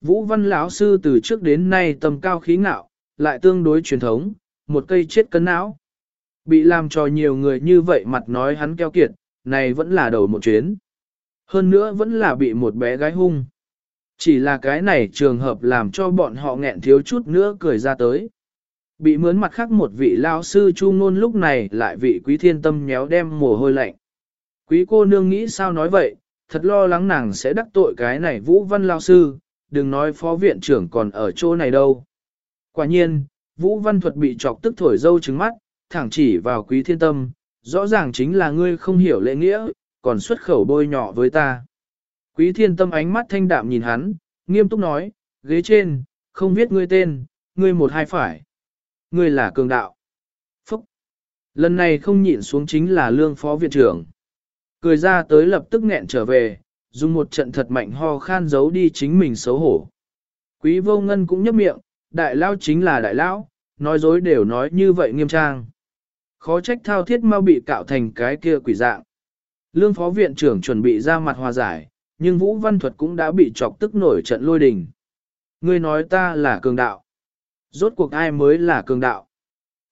Vũ Văn lão sư từ trước đến nay tầm cao khí ngạo, lại tương đối truyền thống, một cây chết cân não. Bị làm cho nhiều người như vậy mặt nói hắn keo kiệt, này vẫn là đầu một chuyến. Hơn nữa vẫn là bị một bé gái hung. Chỉ là cái này trường hợp làm cho bọn họ nghẹn thiếu chút nữa cười ra tới. Bị mướn mặt khác một vị lao sư chu ngôn lúc này lại vị quý thiên tâm nhéo đem mồ hôi lạnh. Quý cô nương nghĩ sao nói vậy, thật lo lắng nàng sẽ đắc tội cái này vũ văn lao sư, đừng nói phó viện trưởng còn ở chỗ này đâu. Quả nhiên, vũ văn thuật bị chọc tức thổi dâu trứng mắt, thẳng chỉ vào quý thiên tâm, rõ ràng chính là ngươi không hiểu lễ nghĩa, còn xuất khẩu bôi nhỏ với ta. Quý thiên tâm ánh mắt thanh đạm nhìn hắn, nghiêm túc nói, ghế trên, không biết ngươi tên, ngươi một hai phải. Ngươi là cường đạo. Phúc. Lần này không nhịn xuống chính là lương phó viện trưởng. Cười ra tới lập tức nghẹn trở về, dùng một trận thật mạnh ho khan giấu đi chính mình xấu hổ. Quý vô ngân cũng nhấp miệng, đại lao chính là đại lão, nói dối đều nói như vậy nghiêm trang. Khó trách thao thiết mau bị cạo thành cái kia quỷ dạng. Lương phó viện trưởng chuẩn bị ra mặt hòa giải, nhưng Vũ Văn Thuật cũng đã bị chọc tức nổi trận lôi đình. Ngươi nói ta là cường đạo. Rốt cuộc ai mới là cường đạo?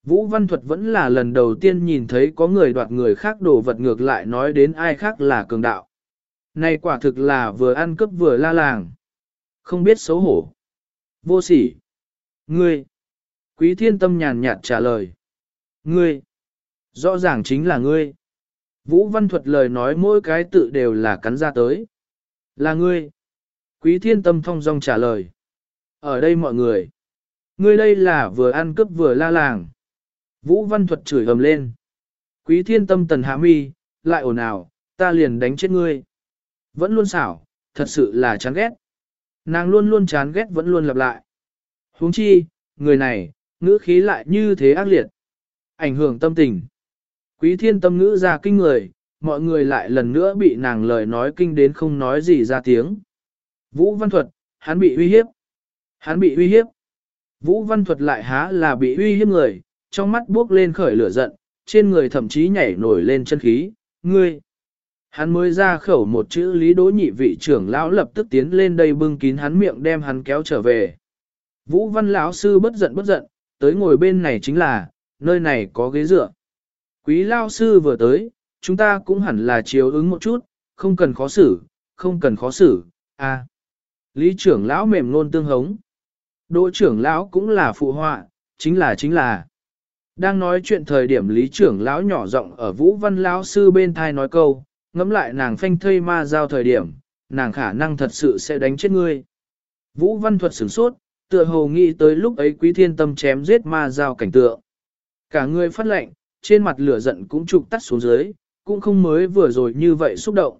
Vũ Văn Thuật vẫn là lần đầu tiên nhìn thấy có người đoạt người khác đồ vật ngược lại nói đến ai khác là cường đạo. Này quả thực là vừa ăn cướp vừa la làng. Không biết xấu hổ. Vô sỉ. Ngươi. Quý thiên tâm nhàn nhạt trả lời. Ngươi. Rõ ràng chính là ngươi. Vũ Văn Thuật lời nói mỗi cái tự đều là cắn ra tới. Là ngươi. Quý thiên tâm thong dong trả lời. Ở đây mọi người. Ngươi đây là vừa ăn cướp vừa la làng. Vũ Văn Thuật chửi ầm lên. Quý thiên tâm tần hạ mi, lại ồn ào, ta liền đánh chết ngươi. Vẫn luôn xảo, thật sự là chán ghét. Nàng luôn luôn chán ghét vẫn luôn lặp lại. huống chi, người này, ngữ khí lại như thế ác liệt. Ảnh hưởng tâm tình. Quý thiên tâm ngữ ra kinh người, mọi người lại lần nữa bị nàng lời nói kinh đến không nói gì ra tiếng. Vũ Văn Thuật, hắn bị uy hiếp. Hắn bị uy hiếp. Vũ Văn Thuật lại há là bị uy hiếp người, trong mắt bước lên khởi lửa giận, trên người thậm chí nhảy nổi lên chân khí, ngươi. Hắn mới ra khẩu một chữ lý đỗ nhị vị trưởng lão lập tức tiến lên đây bưng kín hắn miệng đem hắn kéo trở về. Vũ Văn lão sư bất giận bất giận, tới ngồi bên này chính là, nơi này có ghế dựa. Quý lão sư vừa tới, chúng ta cũng hẳn là chiếu ứng một chút, không cần khó xử, không cần khó xử, à. Lý trưởng lão mềm luôn tương hống. Đỗ trưởng lão cũng là phụ họa, chính là chính là. Đang nói chuyện thời điểm lý trưởng lão nhỏ giọng ở Vũ Văn lão sư bên thai nói câu, ngẫm lại nàng phanh thây ma giao thời điểm, nàng khả năng thật sự sẽ đánh chết ngươi. Vũ Văn thuật sửng sốt, tựa hồ nghĩ tới lúc ấy quý thiên tâm chém giết ma giao cảnh tượng. Cả người phát lệnh, trên mặt lửa giận cũng trục tắt xuống dưới, cũng không mới vừa rồi như vậy xúc động.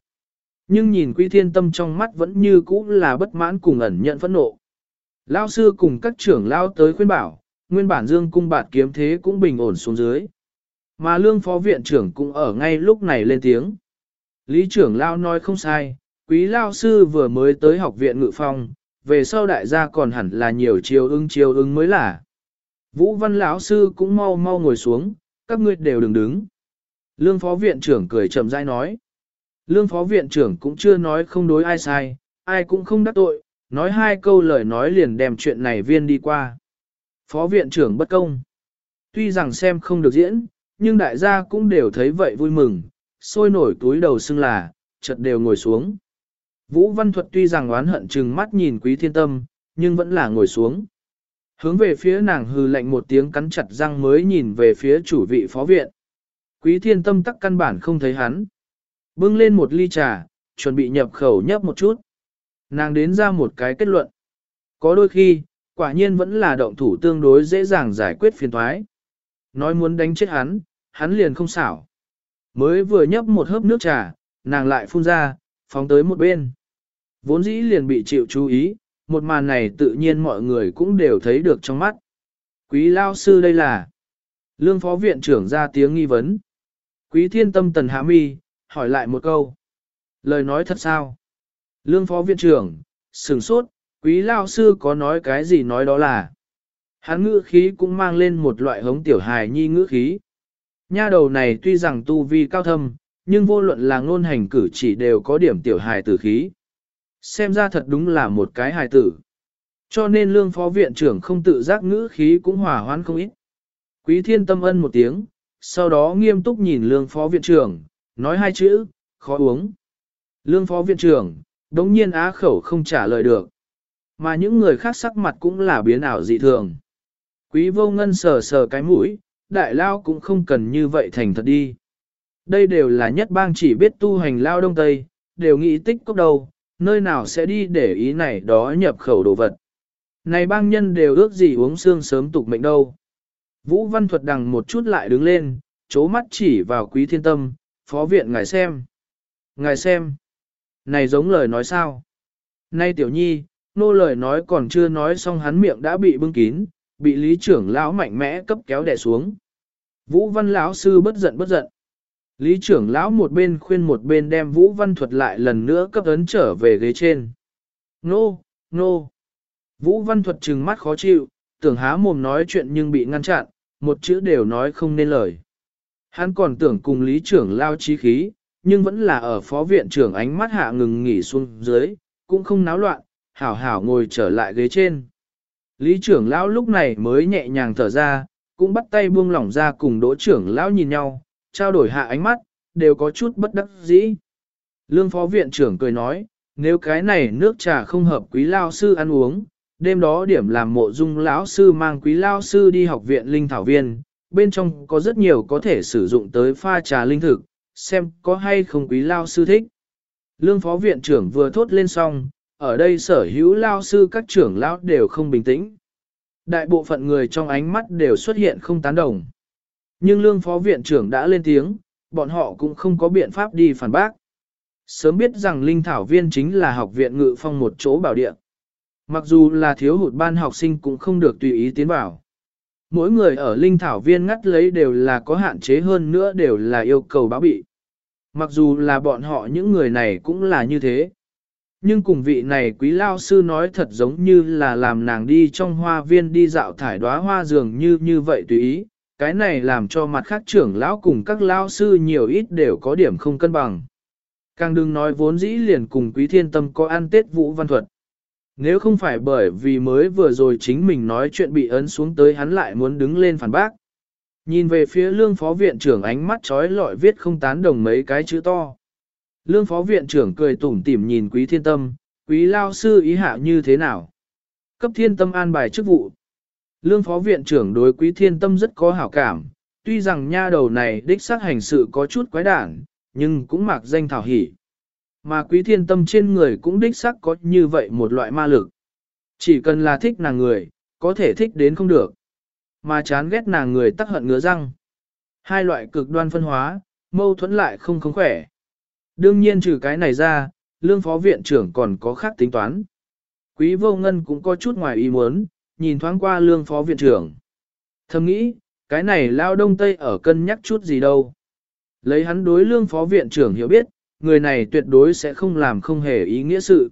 Nhưng nhìn quý thiên tâm trong mắt vẫn như cũ là bất mãn cùng ẩn nhận phẫn nộ. Lao sư cùng các trưởng lao tới khuyên bảo, nguyên bản dương cung bạt kiếm thế cũng bình ổn xuống dưới. Mà lương phó viện trưởng cũng ở ngay lúc này lên tiếng. Lý trưởng lao nói không sai, quý lao sư vừa mới tới học viện ngự phong, về sau đại gia còn hẳn là nhiều chiều ưng chiều ưng mới là. Vũ văn lão sư cũng mau mau ngồi xuống, các ngươi đều đừng đứng. Lương phó viện trưởng cười chậm rãi nói. Lương phó viện trưởng cũng chưa nói không đối ai sai, ai cũng không đắc tội, nói hai câu lời nói liền đem chuyện này viên đi qua. Phó viện trưởng bất công. Tuy rằng xem không được diễn, nhưng đại gia cũng đều thấy vậy vui mừng, sôi nổi túi đầu xưng là, chợt đều ngồi xuống. Vũ Văn Thuật tuy rằng oán hận chừng mắt nhìn quý thiên tâm, nhưng vẫn là ngồi xuống. Hướng về phía nàng hư lạnh một tiếng cắn chặt răng mới nhìn về phía chủ vị phó viện. Quý thiên tâm tắc căn bản không thấy hắn. Bưng lên một ly trà, chuẩn bị nhập khẩu nhấp một chút. Nàng đến ra một cái kết luận. Có đôi khi, quả nhiên vẫn là động thủ tương đối dễ dàng giải quyết phiền thoái. Nói muốn đánh chết hắn, hắn liền không xảo. Mới vừa nhấp một hớp nước trà, nàng lại phun ra, phóng tới một bên. Vốn dĩ liền bị chịu chú ý, một màn này tự nhiên mọi người cũng đều thấy được trong mắt. Quý lao sư đây là Lương phó viện trưởng ra tiếng nghi vấn. Quý thiên tâm tần hạ mi, hỏi lại một câu. Lời nói thật sao? Lương phó viện trưởng, sừng sốt, quý lao sư có nói cái gì nói đó là. Hắn ngữ khí cũng mang lên một loại hống tiểu hài nhi ngữ khí. Nha đầu này tuy rằng tu vi cao thâm, nhưng vô luận là ngôn hành cử chỉ đều có điểm tiểu hài tử khí. Xem ra thật đúng là một cái hài tử. Cho nên lương phó viện trưởng không tự giác ngữ khí cũng hòa hoãn không ít. Quý thiên tâm ân một tiếng, sau đó nghiêm túc nhìn lương phó viện trưởng, nói hai chữ, khó uống. Lương phó viện trưởng, đống nhiên á khẩu không trả lời được. Mà những người khác sắc mặt cũng là biến ảo dị thường. Quý vô ngân sờ sờ cái mũi, đại lao cũng không cần như vậy thành thật đi. Đây đều là nhất bang chỉ biết tu hành lao đông tây, đều nghĩ tích cốc đầu, nơi nào sẽ đi để ý này đó nhập khẩu đồ vật. Này bang nhân đều ước gì uống xương sớm tục mệnh đâu. Vũ Văn Thuật đằng một chút lại đứng lên, chố mắt chỉ vào quý thiên tâm, phó viện ngài xem. Ngài xem. Này giống lời nói sao? Nay tiểu nhi, nô lời nói còn chưa nói xong hắn miệng đã bị bưng kín, bị lý trưởng lão mạnh mẽ cấp kéo đè xuống. Vũ văn lão sư bất giận bất giận. Lý trưởng lão một bên khuyên một bên đem Vũ văn thuật lại lần nữa cấp ấn trở về ghế trên. Nô, nô. Vũ văn thuật trừng mắt khó chịu, tưởng há mồm nói chuyện nhưng bị ngăn chặn, một chữ đều nói không nên lời. Hắn còn tưởng cùng lý trưởng lao trí khí, nhưng vẫn là ở phó viện trưởng ánh mắt hạ ngừng nghỉ xuống dưới, cũng không náo loạn, hảo hảo ngồi trở lại ghế trên. Lý trưởng lão lúc này mới nhẹ nhàng thở ra, cũng bắt tay buông lỏng ra cùng đỗ trưởng lão nhìn nhau, trao đổi hạ ánh mắt, đều có chút bất đắc dĩ. Lương phó viện trưởng cười nói, nếu cái này nước trà không hợp quý lao sư ăn uống, đêm đó điểm làm mộ dung lão sư mang quý lao sư đi học viện linh thảo viên, bên trong có rất nhiều có thể sử dụng tới pha trà linh thực, xem có hay không quý lao sư thích. Lương phó viện trưởng vừa thốt lên xong, ở đây sở hữu lao sư các trưởng lão đều không bình tĩnh. Đại bộ phận người trong ánh mắt đều xuất hiện không tán đồng. Nhưng lương phó viện trưởng đã lên tiếng, bọn họ cũng không có biện pháp đi phản bác. Sớm biết rằng linh thảo viên chính là học viện ngự phong một chỗ bảo địa. Mặc dù là thiếu hụt ban học sinh cũng không được tùy ý tiến vào. Mỗi người ở linh thảo viên ngắt lấy đều là có hạn chế hơn nữa đều là yêu cầu báo bị. Mặc dù là bọn họ những người này cũng là như thế. Nhưng cùng vị này quý lao sư nói thật giống như là làm nàng đi trong hoa viên đi dạo thải đóa hoa dường như như vậy tùy ý, cái này làm cho mặt khác trưởng lão cùng các lao sư nhiều ít đều có điểm không cân bằng. Càng đừng nói vốn dĩ liền cùng quý thiên tâm có ăn tết vũ văn thuật. Nếu không phải bởi vì mới vừa rồi chính mình nói chuyện bị ấn xuống tới hắn lại muốn đứng lên phản bác. Nhìn về phía lương phó viện trưởng ánh mắt trói lọi viết không tán đồng mấy cái chữ to. Lương phó viện trưởng cười tủm tỉm nhìn quý thiên tâm, quý lao sư ý hạ như thế nào? Cấp thiên tâm an bài chức vụ. Lương phó viện trưởng đối quý thiên tâm rất có hảo cảm, tuy rằng nha đầu này đích xác hành sự có chút quái đản, nhưng cũng mặc danh thảo hỉ. Mà quý thiên tâm trên người cũng đích xác có như vậy một loại ma lực. Chỉ cần là thích nàng người, có thể thích đến không được. Mà chán ghét nàng người tắc hận ngứa răng. Hai loại cực đoan phân hóa, mâu thuẫn lại không không khỏe. Đương nhiên trừ cái này ra, lương phó viện trưởng còn có khác tính toán. Quý vô ngân cũng có chút ngoài ý muốn, nhìn thoáng qua lương phó viện trưởng. Thầm nghĩ, cái này lao đông tây ở cân nhắc chút gì đâu. Lấy hắn đối lương phó viện trưởng hiểu biết, người này tuyệt đối sẽ không làm không hề ý nghĩa sự.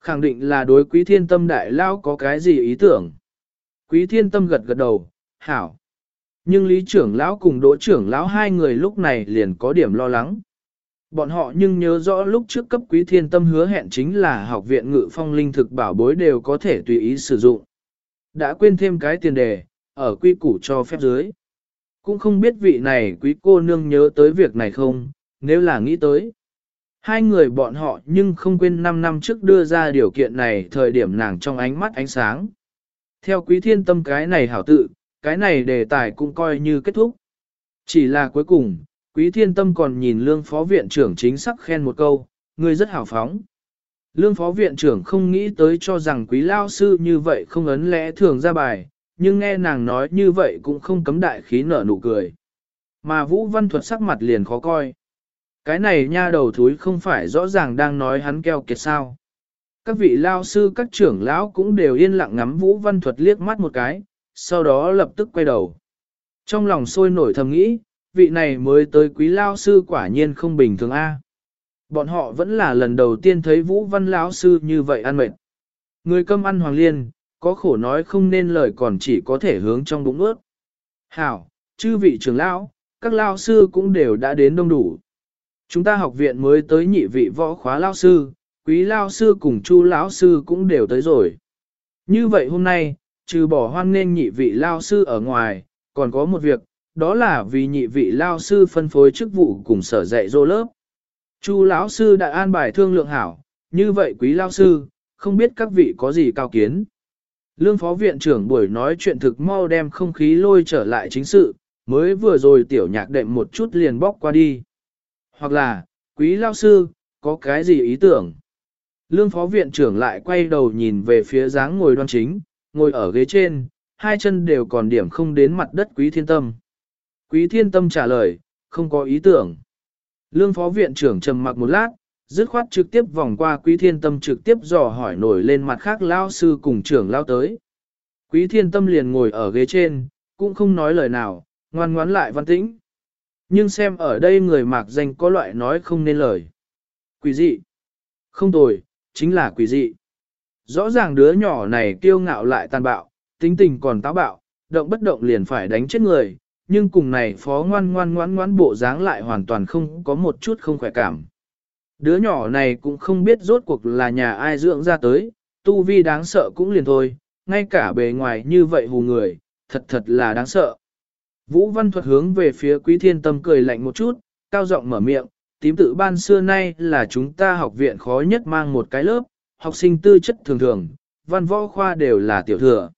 Khẳng định là đối quý thiên tâm đại lao có cái gì ý tưởng. Quý thiên tâm gật gật đầu, hảo. Nhưng lý trưởng lão cùng đỗ trưởng lão hai người lúc này liền có điểm lo lắng. Bọn họ nhưng nhớ rõ lúc trước cấp quý thiên tâm hứa hẹn chính là học viện ngự phong linh thực bảo bối đều có thể tùy ý sử dụng. Đã quên thêm cái tiền đề, ở quy củ cho phép dưới. Cũng không biết vị này quý cô nương nhớ tới việc này không, nếu là nghĩ tới. Hai người bọn họ nhưng không quên 5 năm trước đưa ra điều kiện này thời điểm nàng trong ánh mắt ánh sáng. Theo quý thiên tâm cái này hảo tự, cái này đề tài cũng coi như kết thúc. Chỉ là cuối cùng, quý thiên tâm còn nhìn lương phó viện trưởng chính sắc khen một câu, người rất hào phóng. Lương phó viện trưởng không nghĩ tới cho rằng quý lao sư như vậy không ấn lẽ thường ra bài, nhưng nghe nàng nói như vậy cũng không cấm đại khí nở nụ cười. Mà Vũ Văn Thuật sắc mặt liền khó coi. Cái này nha đầu thúi không phải rõ ràng đang nói hắn keo kiệt sao. Các vị lao sư các trưởng lão cũng đều yên lặng ngắm Vũ Văn Thuật liếc mắt một cái, sau đó lập tức quay đầu. Trong lòng sôi nổi thầm nghĩ, vị này mới tới quý lao sư quả nhiên không bình thường a. Bọn họ vẫn là lần đầu tiên thấy Vũ Văn lão sư như vậy ăn mệt. Người câm ăn hoàng liên, có khổ nói không nên lời còn chỉ có thể hướng trong bụng ướt. Hảo, chư vị trưởng lão, các lao sư cũng đều đã đến đông đủ. Chúng ta học viện mới tới nhị vị võ khóa lao sư, quý lao sư cùng chu lão sư cũng đều tới rồi. Như vậy hôm nay, trừ bỏ hoan nên nhị vị lao sư ở ngoài, còn có một việc, đó là vì nhị vị lao sư phân phối chức vụ cùng sở dạy dô lớp. Chu lão sư đã an bài thương lượng hảo, như vậy quý lao sư, không biết các vị có gì cao kiến. Lương phó viện trưởng buổi nói chuyện thực mau đem không khí lôi trở lại chính sự, mới vừa rồi tiểu nhạc đệm một chút liền bóc qua đi. Hoặc là, quý lao sư, có cái gì ý tưởng? Lương phó viện trưởng lại quay đầu nhìn về phía dáng ngồi đoan chính, ngồi ở ghế trên, hai chân đều còn điểm không đến mặt đất quý thiên tâm. Quý thiên tâm trả lời, không có ý tưởng. Lương phó viện trưởng trầm mặc một lát, dứt khoát trực tiếp vòng qua quý thiên tâm trực tiếp dò hỏi nổi lên mặt khác lao sư cùng trưởng lao tới. Quý thiên tâm liền ngồi ở ghế trên, cũng không nói lời nào, ngoan ngoãn lại văn tĩnh. Nhưng xem ở đây người mạc danh có loại nói không nên lời. Quỷ dị. Không tồi, chính là quỷ dị. Rõ ràng đứa nhỏ này kiêu ngạo lại tàn bạo, tính tình còn táo bạo, động bất động liền phải đánh chết người, nhưng cùng này phó ngoan ngoan ngoan ngoan bộ dáng lại hoàn toàn không có một chút không khỏe cảm. Đứa nhỏ này cũng không biết rốt cuộc là nhà ai dưỡng ra tới, tu vi đáng sợ cũng liền thôi, ngay cả bề ngoài như vậy hù người, thật thật là đáng sợ. Vũ Văn Thuật hướng về phía Quý Thiên Tâm cười lạnh một chút, cao giọng mở miệng, tím tự ban xưa nay là chúng ta học viện khó nhất mang một cái lớp, học sinh tư chất thường thường, văn võ khoa đều là tiểu thừa.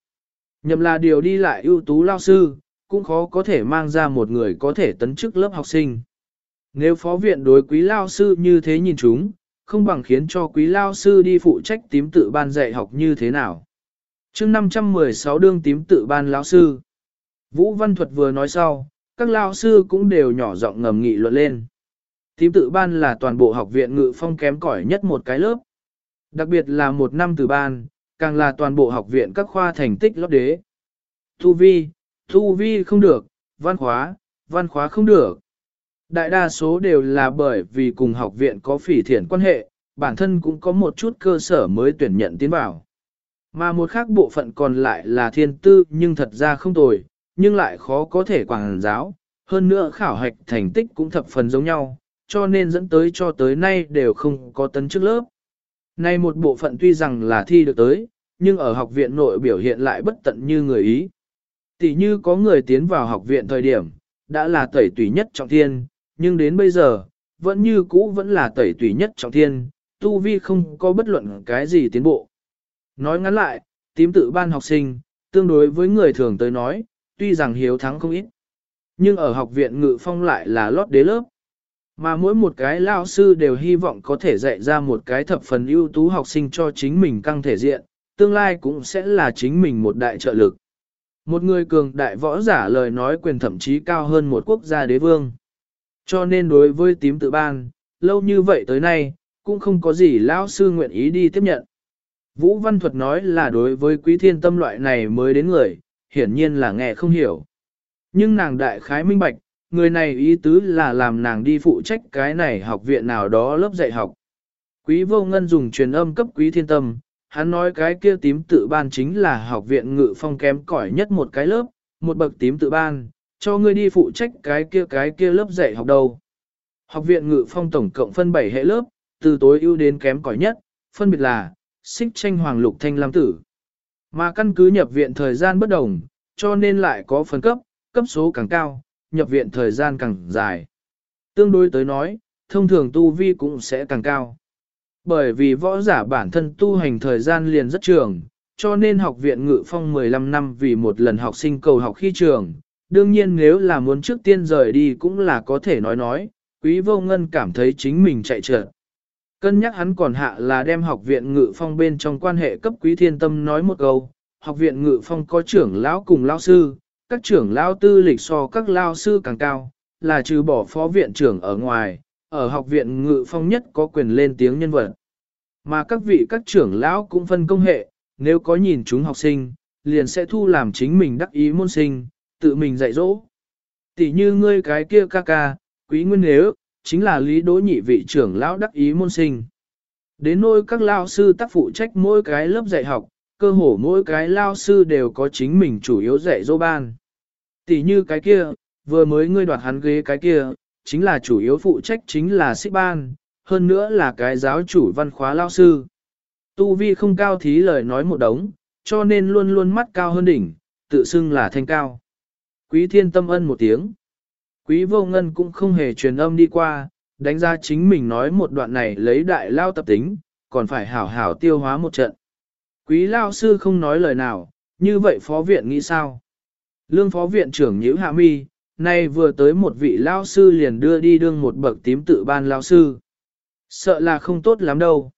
Nhậm là điều đi lại ưu tú lao sư, cũng khó có thể mang ra một người có thể tấn chức lớp học sinh. Nếu phó viện đối quý lao sư như thế nhìn chúng, không bằng khiến cho quý lao sư đi phụ trách tím tự ban dạy học như thế nào. chương 516 đương tím tự ban lao sư. Vũ Văn Thuật vừa nói sau, các lao sư cũng đều nhỏ giọng ngầm nghị luận lên. Tím tự ban là toàn bộ học viện ngự phong kém cỏi nhất một cái lớp. Đặc biệt là một năm từ ban, càng là toàn bộ học viện các khoa thành tích lót đế. Thu vi, thu vi không được, văn khóa, văn khóa không được. Đại đa số đều là bởi vì cùng học viện có phỉ thiện quan hệ, bản thân cũng có một chút cơ sở mới tuyển nhận tiến vào. Mà một khác bộ phận còn lại là thiên tư nhưng thật ra không tồi, nhưng lại khó có thể quảng giáo, hơn nữa khảo hạch thành tích cũng thập phần giống nhau, cho nên dẫn tới cho tới nay đều không có tấn chức lớp. Nay một bộ phận tuy rằng là thi được tới, nhưng ở học viện nội biểu hiện lại bất tận như người ý. Tỷ như có người tiến vào học viện thời điểm, đã là tẩy tùy nhất trọng thiên, nhưng đến bây giờ, vẫn như cũ vẫn là tẩy tùy nhất trọng thiên, tu vi không có bất luận cái gì tiến bộ. Nói ngắn lại, tím tự ban học sinh, tương đối với người thường tới nói, tuy rằng hiếu thắng không ít, nhưng ở học viện ngự phong lại là lót đế lớp. Mà mỗi một cái lao sư đều hy vọng có thể dạy ra một cái thập phần ưu tú học sinh cho chính mình căng thể diện, tương lai cũng sẽ là chính mình một đại trợ lực. Một người cường đại võ giả lời nói quyền thậm chí cao hơn một quốc gia đế vương. Cho nên đối với tím tự ban, lâu như vậy tới nay, cũng không có gì lão sư nguyện ý đi tiếp nhận. Vũ Văn Thuật nói là đối với quý thiên tâm loại này mới đến người, hiển nhiên là nghe không hiểu. Nhưng nàng đại khái minh bạch, người này ý tứ là làm nàng đi phụ trách cái này học viện nào đó lớp dạy học. Quý vô ngân dùng truyền âm cấp quý thiên tâm, hắn nói cái kia tím tự ban chính là học viện ngự phong kém cỏi nhất một cái lớp, một bậc tím tự ban, cho ngươi đi phụ trách cái kia cái kia lớp dạy học đâu. Học viện ngự phong tổng cộng phân 7 hệ lớp, từ tối ưu đến kém cỏi nhất, phân biệt là, xích tranh hoàng lục thanh lam tử. Mà căn cứ nhập viện thời gian bất đồng, cho nên lại có phân cấp, cấp số càng cao, nhập viện thời gian càng dài. Tương đối tới nói, thông thường tu vi cũng sẽ càng cao. Bởi vì võ giả bản thân tu hành thời gian liền rất trường, cho nên học viện ngự phong 15 năm vì một lần học sinh cầu học khi trường. Đương nhiên nếu là muốn trước tiên rời đi cũng là có thể nói nói, quý vô ngân cảm thấy chính mình chạy trượt. Cân nhắc hắn còn hạ là đem học viện ngự phong bên trong quan hệ cấp quý thiên tâm nói một câu, học viện ngự phong có trưởng lão cùng lão sư, các trưởng lão tư lịch so các lao sư càng cao, là trừ bỏ phó viện trưởng ở ngoài, ở học viện ngự phong nhất có quyền lên tiếng nhân vật. Mà các vị các trưởng lão cũng phân công hệ, nếu có nhìn chúng học sinh, liền sẽ thu làm chính mình đắc ý môn sinh, tự mình dạy dỗ. Tỷ như ngươi cái kia ca ca, quý nguyên nếu, chính là lý đỗ nhị vị trưởng lão đắc ý môn sinh. Đến nôi các lao sư tác phụ trách mỗi cái lớp dạy học, cơ hồ mỗi cái lao sư đều có chính mình chủ yếu dạy dỗ ban. Tỷ như cái kia, vừa mới ngươi đoạt hắn ghế cái kia, chính là chủ yếu phụ trách chính là sĩ ban, hơn nữa là cái giáo chủ văn khóa lao sư. Tu vi không cao thí lời nói một đống, cho nên luôn luôn mắt cao hơn đỉnh, tự xưng là thanh cao. Quý thiên tâm ân một tiếng. Quý vô ngân cũng không hề truyền âm đi qua, đánh ra chính mình nói một đoạn này lấy đại lao tập tính, còn phải hảo hảo tiêu hóa một trận. Quý lao sư không nói lời nào, như vậy phó viện nghĩ sao? Lương phó viện trưởng nhữ hạ mi, nay vừa tới một vị lao sư liền đưa đi đương một bậc tím tự ban lao sư. Sợ là không tốt lắm đâu.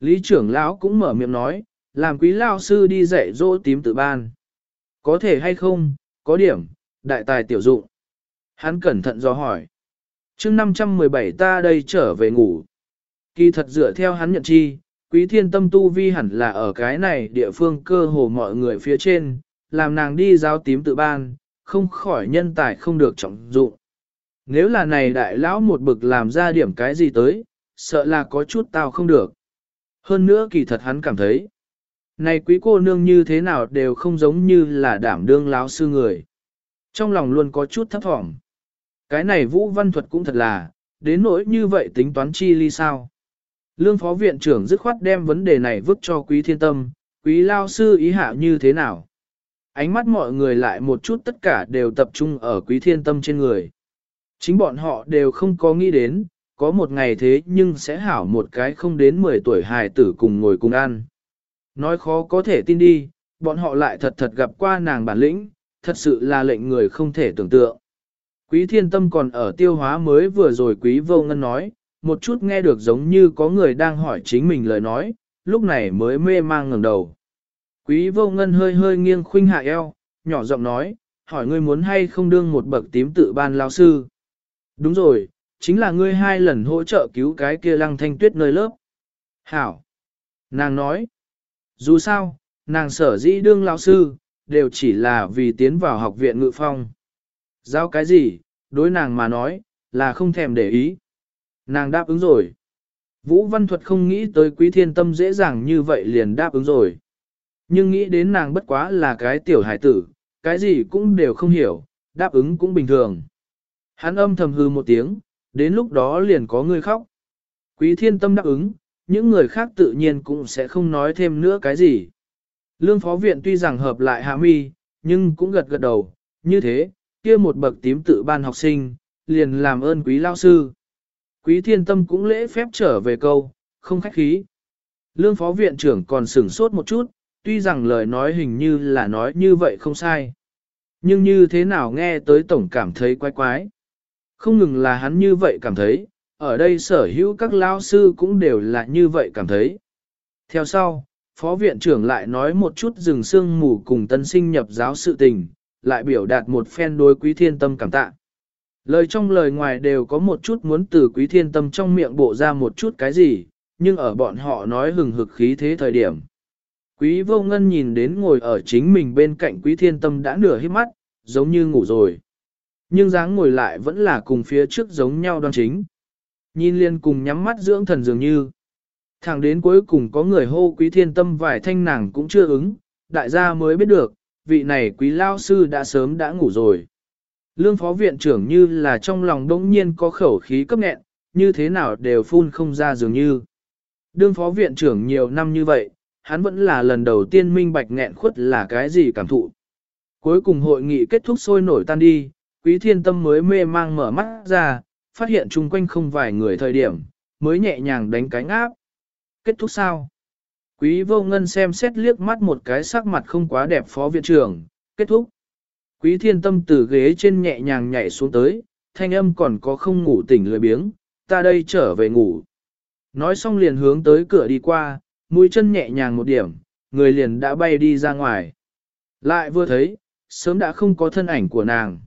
Lý trưởng lão cũng mở miệng nói, làm quý lao sư đi dạy dỗ tím tự ban. Có thể hay không, có điểm, đại tài tiểu dụng. Hắn cẩn thận do hỏi. chương 517 ta đây trở về ngủ. Kỳ thật dựa theo hắn nhận chi, quý thiên tâm tu vi hẳn là ở cái này địa phương cơ hồ mọi người phía trên, làm nàng đi giáo tím tự ban, không khỏi nhân tài không được trọng dụng. Nếu là này đại lão một bực làm ra điểm cái gì tới, sợ là có chút tao không được. Hơn nữa kỳ thật hắn cảm thấy, này quý cô nương như thế nào đều không giống như là đảm đương lão sư người. Trong lòng luôn có chút thấp thỏm. Cái này vũ văn thuật cũng thật là, đến nỗi như vậy tính toán chi ly sao. Lương phó viện trưởng dứt khoát đem vấn đề này vứt cho quý thiên tâm, quý lao sư ý hạ như thế nào. Ánh mắt mọi người lại một chút tất cả đều tập trung ở quý thiên tâm trên người. Chính bọn họ đều không có nghĩ đến, có một ngày thế nhưng sẽ hảo một cái không đến 10 tuổi hài tử cùng ngồi cùng ăn. Nói khó có thể tin đi, bọn họ lại thật thật gặp qua nàng bản lĩnh, thật sự là lệnh người không thể tưởng tượng. Quý thiên tâm còn ở tiêu hóa mới vừa rồi quý vô ngân nói, một chút nghe được giống như có người đang hỏi chính mình lời nói, lúc này mới mê mang ngẩng đầu. Quý vô ngân hơi hơi nghiêng khuynh hạ eo, nhỏ giọng nói, hỏi ngươi muốn hay không đương một bậc tím tự ban lao sư. Đúng rồi, chính là ngươi hai lần hỗ trợ cứu cái kia lăng thanh tuyết nơi lớp. Hảo. Nàng nói, dù sao, nàng sở dĩ đương lão sư, đều chỉ là vì tiến vào học viện ngự phong. Giao cái gì, đối nàng mà nói, là không thèm để ý. Nàng đáp ứng rồi. Vũ Văn Thuật không nghĩ tới quý thiên tâm dễ dàng như vậy liền đáp ứng rồi. Nhưng nghĩ đến nàng bất quá là cái tiểu hải tử, cái gì cũng đều không hiểu, đáp ứng cũng bình thường. Hắn âm thầm hư một tiếng, đến lúc đó liền có người khóc. Quý thiên tâm đáp ứng, những người khác tự nhiên cũng sẽ không nói thêm nữa cái gì. Lương phó viện tuy rằng hợp lại hạ mi, nhưng cũng gật gật đầu, như thế, kia một bậc tím tự ban học sinh, liền làm ơn quý lao sư. Quý thiên tâm cũng lễ phép trở về câu, không khách khí. Lương phó viện trưởng còn sửng sốt một chút, tuy rằng lời nói hình như là nói như vậy không sai. Nhưng như thế nào nghe tới tổng cảm thấy quái quái. Không ngừng là hắn như vậy cảm thấy, ở đây sở hữu các lao sư cũng đều là như vậy cảm thấy. Theo sau, phó viện trưởng lại nói một chút rừng sương mù cùng tân sinh nhập giáo sự tình, lại biểu đạt một phen đối quý thiên tâm cảm tạ. Lời trong lời ngoài đều có một chút muốn từ quý thiên tâm trong miệng bộ ra một chút cái gì, nhưng ở bọn họ nói hừng hực khí thế thời điểm. Quý vô ngân nhìn đến ngồi ở chính mình bên cạnh quý thiên tâm đã nửa hít mắt, giống như ngủ rồi. Nhưng dáng ngồi lại vẫn là cùng phía trước giống nhau đoan chính. Nhìn liên cùng nhắm mắt dưỡng thần dường như. Thẳng đến cuối cùng có người hô quý thiên tâm vài thanh nàng cũng chưa ứng, đại gia mới biết được, vị này quý lao sư đã sớm đã ngủ rồi. Lương phó viện trưởng như là trong lòng đống nhiên có khẩu khí cấp nghẹn, như thế nào đều phun không ra dường như. Đương phó viện trưởng nhiều năm như vậy, hắn vẫn là lần đầu tiên minh bạch nghẹn khuất là cái gì cảm thụ. Cuối cùng hội nghị kết thúc sôi nổi tan đi, quý thiên tâm mới mê mang mở mắt ra, phát hiện chung quanh không vài người thời điểm, mới nhẹ nhàng đánh cánh áp. Kết thúc sao? Quý vô ngân xem xét liếc mắt một cái sắc mặt không quá đẹp phó viện trưởng, kết thúc. Quý thiên tâm từ ghế trên nhẹ nhàng nhảy xuống tới, thanh âm còn có không ngủ tỉnh lười biếng, ta đây trở về ngủ. Nói xong liền hướng tới cửa đi qua, mũi chân nhẹ nhàng một điểm, người liền đã bay đi ra ngoài. Lại vừa thấy, sớm đã không có thân ảnh của nàng.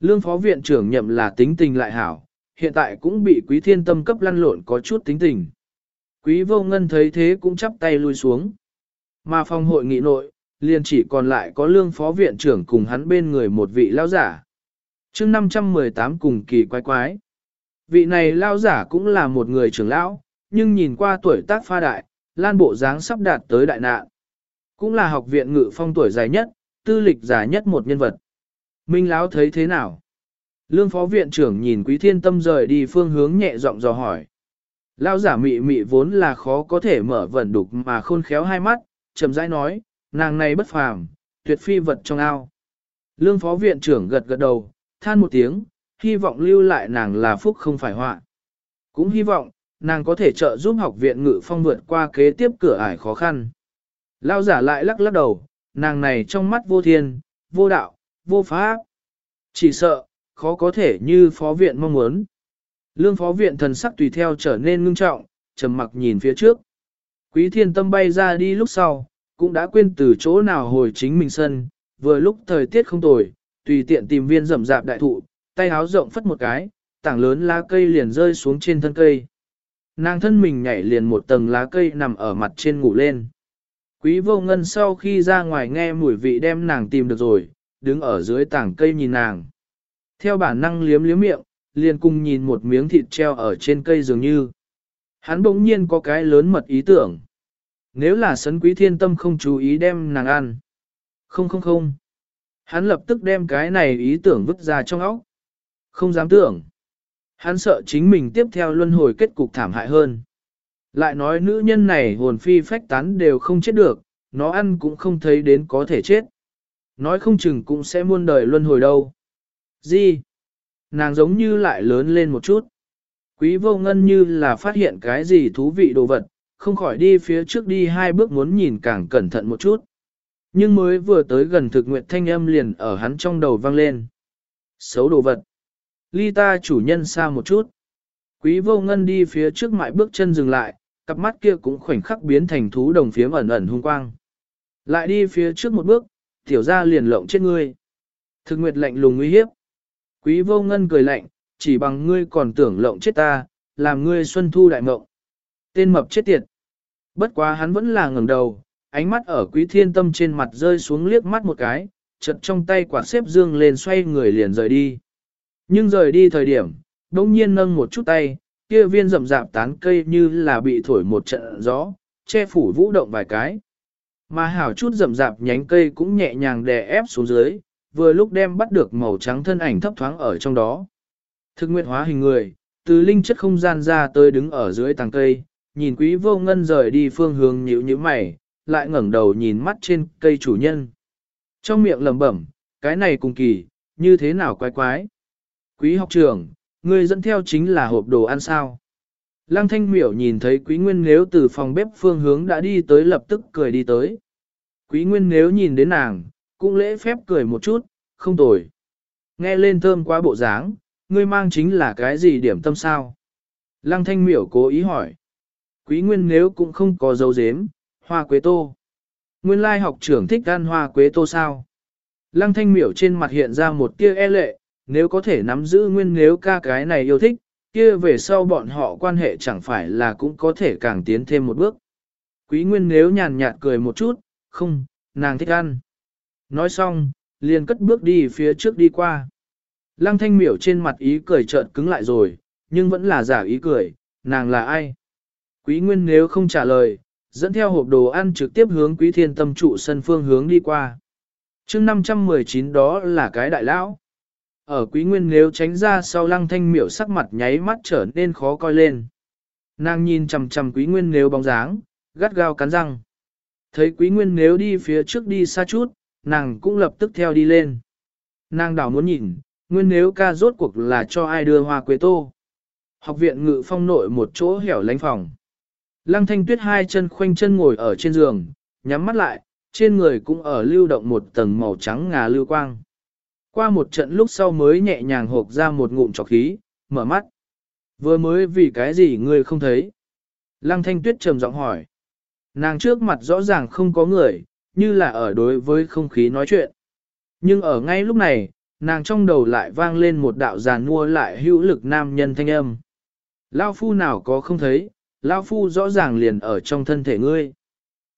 Lương phó viện trưởng nhậm là tính tình lại hảo, hiện tại cũng bị quý thiên tâm cấp lăn lộn có chút tính tình. Quý vô ngân thấy thế cũng chắp tay lui xuống. Mà phòng hội nghị nội, liền chỉ còn lại có lương phó viện trưởng cùng hắn bên người một vị lao giả. chương 518 cùng kỳ quái quái. Vị này lao giả cũng là một người trưởng lão, nhưng nhìn qua tuổi tác pha đại, lan bộ dáng sắp đạt tới đại nạn. Cũng là học viện ngự phong tuổi dài nhất, tư lịch dài nhất một nhân vật. Minh lão thấy thế nào? Lương phó viện trưởng nhìn quý thiên tâm rời đi phương hướng nhẹ giọng dò hỏi. Lão giả mị mị vốn là khó có thể mở vẩn đục mà khôn khéo hai mắt, chậm rãi nói, Nàng này bất phàm, tuyệt phi vật trong ao. Lương phó viện trưởng gật gật đầu, than một tiếng, hy vọng lưu lại nàng là phúc không phải họa. Cũng hy vọng, nàng có thể trợ giúp học viện ngự phong vượt qua kế tiếp cửa ải khó khăn. Lao giả lại lắc lắc đầu, nàng này trong mắt vô thiên, vô đạo, vô pháp. Chỉ sợ, khó có thể như phó viện mong muốn. Lương phó viện thần sắc tùy theo trở nên ngưng trọng, trầm mặc nhìn phía trước. Quý thiên tâm bay ra đi lúc sau, cũng đã quên từ chỗ nào hồi chính mình sân, vừa lúc thời tiết không tồi, tùy tiện tìm viên rậm rạp đại thụ, tay háo rộng phất một cái, tảng lớn lá cây liền rơi xuống trên thân cây. Nàng thân mình nhảy liền một tầng lá cây nằm ở mặt trên ngủ lên. Quý vô ngân sau khi ra ngoài nghe mùi vị đem nàng tìm được rồi, đứng ở dưới tảng cây nhìn nàng. Theo bản năng liếm liếm miệng, liền cùng nhìn một miếng thịt treo ở trên cây dường như. Hắn bỗng nhiên có cái lớn mật ý tưởng. Nếu là sấn quý thiên tâm không chú ý đem nàng ăn. Không không không. Hắn lập tức đem cái này ý tưởng vứt ra trong óc. Không dám tưởng. Hắn sợ chính mình tiếp theo luân hồi kết cục thảm hại hơn. Lại nói nữ nhân này hồn phi phách tán đều không chết được, nó ăn cũng không thấy đến có thể chết. Nói không chừng cũng sẽ muôn đời luân hồi đâu. Gì? Nàng giống như lại lớn lên một chút. Quý vô ngân như là phát hiện cái gì thú vị đồ vật, không khỏi đi phía trước đi hai bước muốn nhìn càng cẩn thận một chút. Nhưng mới vừa tới gần thực nguyện thanh âm liền ở hắn trong đầu vang lên. Xấu đồ vật. Ly ta chủ nhân xa một chút. Quý vô ngân đi phía trước mại bước chân dừng lại, cặp mắt kia cũng khoảnh khắc biến thành thú đồng phiếm ẩn ẩn hung quang. Lại đi phía trước một bước, tiểu ra liền lộng chết ngươi. Thực nguyệt lạnh lùng nguy hiếp. Quý vô ngân cười lạnh, chỉ bằng ngươi còn tưởng lộng chết ta, làm ngươi xuân thu đại mộng. Tên mập chết tiệt. Bất quá hắn vẫn là ngẩng đầu, ánh mắt ở quý thiên tâm trên mặt rơi xuống liếc mắt một cái, chật trong tay quạt xếp dương lên xoay người liền rời đi. Nhưng rời đi thời điểm, đông nhiên nâng một chút tay, kia viên rậm rạp tán cây như là bị thổi một trận gió, che phủ vũ động vài cái. Mà hảo chút rậm rạp nhánh cây cũng nhẹ nhàng đè ép xuống dưới, vừa lúc đem bắt được màu trắng thân ảnh thấp thoáng ở trong đó. Thực nguyện hóa hình người, từ linh chất không gian ra tới đứng ở dưới tàng cây, nhìn quý vô ngân rời đi phương hướng nhíu như mày, lại ngẩng đầu nhìn mắt trên cây chủ nhân. Trong miệng lẩm bẩm, cái này cùng kỳ, như thế nào quái quái. Quý học trưởng, người dẫn theo chính là hộp đồ ăn sao. Lăng thanh miểu nhìn thấy quý nguyên nếu từ phòng bếp phương hướng đã đi tới lập tức cười đi tới. Quý nguyên nếu nhìn đến nàng, cũng lễ phép cười một chút, không tồi. Nghe lên thơm quá bộ dáng, ngươi mang chính là cái gì điểm tâm sao? Lăng thanh miểu cố ý hỏi. Quý nguyên nếu cũng không có dấu dếm, hoa quế tô. Nguyên lai học trưởng thích ăn hoa quế tô sao? Lăng thanh miểu trên mặt hiện ra một tia e lệ, nếu có thể nắm giữ nguyên nếu ca cái này yêu thích, kia về sau bọn họ quan hệ chẳng phải là cũng có thể càng tiến thêm một bước. Quý nguyên nếu nhàn nhạt cười một chút, không, nàng thích ăn. Nói xong, liền cất bước đi phía trước đi qua. Lăng thanh miểu trên mặt ý cười chợt cứng lại rồi, nhưng vẫn là giả ý cười, nàng là ai? Quý nguyên nếu không trả lời, dẫn theo hộp đồ ăn trực tiếp hướng quý thiên tâm trụ sân phương hướng đi qua. chương 519 đó là cái đại lão. Ở quý nguyên nếu tránh ra sau lăng thanh miểu sắc mặt nháy mắt trở nên khó coi lên. Nàng nhìn chằm chằm quý nguyên nếu bóng dáng, gắt gao cắn răng. Thấy quý nguyên nếu đi phía trước đi xa chút, nàng cũng lập tức theo đi lên. Nàng đảo muốn nhìn, nguyên nếu ca rốt cuộc là cho ai đưa hoa quế tô. Học viện ngự phong nội một chỗ hẻo lánh phòng. Lăng thanh tuyết hai chân khoanh chân ngồi ở trên giường, nhắm mắt lại, trên người cũng ở lưu động một tầng màu trắng ngà lưu quang. Qua một trận lúc sau mới nhẹ nhàng hộp ra một ngụm trọc khí, mở mắt. Vừa mới vì cái gì ngươi không thấy? Lăng thanh tuyết trầm giọng hỏi. Nàng trước mặt rõ ràng không có người, như là ở đối với không khí nói chuyện. Nhưng ở ngay lúc này, nàng trong đầu lại vang lên một đạo giàn mua lại hữu lực nam nhân thanh âm. Lao phu nào có không thấy, Lao phu rõ ràng liền ở trong thân thể ngươi.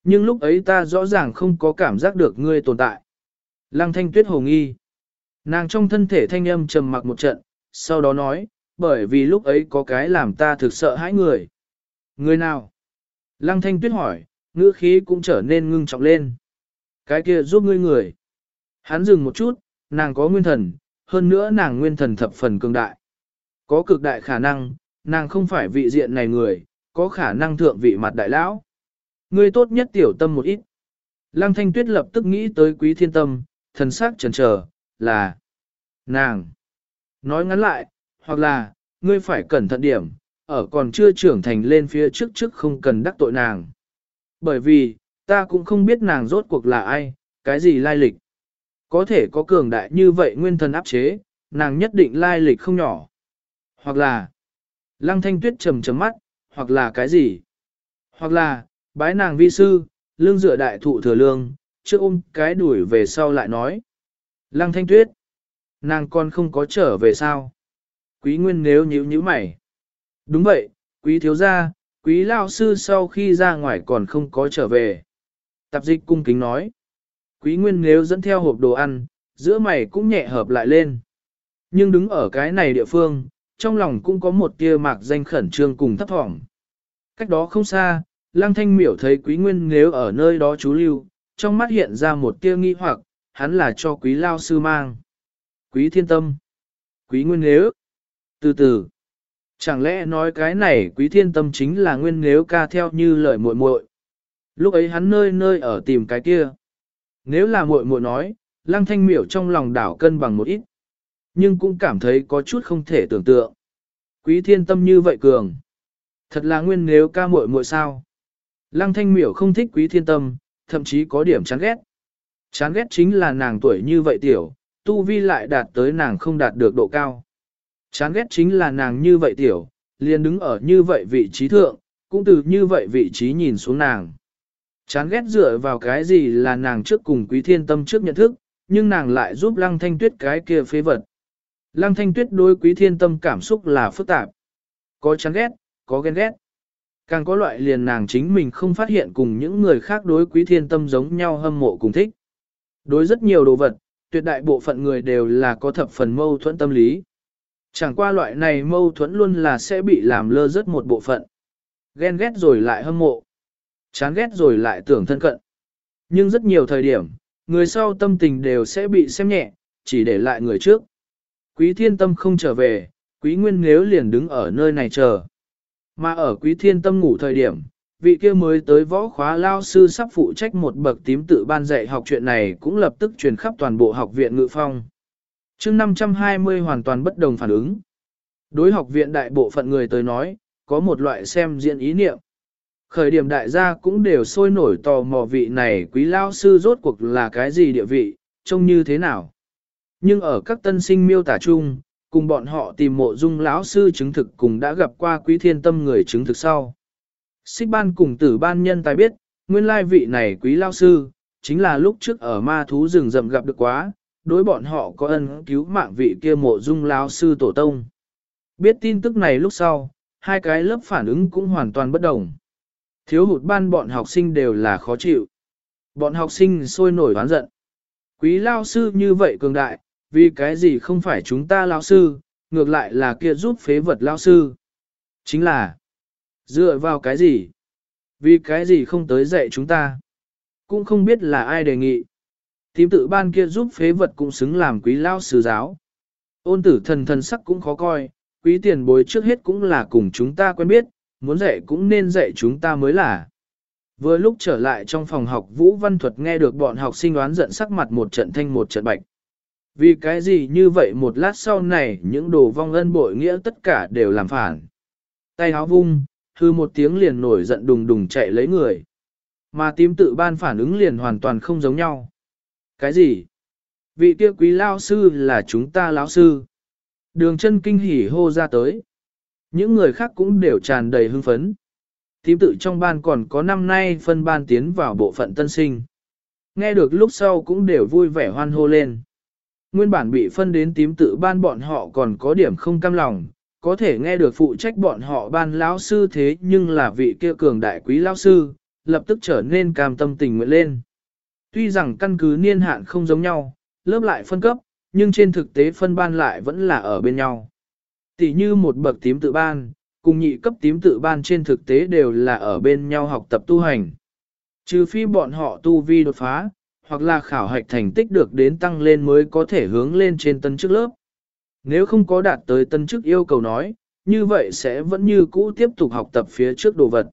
Nhưng lúc ấy ta rõ ràng không có cảm giác được ngươi tồn tại. Lăng thanh tuyết hồ nghi. Nàng trong thân thể thanh âm trầm mặc một trận, sau đó nói, bởi vì lúc ấy có cái làm ta thực sợ hãi người. Người nào? Lăng thanh tuyết hỏi, ngữ khí cũng trở nên ngưng trọng lên. Cái kia giúp ngươi người. Hắn dừng một chút, nàng có nguyên thần, hơn nữa nàng nguyên thần thập phần cường đại. Có cực đại khả năng, nàng không phải vị diện này người, có khả năng thượng vị mặt đại lão. Ngươi tốt nhất tiểu tâm một ít. Lăng thanh tuyết lập tức nghĩ tới quý thiên tâm, thần sắc chần chờ, là nàng. Nói ngắn lại, hoặc là, ngươi phải cẩn thận điểm, ở còn chưa trưởng thành lên phía trước trước không cần đắc tội nàng. Bởi vì, ta cũng không biết nàng rốt cuộc là ai, cái gì lai lịch. Có thể có cường đại như vậy nguyên thần áp chế, nàng nhất định lai lịch không nhỏ. Hoặc là, lăng thanh tuyết trầm trầm mắt, hoặc là cái gì. Hoặc là, bái nàng vi sư, lương dựa đại thụ thừa lương, trước ôm cái đuổi về sau lại nói. Lăng thanh tuyết, nàng con không có trở về sao. Quý nguyên nếu nhíu nhíu mày. Đúng vậy, quý thiếu gia, quý lao sư sau khi ra ngoài còn không có trở về. Tạp dịch cung kính nói. Quý nguyên nếu dẫn theo hộp đồ ăn, giữa mày cũng nhẹ hợp lại lên. Nhưng đứng ở cái này địa phương, trong lòng cũng có một tia mạc danh khẩn trương cùng thấp thỏm. Cách đó không xa, Lăng Thanh miểu thấy quý nguyên nếu ở nơi đó chú lưu, trong mắt hiện ra một tia nghi hoặc, hắn là cho quý lao sư mang. Quý thiên tâm. Quý nguyên nếu. Từ từ. Chẳng lẽ nói cái này quý thiên tâm chính là nguyên nếu ca theo như lời muội muội. Lúc ấy hắn nơi nơi ở tìm cái kia. Nếu là muội muội nói, lăng thanh miểu trong lòng đảo cân bằng một ít. Nhưng cũng cảm thấy có chút không thể tưởng tượng. Quý thiên tâm như vậy cường. Thật là nguyên nếu ca muội muội sao. Lăng thanh miểu không thích quý thiên tâm, thậm chí có điểm chán ghét. Chán ghét chính là nàng tuổi như vậy tiểu, tu vi lại đạt tới nàng không đạt được độ cao. Chán ghét chính là nàng như vậy tiểu, liền đứng ở như vậy vị trí thượng, cũng từ như vậy vị trí nhìn xuống nàng. Chán ghét dựa vào cái gì là nàng trước cùng quý thiên tâm trước nhận thức, nhưng nàng lại giúp lăng thanh tuyết cái kia phế vật. Lăng thanh tuyết đối quý thiên tâm cảm xúc là phức tạp. Có chán ghét, có ghen ghét. Càng có loại liền nàng chính mình không phát hiện cùng những người khác đối quý thiên tâm giống nhau hâm mộ cùng thích. Đối rất nhiều đồ vật, tuyệt đại bộ phận người đều là có thập phần mâu thuẫn tâm lý. Chẳng qua loại này mâu thuẫn luôn là sẽ bị làm lơ rất một bộ phận. Ghen ghét rồi lại hâm mộ. Chán ghét rồi lại tưởng thân cận. Nhưng rất nhiều thời điểm, người sau tâm tình đều sẽ bị xem nhẹ, chỉ để lại người trước. Quý thiên tâm không trở về, quý nguyên nếu liền đứng ở nơi này chờ. Mà ở quý thiên tâm ngủ thời điểm, vị kia mới tới võ khóa lao sư sắp phụ trách một bậc tím tự ban dạy học chuyện này cũng lập tức truyền khắp toàn bộ học viện ngự phong. chương 520 hoàn toàn bất đồng phản ứng. Đối học viện đại bộ phận người tới nói, có một loại xem diễn ý niệm. Khởi điểm đại gia cũng đều sôi nổi tò mò vị này quý lao sư rốt cuộc là cái gì địa vị, trông như thế nào. Nhưng ở các tân sinh miêu tả chung, cùng bọn họ tìm mộ dung lão sư chứng thực cùng đã gặp qua quý thiên tâm người chứng thực sau. Xích ban cùng tử ban nhân tài biết, nguyên lai vị này quý lao sư, chính là lúc trước ở ma thú rừng rậm gặp được quá, đối bọn họ có ân cứu mạng vị kia mộ dung lão sư tổ tông. Biết tin tức này lúc sau, hai cái lớp phản ứng cũng hoàn toàn bất đồng. Thiếu hụt ban bọn học sinh đều là khó chịu. Bọn học sinh sôi nổi oán giận. Quý lao sư như vậy cường đại, vì cái gì không phải chúng ta lao sư, ngược lại là kia giúp phế vật lao sư. Chính là, dựa vào cái gì? Vì cái gì không tới dạy chúng ta? Cũng không biết là ai đề nghị. Tím tự ban kia giúp phế vật cũng xứng làm quý lao sư giáo. Ôn tử thần thần sắc cũng khó coi, quý tiền bối trước hết cũng là cùng chúng ta quen biết, muốn dạy cũng nên dạy chúng ta mới là. Vừa lúc trở lại trong phòng học Vũ Văn Thuật nghe được bọn học sinh đoán giận sắc mặt một trận thanh một trận bạch. Vì cái gì như vậy một lát sau này những đồ vong ân bội nghĩa tất cả đều làm phản. Tay háo vung, hư một tiếng liền nổi giận đùng đùng chạy lấy người. Mà tím tự ban phản ứng liền hoàn toàn không giống nhau. Cái gì? Vị kia quý lao sư là chúng ta lão sư. Đường chân kinh hỉ hô ra tới. Những người khác cũng đều tràn đầy hưng phấn. Tím tự trong ban còn có năm nay phân ban tiến vào bộ phận tân sinh. Nghe được lúc sau cũng đều vui vẻ hoan hô lên. Nguyên bản bị phân đến tím tự ban bọn họ còn có điểm không cam lòng, có thể nghe được phụ trách bọn họ ban lão sư thế nhưng là vị kia cường đại quý lão sư, lập tức trở nên cam tâm tình nguyện lên. Tuy rằng căn cứ niên hạn không giống nhau, lớp lại phân cấp, nhưng trên thực tế phân ban lại vẫn là ở bên nhau. Tỷ như một bậc tím tự ban, cùng nhị cấp tím tự ban trên thực tế đều là ở bên nhau học tập tu hành. Trừ phi bọn họ tu vi đột phá, hoặc là khảo hạch thành tích được đến tăng lên mới có thể hướng lên trên tân chức lớp. Nếu không có đạt tới tân chức yêu cầu nói, như vậy sẽ vẫn như cũ tiếp tục học tập phía trước đồ vật.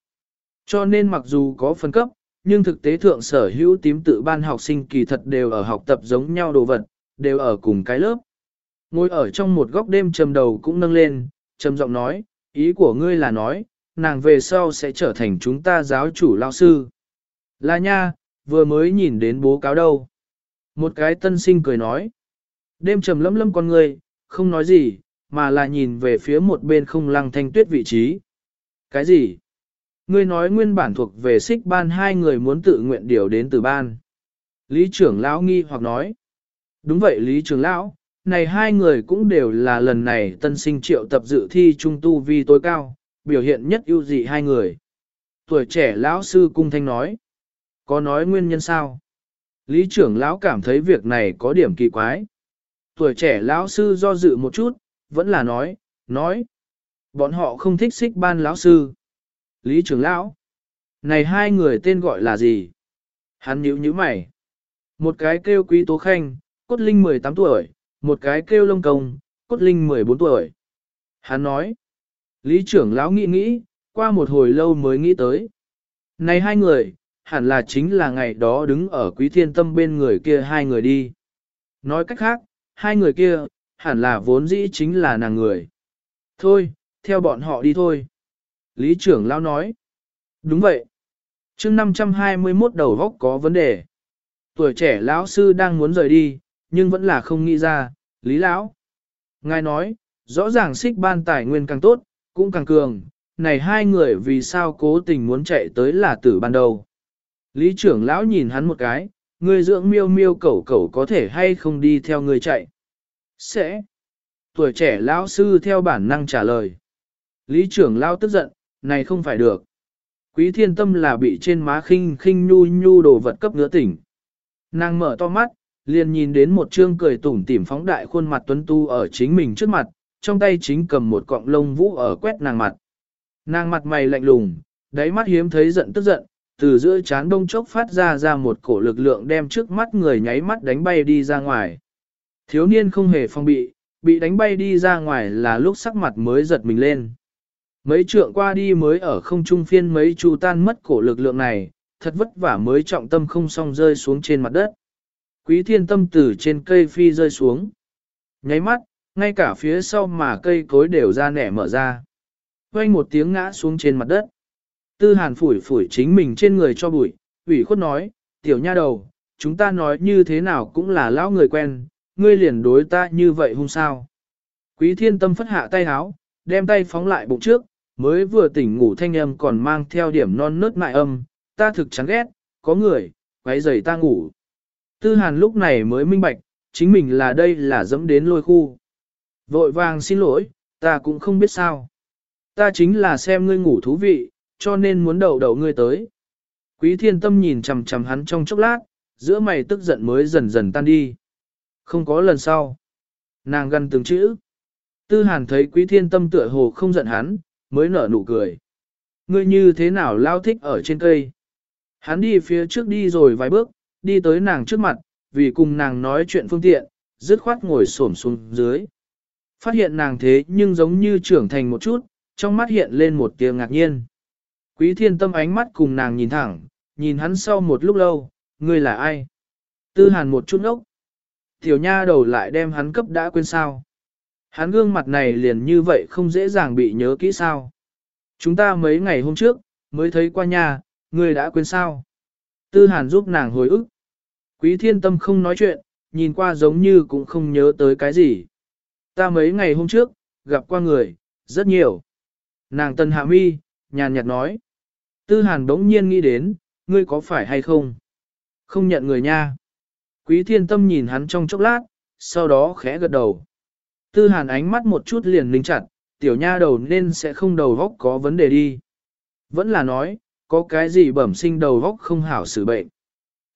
Cho nên mặc dù có phân cấp, nhưng thực tế thượng sở hữu tím tự ban học sinh kỳ thật đều ở học tập giống nhau đồ vật, đều ở cùng cái lớp. Ngồi ở trong một góc đêm trầm đầu cũng nâng lên, trầm giọng nói, ý của ngươi là nói, nàng về sau sẽ trở thành chúng ta giáo chủ lao sư. Là nha, vừa mới nhìn đến bố cáo đâu. Một cái tân sinh cười nói. Đêm trầm lấm lâm con ngươi, không nói gì, mà là nhìn về phía một bên không lăng thanh tuyết vị trí. Cái gì? Ngươi nói nguyên bản thuộc về xích ban hai người muốn tự nguyện điều đến từ ban. Lý trưởng lão nghi hoặc nói. Đúng vậy Lý trưởng lão, này hai người cũng đều là lần này tân sinh triệu tập dự thi trung tu vi tối cao, biểu hiện nhất ưu dị hai người. Tuổi trẻ lão sư cung thanh nói. Có nói nguyên nhân sao? Lý trưởng lão cảm thấy việc này có điểm kỳ quái. Tuổi trẻ lão sư do dự một chút, vẫn là nói, nói. Bọn họ không thích xích ban lão sư. Lý trưởng lão. Này hai người tên gọi là gì? Hắn nhíu nhíu mày. Một cái kêu quý tố khanh, cốt linh 18 tuổi, một cái kêu lông công, cốt linh 14 tuổi. Hắn nói. Lý trưởng lão nghĩ nghĩ, qua một hồi lâu mới nghĩ tới. Này hai người, hẳn là chính là ngày đó đứng ở quý thiên tâm bên người kia hai người đi. Nói cách khác, hai người kia, hẳn là vốn dĩ chính là nàng người. Thôi, theo bọn họ đi thôi. Lý trưởng lão nói. Đúng vậy. chương 521 đầu góc có vấn đề. Tuổi trẻ lão sư đang muốn rời đi, nhưng vẫn là không nghĩ ra, Lý lão. Ngài nói, rõ ràng xích ban tài nguyên càng tốt, cũng càng cường, này hai người vì sao cố tình muốn chạy tới là tử ban đầu. Lý trưởng lão nhìn hắn một cái, người dưỡng miêu miêu cẩu cẩu có thể hay không đi theo người chạy. Sẽ. Tuổi trẻ lão sư theo bản năng trả lời. Lý trưởng lao tức giận, này không phải được. Quý thiên tâm là bị trên má khinh khinh nhu nhu đồ vật cấp ngứa tỉnh. Nàng mở to mắt, liền nhìn đến một trương cười tủm tỉm phóng đại khuôn mặt tuấn tu ở chính mình trước mặt, trong tay chính cầm một cọng lông vũ ở quét nàng mặt. Nàng mặt mày lạnh lùng, đáy mắt hiếm thấy giận tức giận, từ giữa chán đông chốc phát ra ra một cổ lực lượng đem trước mắt người nháy mắt đánh bay đi ra ngoài. Thiếu niên không hề phong bị, bị đánh bay đi ra ngoài là lúc sắc mặt mới giật mình lên. Mấy trượng qua đi mới ở không trung phiên mấy chu tan mất cổ lực lượng này, thật vất vả mới trọng tâm không song rơi xuống trên mặt đất. Quý thiên tâm từ trên cây phi rơi xuống. Nháy mắt, ngay cả phía sau mà cây cối đều ra nẻ mở ra. Quanh một tiếng ngã xuống trên mặt đất. Tư hàn phủi phủi chính mình trên người cho bụi, ủy khuất nói, tiểu nha đầu, chúng ta nói như thế nào cũng là lão người quen, ngươi liền đối ta như vậy hung sao. Quý thiên tâm phất hạ tay háo, đem tay phóng lại bụng trước, mới vừa tỉnh ngủ thanh âm còn mang theo điểm non nớt mại âm, ta thực chán ghét, có người, quấy rầy ta ngủ. Tư hàn lúc này mới minh bạch, chính mình là đây là dẫm đến lôi khu. Vội vàng xin lỗi, ta cũng không biết sao. Ta chính là xem ngươi ngủ thú vị, cho nên muốn đầu đầu ngươi tới. Quý thiên tâm nhìn chằm chằm hắn trong chốc lát, giữa mày tức giận mới dần dần tan đi. Không có lần sau. Nàng gần từng chữ. Tư hàn thấy quý thiên tâm tựa hồ không giận hắn, mới nở nụ cười. Ngươi như thế nào lao thích ở trên cây? Hắn đi phía trước đi rồi vài bước, đi tới nàng trước mặt, vì cùng nàng nói chuyện phương tiện, dứt khoát ngồi xổm xuống dưới. Phát hiện nàng thế nhưng giống như trưởng thành một chút, trong mắt hiện lên một tia ngạc nhiên. Quý thiên tâm ánh mắt cùng nàng nhìn thẳng, nhìn hắn sau một lúc lâu, ngươi là ai? Tư hàn một chút ốc. Tiểu nha đầu lại đem hắn cấp đã quên sao. Hắn gương mặt này liền như vậy không dễ dàng bị nhớ kỹ sao. Chúng ta mấy ngày hôm trước, mới thấy qua nhà, ngươi đã quên sao. Tư hàn giúp nàng hồi ức. Quý thiên tâm không nói chuyện, nhìn qua giống như cũng không nhớ tới cái gì. Ta mấy ngày hôm trước, gặp qua người, rất nhiều. Nàng tân hạ mi, nhàn nhạt nói. Tư hàn đống nhiên nghĩ đến, ngươi có phải hay không? Không nhận người nha. Quý thiên tâm nhìn hắn trong chốc lát, sau đó khẽ gật đầu. Tư hàn ánh mắt một chút liền linh chặt, tiểu nha đầu nên sẽ không đầu góc có vấn đề đi. Vẫn là nói, có cái gì bẩm sinh đầu góc không hảo xử bệnh.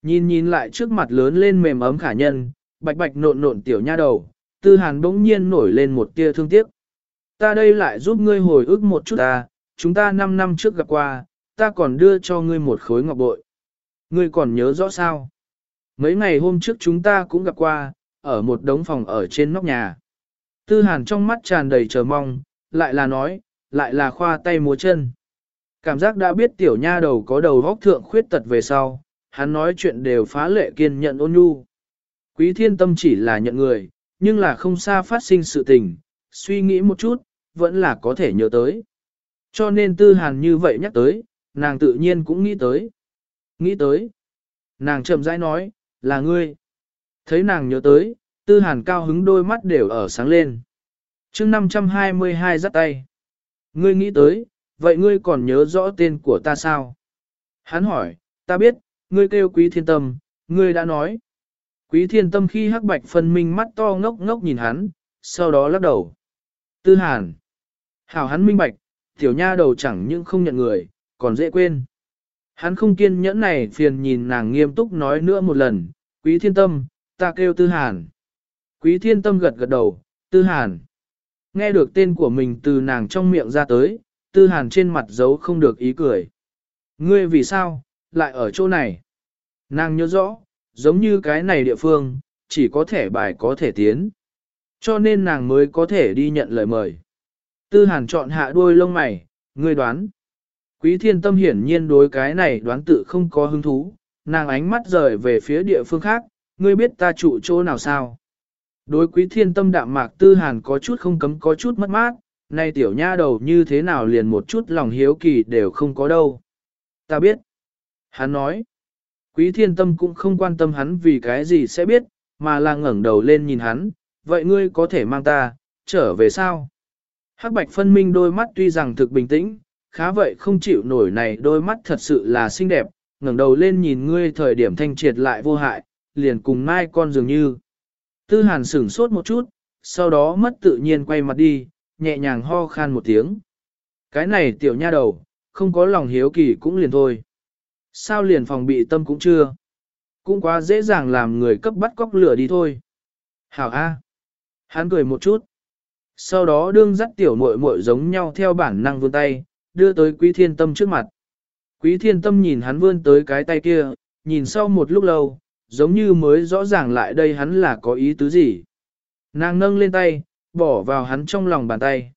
Nhìn nhìn lại trước mặt lớn lên mềm ấm khả nhân, bạch bạch nộn nộn tiểu nha đầu, tư hàn bỗng nhiên nổi lên một tia thương tiếc. Ta đây lại giúp ngươi hồi ức một chút ta, chúng ta 5 năm trước gặp qua, ta còn đưa cho ngươi một khối ngọc bội. Ngươi còn nhớ rõ sao? Mấy ngày hôm trước chúng ta cũng gặp qua, ở một đống phòng ở trên nóc nhà. Tư hàn trong mắt tràn đầy chờ mong, lại là nói, lại là khoa tay múa chân. Cảm giác đã biết tiểu nha đầu có đầu góc thượng khuyết tật về sau, hắn nói chuyện đều phá lệ kiên nhận ôn nhu. Quý thiên tâm chỉ là nhận người, nhưng là không xa phát sinh sự tình, suy nghĩ một chút, vẫn là có thể nhớ tới. Cho nên tư hàn như vậy nhắc tới, nàng tự nhiên cũng nghĩ tới. Nghĩ tới. Nàng chậm rãi nói, là ngươi. Thấy nàng nhớ tới, tư hàn cao hứng đôi mắt đều ở sáng lên. chương 522 dắt tay. Ngươi nghĩ tới, vậy ngươi còn nhớ rõ tên của ta sao? Hắn hỏi, ta biết, ngươi kêu quý thiên tâm, ngươi đã nói. Quý thiên tâm khi hắc bạch phân minh mắt to ngốc ngốc nhìn hắn, sau đó lắc đầu. Tư hàn. Hảo hắn minh bạch, tiểu nha đầu chẳng những không nhận người, còn dễ quên. Hắn không kiên nhẫn này phiền nhìn nàng nghiêm túc nói nữa một lần, quý thiên tâm, ta kêu tư hàn. Quý thiên tâm gật gật đầu, tư hàn. Nghe được tên của mình từ nàng trong miệng ra tới, tư hàn trên mặt giấu không được ý cười. Ngươi vì sao, lại ở chỗ này? Nàng nhớ rõ, giống như cái này địa phương, chỉ có thể bài có thể tiến. Cho nên nàng mới có thể đi nhận lời mời. Tư hàn chọn hạ đuôi lông mày, ngươi đoán. Quý thiên tâm hiển nhiên đối cái này đoán tự không có hứng thú, nàng ánh mắt rời về phía địa phương khác, ngươi biết ta trụ chỗ nào sao? Đối quý thiên tâm đạm mạc tư hàn có chút không cấm có chút mất mát, nay tiểu nha đầu như thế nào liền một chút lòng hiếu kỳ đều không có đâu. Ta biết. Hắn nói. Quý thiên tâm cũng không quan tâm hắn vì cái gì sẽ biết, mà là ngẩng đầu lên nhìn hắn, vậy ngươi có thể mang ta, trở về sao? Hắc bạch phân minh đôi mắt tuy rằng thực bình tĩnh, khá vậy không chịu nổi này đôi mắt thật sự là xinh đẹp, ngẩng đầu lên nhìn ngươi thời điểm thanh triệt lại vô hại, liền cùng mai con dường như. Tư hàn sửng sốt một chút, sau đó mất tự nhiên quay mặt đi, nhẹ nhàng ho khan một tiếng. Cái này tiểu nha đầu, không có lòng hiếu kỳ cũng liền thôi. Sao liền phòng bị tâm cũng chưa? Cũng quá dễ dàng làm người cấp bắt cóc lửa đi thôi. Hảo A. Hắn cười một chút. Sau đó đương dắt tiểu muội muội giống nhau theo bản năng vươn tay, đưa tới quý thiên tâm trước mặt. Quý thiên tâm nhìn hắn vươn tới cái tay kia, nhìn sau một lúc lâu, giống như mới rõ ràng lại đây hắn là có ý tứ gì. Nàng nâng lên tay, bỏ vào hắn trong lòng bàn tay.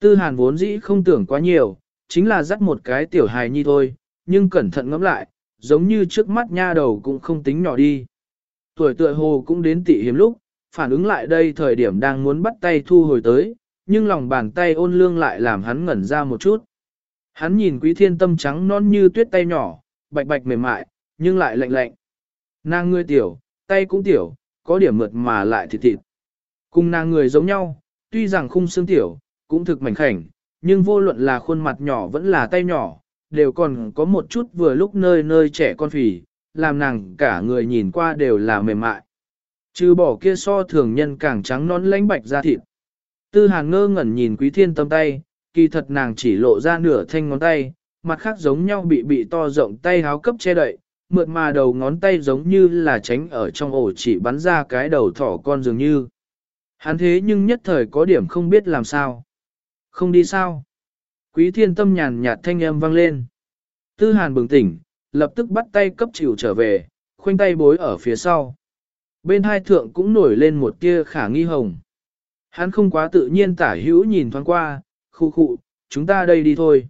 Tư hàn vốn dĩ không tưởng quá nhiều, chính là dắt một cái tiểu hài nhi thôi, nhưng cẩn thận ngẫm lại, giống như trước mắt nha đầu cũng không tính nhỏ đi. Tuổi tựa hồ cũng đến tị hiếm lúc, phản ứng lại đây thời điểm đang muốn bắt tay thu hồi tới, nhưng lòng bàn tay ôn lương lại làm hắn ngẩn ra một chút. Hắn nhìn quý thiên tâm trắng non như tuyết tay nhỏ, bạch bạch mềm mại, nhưng lại lạnh lạnh. Nàng ngươi tiểu, tay cũng tiểu, có điểm mượt mà lại thịt thịt. Cùng nàng người giống nhau, tuy rằng khung xương tiểu, cũng thực mảnh khảnh, nhưng vô luận là khuôn mặt nhỏ vẫn là tay nhỏ, đều còn có một chút vừa lúc nơi nơi trẻ con phì, làm nàng cả người nhìn qua đều là mềm mại. Trừ bỏ kia so thường nhân càng trắng non lãnh bạch ra thịt. Tư hàn ngơ ngẩn nhìn quý thiên tâm tay, kỳ thật nàng chỉ lộ ra nửa thanh ngón tay, mặt khác giống nhau bị bị to rộng tay háo cấp che đậy, mượt mà đầu ngón tay giống như là tránh ở trong ổ chỉ bắn ra cái đầu thỏ con dường như. Hắn thế nhưng nhất thời có điểm không biết làm sao. Không đi sao. Quý thiên tâm nhàn nhạt thanh âm vang lên. Tư hàn bừng tỉnh, lập tức bắt tay cấp chịu trở về, khoanh tay bối ở phía sau. Bên hai thượng cũng nổi lên một tia khả nghi hồng. Hắn không quá tự nhiên tả hữu nhìn thoáng qua, khu khu, chúng ta đây đi thôi.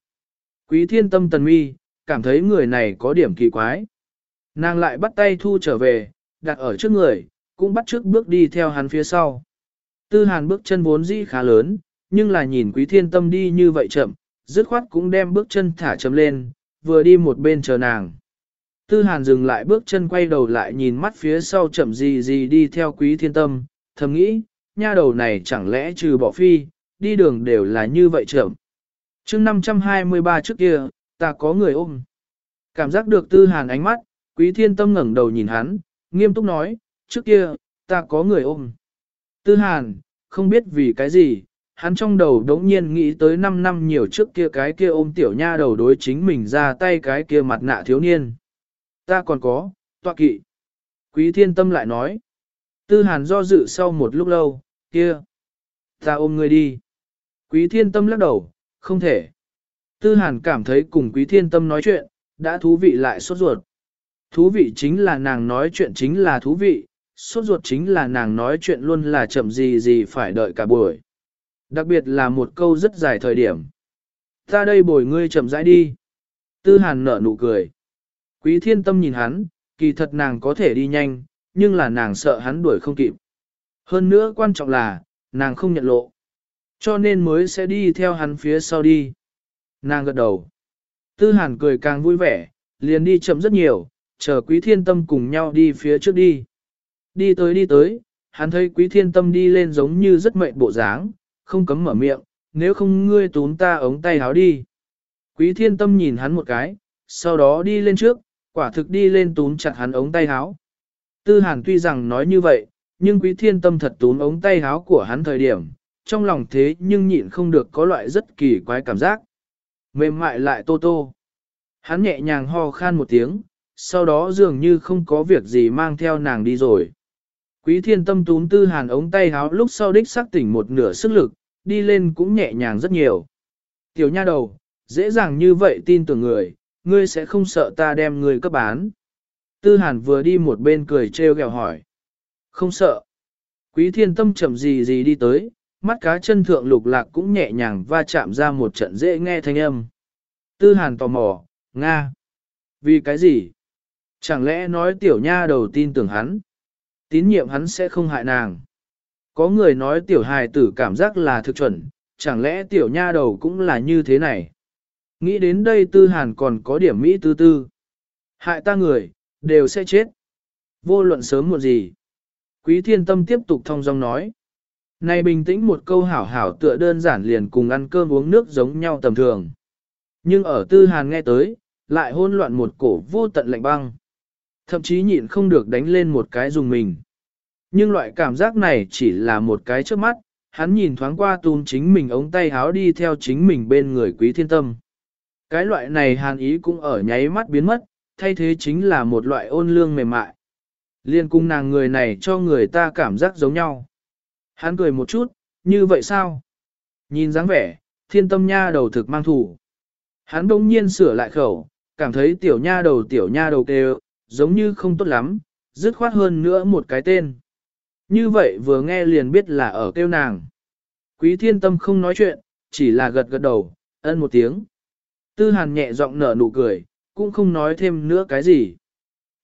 Quý thiên tâm tần mi, cảm thấy người này có điểm kỳ quái. Nàng lại bắt tay thu trở về, đặt ở trước người, cũng bắt trước bước đi theo hắn phía sau. Tư hàn bước chân vốn dĩ khá lớn, nhưng là nhìn quý thiên tâm đi như vậy chậm, dứt khoát cũng đem bước chân thả chậm lên, vừa đi một bên chờ nàng. Tư hàn dừng lại bước chân quay đầu lại nhìn mắt phía sau chậm gì gì đi theo quý thiên tâm, thầm nghĩ, nha đầu này chẳng lẽ trừ bỏ phi, đi đường đều là như vậy chậm. chương 523 trước kia, ta có người ôm. Cảm giác được tư hàn ánh mắt, quý thiên tâm ngẩng đầu nhìn hắn, nghiêm túc nói, trước kia, ta có người ôm. Tư hàn, không biết vì cái gì, hắn trong đầu đống nhiên nghĩ tới 5 năm nhiều trước kia cái kia ôm tiểu nha đầu đối chính mình ra tay cái kia mặt nạ thiếu niên. Ta còn có, tọa kỵ. Quý thiên tâm lại nói. Tư hàn do dự sau một lúc lâu, kia. Ta ôm ngươi đi. Quý thiên tâm lắc đầu, không thể. Tư hàn cảm thấy cùng quý thiên tâm nói chuyện, đã thú vị lại sốt ruột. Thú vị chính là nàng nói chuyện chính là thú vị, sốt ruột chính là nàng nói chuyện luôn là chậm gì gì phải đợi cả buổi. Đặc biệt là một câu rất dài thời điểm. Ta đây bồi ngươi chậm rãi đi. Tư hàn nở nụ cười. Quý thiên tâm nhìn hắn, kỳ thật nàng có thể đi nhanh, nhưng là nàng sợ hắn đuổi không kịp. Hơn nữa quan trọng là, nàng không nhận lộ. Cho nên mới sẽ đi theo hắn phía sau đi. Nàng gật đầu. Tư hàn cười càng vui vẻ, liền đi chậm rất nhiều, chờ quý thiên tâm cùng nhau đi phía trước đi. Đi tới đi tới, hắn thấy quý thiên tâm đi lên giống như rất mệt bộ dáng, không cấm mở miệng, nếu không ngươi tún ta ống tay háo đi. Quý thiên tâm nhìn hắn một cái, sau đó đi lên trước, quả thực đi lên tún chặt hắn ống tay háo. Tư hàn tuy rằng nói như vậy, nhưng quý thiên tâm thật tún ống tay háo của hắn thời điểm, trong lòng thế nhưng nhịn không được có loại rất kỳ quái cảm giác. Mềm mại lại tô tô. Hắn nhẹ nhàng ho khan một tiếng, sau đó dường như không có việc gì mang theo nàng đi rồi. Quý thiên tâm tún tư hàn ống tay háo lúc sau đích xác tỉnh một nửa sức lực, đi lên cũng nhẹ nhàng rất nhiều. Tiểu nha đầu, dễ dàng như vậy tin tưởng người, ngươi sẽ không sợ ta đem người cấp bán. Tư hàn vừa đi một bên cười trêu ghẹo hỏi. Không sợ. Quý thiên tâm chậm gì gì đi tới, mắt cá chân thượng lục lạc cũng nhẹ nhàng va chạm ra một trận dễ nghe thanh âm. Tư hàn tò mò, Nga. Vì cái gì? Chẳng lẽ nói tiểu nha đầu tin tưởng hắn? Tín nhiệm hắn sẽ không hại nàng. Có người nói tiểu hài tử cảm giác là thực chuẩn, chẳng lẽ tiểu nha đầu cũng là như thế này? Nghĩ đến đây tư hàn còn có điểm Mỹ tư tư. Hại ta người, đều sẽ chết. Vô luận sớm muộn gì. Quý thiên tâm tiếp tục thông dong nói. Này bình tĩnh một câu hảo hảo tựa đơn giản liền cùng ăn cơm uống nước giống nhau tầm thường. Nhưng ở tư hàn nghe tới, lại hôn loạn một cổ vô tận lạnh băng. Thậm chí nhịn không được đánh lên một cái dùng mình. Nhưng loại cảm giác này chỉ là một cái trước mắt, hắn nhìn thoáng qua tùm chính mình ống tay háo đi theo chính mình bên người quý thiên tâm. Cái loại này hàn ý cũng ở nháy mắt biến mất, thay thế chính là một loại ôn lương mềm mại. Liên cung nàng người này cho người ta cảm giác giống nhau. Hắn cười một chút, như vậy sao? Nhìn dáng vẻ, thiên tâm nha đầu thực mang thủ. Hắn đông nhiên sửa lại khẩu, cảm thấy tiểu nha đầu tiểu nha đầu kêu, giống như không tốt lắm, dứt khoát hơn nữa một cái tên. Như vậy vừa nghe liền biết là ở kêu nàng. Quý thiên tâm không nói chuyện, chỉ là gật gật đầu, ân một tiếng. Tư hàn nhẹ giọng nở nụ cười, cũng không nói thêm nữa cái gì.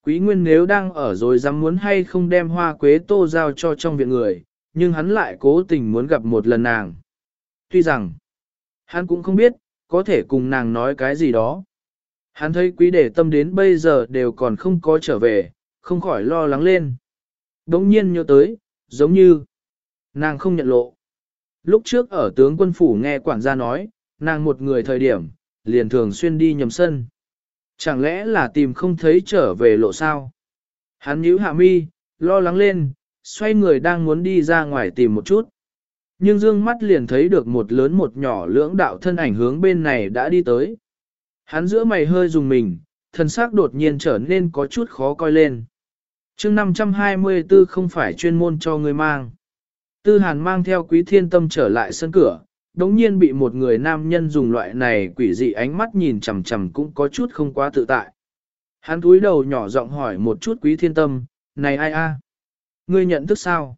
Quý nguyên nếu đang ở rồi dám muốn hay không đem hoa quế tô giao cho trong viện người, nhưng hắn lại cố tình muốn gặp một lần nàng. Tuy rằng, hắn cũng không biết, có thể cùng nàng nói cái gì đó. Hắn thấy quý để tâm đến bây giờ đều còn không có trở về, không khỏi lo lắng lên. Đống nhiên nhớ tới, giống như, nàng không nhận lộ. Lúc trước ở tướng quân phủ nghe quản gia nói, nàng một người thời điểm, liền thường xuyên đi nhầm sân. Chẳng lẽ là tìm không thấy trở về lộ sao? Hắn nhíu hạ mi, lo lắng lên, xoay người đang muốn đi ra ngoài tìm một chút. Nhưng dương mắt liền thấy được một lớn một nhỏ lưỡng đạo thân ảnh hướng bên này đã đi tới. Hắn giữa mày hơi dùng mình, thân xác đột nhiên trở nên có chút khó coi lên. chương 524 không phải chuyên môn cho người mang. Tư hàn mang theo quý thiên tâm trở lại sân cửa, đống nhiên bị một người nam nhân dùng loại này quỷ dị ánh mắt nhìn chằm chằm cũng có chút không quá tự tại. Hắn túi đầu nhỏ giọng hỏi một chút quý thiên tâm, này ai a? Ngươi nhận thức sao?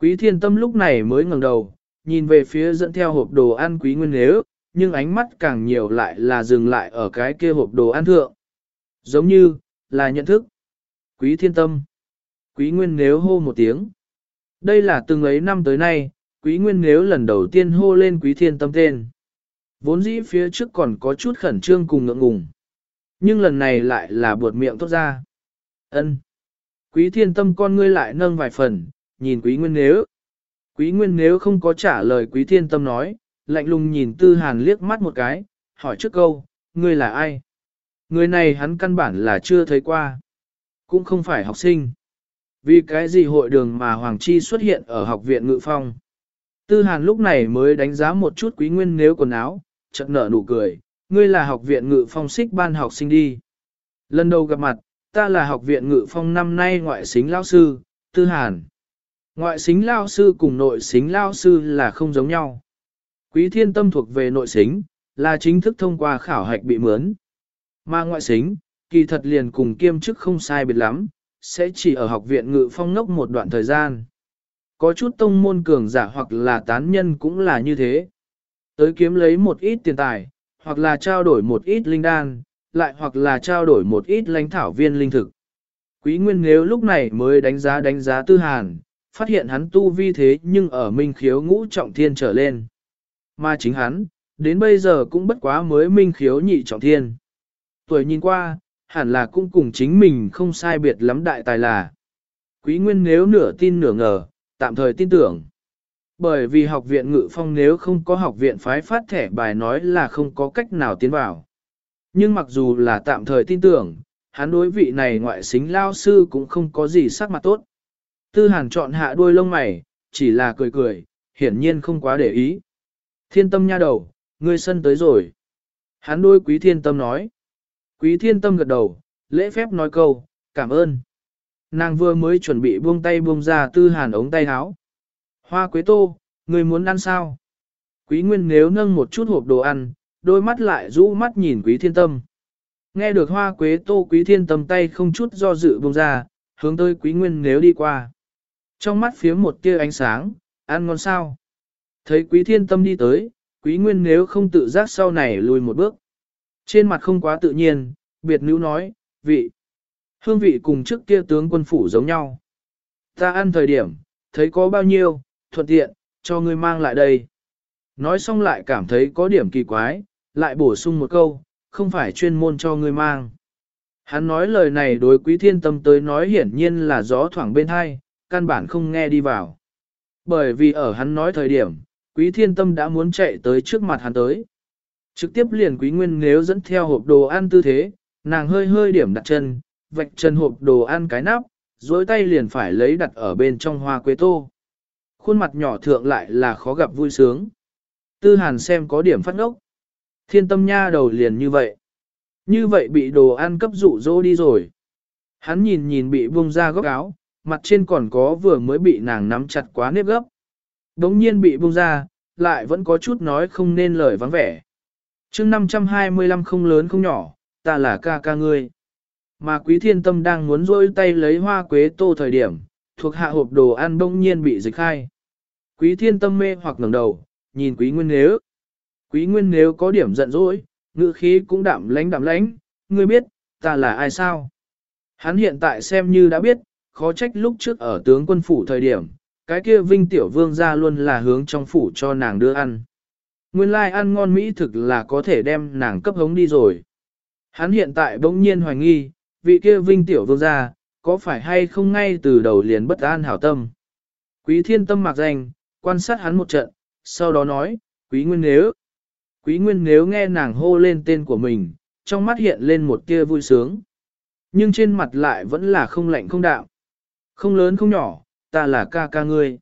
Quý thiên tâm lúc này mới ngẩng đầu, nhìn về phía dẫn theo hộp đồ ăn quý nguyên nếu, nhưng ánh mắt càng nhiều lại là dừng lại ở cái kia hộp đồ ăn thượng. Giống như, là nhận thức. Quý thiên tâm. Quý nguyên nếu hô một tiếng. Đây là từng ấy năm tới nay, quý nguyên nếu lần đầu tiên hô lên quý thiên tâm tên. Vốn dĩ phía trước còn có chút khẩn trương cùng ngượng ngùng. Nhưng lần này lại là buột miệng tốt ra. ân Quý thiên tâm con ngươi lại nâng vài phần, nhìn quý nguyên nếu. Quý nguyên nếu không có trả lời quý thiên tâm nói, lạnh lùng nhìn tư hàn liếc mắt một cái, hỏi trước câu, ngươi là ai? Người này hắn căn bản là chưa thấy qua. Cũng không phải học sinh. Vì cái gì hội đường mà Hoàng Chi xuất hiện ở học viện ngự phong? Tư hàn lúc này mới đánh giá một chút quý nguyên nếu quần áo, chợt nở nụ cười, ngươi là học viện ngự phong xích ban học sinh đi. Lần đầu gặp mặt, ta là học viện ngự phong năm nay ngoại xính lao sư, tư hàn. Ngoại xính lao sư cùng nội xính lao sư là không giống nhau. Quý thiên tâm thuộc về nội xính, là chính thức thông qua khảo hạch bị mướn. Mà ngoại xính, kỳ thật liền cùng kiêm chức không sai biệt lắm, sẽ chỉ ở học viện ngự phong nốc một đoạn thời gian. Có chút tông môn cường giả hoặc là tán nhân cũng là như thế. Tới kiếm lấy một ít tiền tài, hoặc là trao đổi một ít linh đan, lại hoặc là trao đổi một ít lãnh thảo viên linh thực. Quý Nguyên nếu lúc này mới đánh giá đánh giá Tư Hàn, phát hiện hắn tu vi thế nhưng ở minh khiếu ngũ trọng thiên trở lên. Mà chính hắn, đến bây giờ cũng bất quá mới minh khiếu nhị trọng thiên. Tuổi nhìn qua, hẳn là cũng cùng chính mình không sai biệt lắm đại tài là. Quý Nguyên nếu nửa tin nửa ngờ, tạm thời tin tưởng. Bởi vì học viện ngự phong nếu không có học viện phái phát thẻ bài nói là không có cách nào tiến vào. Nhưng mặc dù là tạm thời tin tưởng, hắn đối vị này ngoại xính lao sư cũng không có gì sắc mặt tốt. Tư hàn chọn hạ đuôi lông mày, chỉ là cười cười, hiển nhiên không quá để ý. Thiên tâm nha đầu, ngươi sân tới rồi. Hắn đôi quý thiên tâm nói. Quý thiên tâm gật đầu, lễ phép nói câu, cảm ơn. Nàng vừa mới chuẩn bị buông tay buông ra tư hàn ống tay áo. Hoa quế tô, người muốn ăn sao? Quý nguyên nếu nâng một chút hộp đồ ăn, đôi mắt lại rũ mắt nhìn quý thiên tâm. Nghe được hoa quế tô quý thiên tâm tay không chút do dự buông ra, hướng tới quý nguyên nếu đi qua. Trong mắt phía một tia ánh sáng, ăn ngon sao? Thấy quý thiên tâm đi tới, quý nguyên nếu không tự giác sau này lùi một bước. Trên mặt không quá tự nhiên, biệt nữ nói, vị. Hương vị cùng trước kia tướng quân phủ giống nhau. Ta ăn thời điểm, thấy có bao nhiêu, thuận tiện, cho ngươi mang lại đây. Nói xong lại cảm thấy có điểm kỳ quái, lại bổ sung một câu, không phải chuyên môn cho ngươi mang. Hắn nói lời này đối quý thiên tâm tới nói hiển nhiên là gió thoảng bên hai, căn bản không nghe đi vào. Bởi vì ở hắn nói thời điểm, quý thiên tâm đã muốn chạy tới trước mặt hắn tới. Trực tiếp liền quý nguyên nếu dẫn theo hộp đồ ăn tư thế, nàng hơi hơi điểm đặt chân, vạch chân hộp đồ ăn cái nắp, dối tay liền phải lấy đặt ở bên trong hoa quế tô. Khuôn mặt nhỏ thượng lại là khó gặp vui sướng. Tư hàn xem có điểm phát ngốc. Thiên tâm nha đầu liền như vậy. Như vậy bị đồ ăn cấp dụ dỗ đi rồi. Hắn nhìn nhìn bị bung ra góc áo, mặt trên còn có vừa mới bị nàng nắm chặt quá nếp gấp. Đống nhiên bị bung ra, lại vẫn có chút nói không nên lời vắng vẻ. chương 525 không lớn không nhỏ, ta là ca ca ngươi. Mà quý thiên tâm đang muốn rôi tay lấy hoa quế tô thời điểm, thuộc hạ hộp đồ ăn bỗng nhiên bị dịch khai. Quý thiên tâm mê hoặc ngẩng đầu, nhìn quý nguyên nếu. Quý nguyên nếu có điểm giận dỗi, ngữ khí cũng đạm lãnh đạm lãnh, ngươi biết, ta là ai sao? Hắn hiện tại xem như đã biết, khó trách lúc trước ở tướng quân phủ thời điểm, cái kia vinh tiểu vương ra luôn là hướng trong phủ cho nàng đưa ăn. Nguyên lai like ăn ngon mỹ thực là có thể đem nàng cấp hống đi rồi. Hắn hiện tại bỗng nhiên hoài nghi, vị kia vinh tiểu vương gia có phải hay không ngay từ đầu liền bất an hảo tâm. Quý thiên tâm mặc danh, quan sát hắn một trận, sau đó nói, quý nguyên nếu. Quý nguyên nếu nghe nàng hô lên tên của mình, trong mắt hiện lên một tia vui sướng. Nhưng trên mặt lại vẫn là không lạnh không đạo, Không lớn không nhỏ, ta là ca ca ngươi.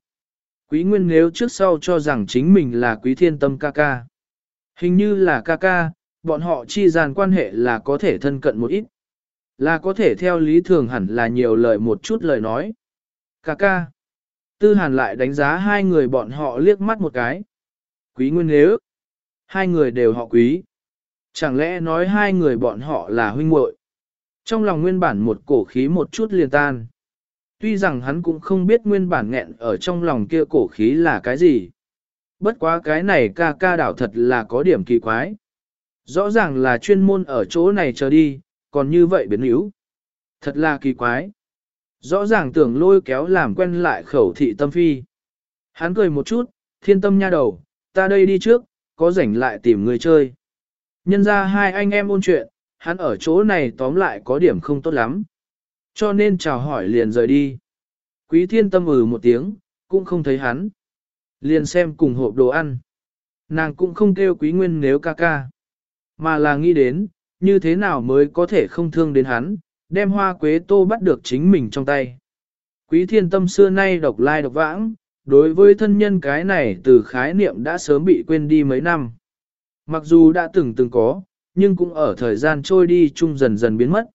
Quý nguyên nếu trước sau cho rằng chính mình là quý thiên tâm ca ca. Hình như là ca ca, bọn họ chi dàn quan hệ là có thể thân cận một ít. Là có thể theo lý thường hẳn là nhiều lời một chút lời nói. Cà ca. Tư hàn lại đánh giá hai người bọn họ liếc mắt một cái. Quý nguyên nếu. Hai người đều họ quý. Chẳng lẽ nói hai người bọn họ là huynh muội? Trong lòng nguyên bản một cổ khí một chút liền tan. Tuy rằng hắn cũng không biết nguyên bản nghẹn ở trong lòng kia cổ khí là cái gì. Bất quá cái này ca ca đảo thật là có điểm kỳ quái. Rõ ràng là chuyên môn ở chỗ này chờ đi, còn như vậy biến yếu. Thật là kỳ quái. Rõ ràng tưởng lôi kéo làm quen lại khẩu thị tâm phi. Hắn cười một chút, thiên tâm nha đầu, ta đây đi trước, có rảnh lại tìm người chơi. Nhân ra hai anh em ôn chuyện, hắn ở chỗ này tóm lại có điểm không tốt lắm. Cho nên chào hỏi liền rời đi. Quý thiên tâm ừ một tiếng, cũng không thấy hắn. Liền xem cùng hộp đồ ăn. Nàng cũng không kêu quý nguyên nếu ca ca. Mà là nghĩ đến, như thế nào mới có thể không thương đến hắn, đem hoa quế tô bắt được chính mình trong tay. Quý thiên tâm xưa nay độc lai độc vãng, đối với thân nhân cái này từ khái niệm đã sớm bị quên đi mấy năm. Mặc dù đã từng từng có, nhưng cũng ở thời gian trôi đi chung dần dần biến mất.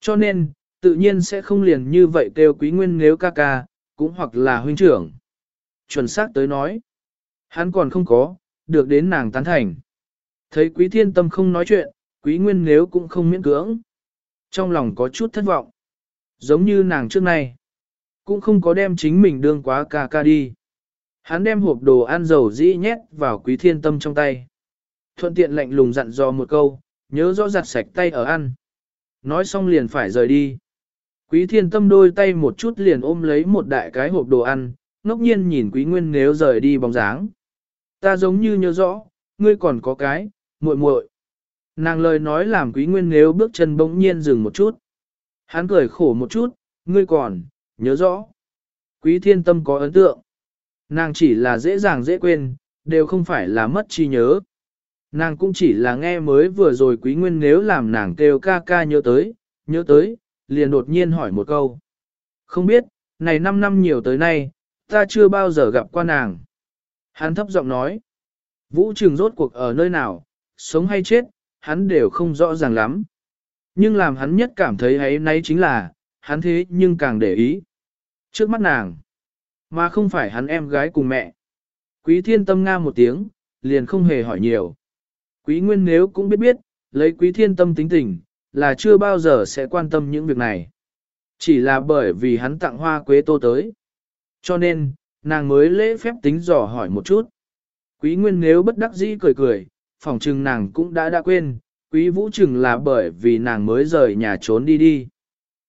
Cho nên, tự nhiên sẽ không liền như vậy kêu quý nguyên nếu ca ca, cũng hoặc là huynh trưởng. Chuẩn xác tới nói, hắn còn không có, được đến nàng tán thành. Thấy quý thiên tâm không nói chuyện, quý nguyên nếu cũng không miễn cưỡng. Trong lòng có chút thất vọng. Giống như nàng trước nay, cũng không có đem chính mình đương quá ca ca đi. Hắn đem hộp đồ ăn dầu dĩ nhét vào quý thiên tâm trong tay. Thuận tiện lạnh lùng dặn dò một câu, nhớ rõ giặt sạch tay ở ăn. Nói xong liền phải rời đi. Quý thiên tâm đôi tay một chút liền ôm lấy một đại cái hộp đồ ăn, ngốc nhiên nhìn quý nguyên nếu rời đi bóng dáng. Ta giống như nhớ rõ, ngươi còn có cái, muội muội. Nàng lời nói làm quý nguyên nếu bước chân bỗng nhiên dừng một chút. Hắn cười khổ một chút, ngươi còn, nhớ rõ. Quý thiên tâm có ấn tượng. Nàng chỉ là dễ dàng dễ quên, đều không phải là mất trí nhớ. Nàng cũng chỉ là nghe mới vừa rồi quý nguyên nếu làm nàng kêu ca ca nhớ tới, nhớ tới, liền đột nhiên hỏi một câu. Không biết, này 5 năm nhiều tới nay, ta chưa bao giờ gặp qua nàng. Hắn thấp giọng nói. Vũ trường rốt cuộc ở nơi nào, sống hay chết, hắn đều không rõ ràng lắm. Nhưng làm hắn nhất cảm thấy ấy nay chính là, hắn thế nhưng càng để ý. Trước mắt nàng, mà không phải hắn em gái cùng mẹ. Quý thiên tâm nga một tiếng, liền không hề hỏi nhiều. Quý nguyên nếu cũng biết biết, lấy quý thiên tâm tính tình, là chưa bao giờ sẽ quan tâm những việc này. Chỉ là bởi vì hắn tặng hoa quế tô tới. Cho nên, nàng mới lễ phép tính dò hỏi một chút. Quý nguyên nếu bất đắc dĩ cười cười, phòng trừng nàng cũng đã đã quên, quý vũ trừng là bởi vì nàng mới rời nhà trốn đi đi.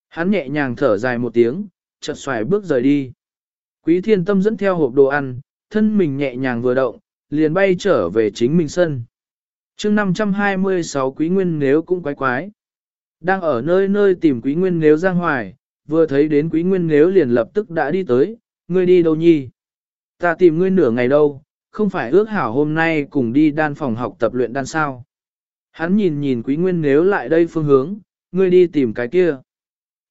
Hắn nhẹ nhàng thở dài một tiếng, chợt xoài bước rời đi. Quý thiên tâm dẫn theo hộp đồ ăn, thân mình nhẹ nhàng vừa động, liền bay trở về chính mình sân. chương 526 quý nguyên nếu cũng quái quái. Đang ở nơi nơi tìm quý nguyên nếu giang hoài, vừa thấy đến quý nguyên nếu liền lập tức đã đi tới, ngươi đi đâu nhi? Ta tìm ngươi nửa ngày đâu, không phải ước hảo hôm nay cùng đi đan phòng học tập luyện đan sao. Hắn nhìn nhìn quý nguyên nếu lại đây phương hướng, ngươi đi tìm cái kia.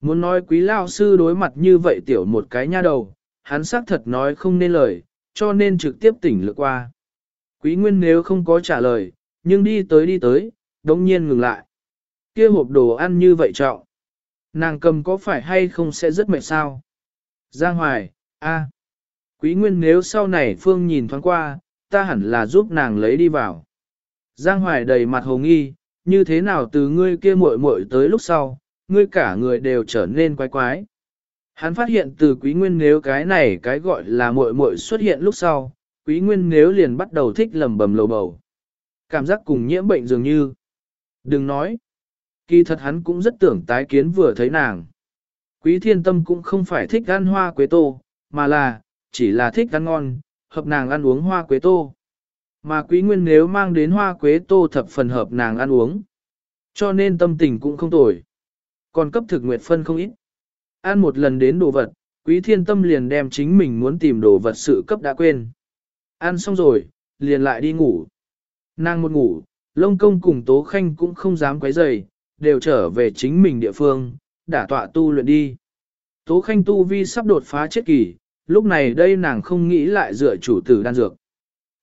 Muốn nói quý lao sư đối mặt như vậy tiểu một cái nha đầu, hắn xác thật nói không nên lời, cho nên trực tiếp tỉnh lược qua. Quý nguyên nếu không có trả lời, nhưng đi tới đi tới, đống nhiên ngừng lại. Kia hộp đồ ăn như vậy trọng. Nàng cầm có phải hay không sẽ rất mệt sao? Giang Hoài, a, Quý Nguyên nếu sau này Phương nhìn thoáng qua, ta hẳn là giúp nàng lấy đi vào. Giang Hoài đầy mặt hồ nghi, như thế nào từ ngươi kia muội muội tới lúc sau, ngươi cả người đều trở nên quái quái. Hắn phát hiện từ quý nguyên nếu cái này cái gọi là muội muội xuất hiện lúc sau, quý nguyên nếu liền bắt đầu thích lầm bầm lầu bầu. Cảm giác cùng nhiễm bệnh dường như. Đừng nói. Kỳ thật hắn cũng rất tưởng tái kiến vừa thấy nàng. Quý thiên tâm cũng không phải thích ăn hoa quế tô, mà là, chỉ là thích ăn ngon, hợp nàng ăn uống hoa quế tô. Mà quý nguyên nếu mang đến hoa quế tô thập phần hợp nàng ăn uống. Cho nên tâm tình cũng không tồi. Còn cấp thực nguyệt phân không ít. Ăn một lần đến đồ vật, quý thiên tâm liền đem chính mình muốn tìm đồ vật sự cấp đã quên. Ăn xong rồi, liền lại đi ngủ. Nàng một ngủ, lông công cùng tố khanh cũng không dám quấy rầy, đều trở về chính mình địa phương, đả tọa tu luyện đi. Tố khanh tu vi sắp đột phá chết kỳ, lúc này đây nàng không nghĩ lại dựa chủ tử đan dược.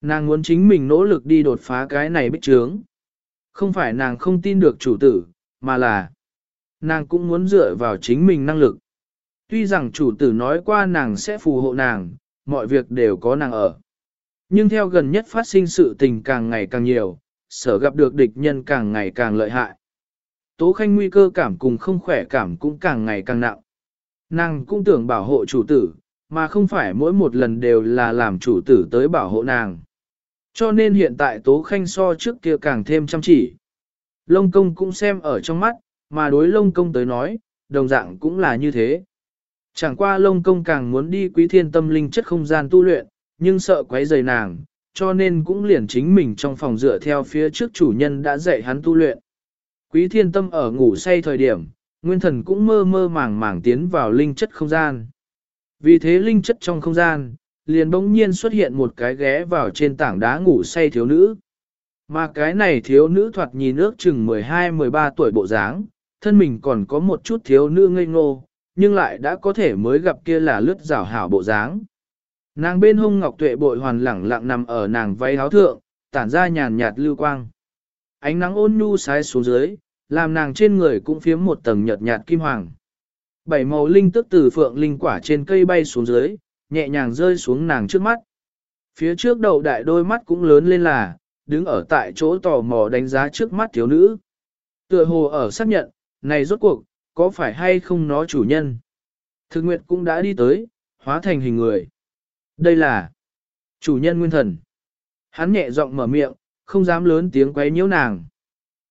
Nàng muốn chính mình nỗ lực đi đột phá cái này bích trướng. Không phải nàng không tin được chủ tử, mà là nàng cũng muốn dựa vào chính mình năng lực. Tuy rằng chủ tử nói qua nàng sẽ phù hộ nàng, mọi việc đều có nàng ở. Nhưng theo gần nhất phát sinh sự tình càng ngày càng nhiều, sở gặp được địch nhân càng ngày càng lợi hại. Tố khanh nguy cơ cảm cùng không khỏe cảm cũng càng ngày càng nặng. Nàng cũng tưởng bảo hộ chủ tử, mà không phải mỗi một lần đều là làm chủ tử tới bảo hộ nàng. Cho nên hiện tại Tố Khanh so trước kia càng thêm chăm chỉ. Lông công cũng xem ở trong mắt, mà đối lông công tới nói, đồng dạng cũng là như thế. Chẳng qua lông công càng muốn đi quý thiên tâm linh chất không gian tu luyện, nhưng sợ quấy rầy nàng, cho nên cũng liền chính mình trong phòng dựa theo phía trước chủ nhân đã dạy hắn tu luyện. Quý thiên tâm ở ngủ say thời điểm, nguyên thần cũng mơ mơ màng màng tiến vào linh chất không gian. Vì thế linh chất trong không gian, liền bỗng nhiên xuất hiện một cái ghé vào trên tảng đá ngủ say thiếu nữ. Mà cái này thiếu nữ thoạt nhìn ước chừng 12-13 tuổi bộ dáng, thân mình còn có một chút thiếu nữ ngây ngô, nhưng lại đã có thể mới gặp kia là lướt rảo hảo bộ dáng. Nàng bên hông ngọc tuệ bội hoàn lẳng lặng nằm ở nàng váy áo thượng, tản ra nhàn nhạt lưu quang. Ánh nắng ôn nhu sái xuống dưới, làm nàng trên người cũng phiếm một tầng nhợt nhạt kim hoàng. Bảy màu linh tức từ phượng linh quả trên cây bay xuống dưới, nhẹ nhàng rơi xuống nàng trước mắt. Phía trước đầu đại đôi mắt cũng lớn lên là, đứng ở tại chỗ tò mò đánh giá trước mắt thiếu nữ. Tựa hồ ở xác nhận, này rốt cuộc, có phải hay không nó chủ nhân? Thực nguyệt cũng đã đi tới, hóa thành hình người. Đây là chủ nhân nguyên thần. Hắn nhẹ giọng mở miệng, không dám lớn tiếng quấy nhiễu nàng.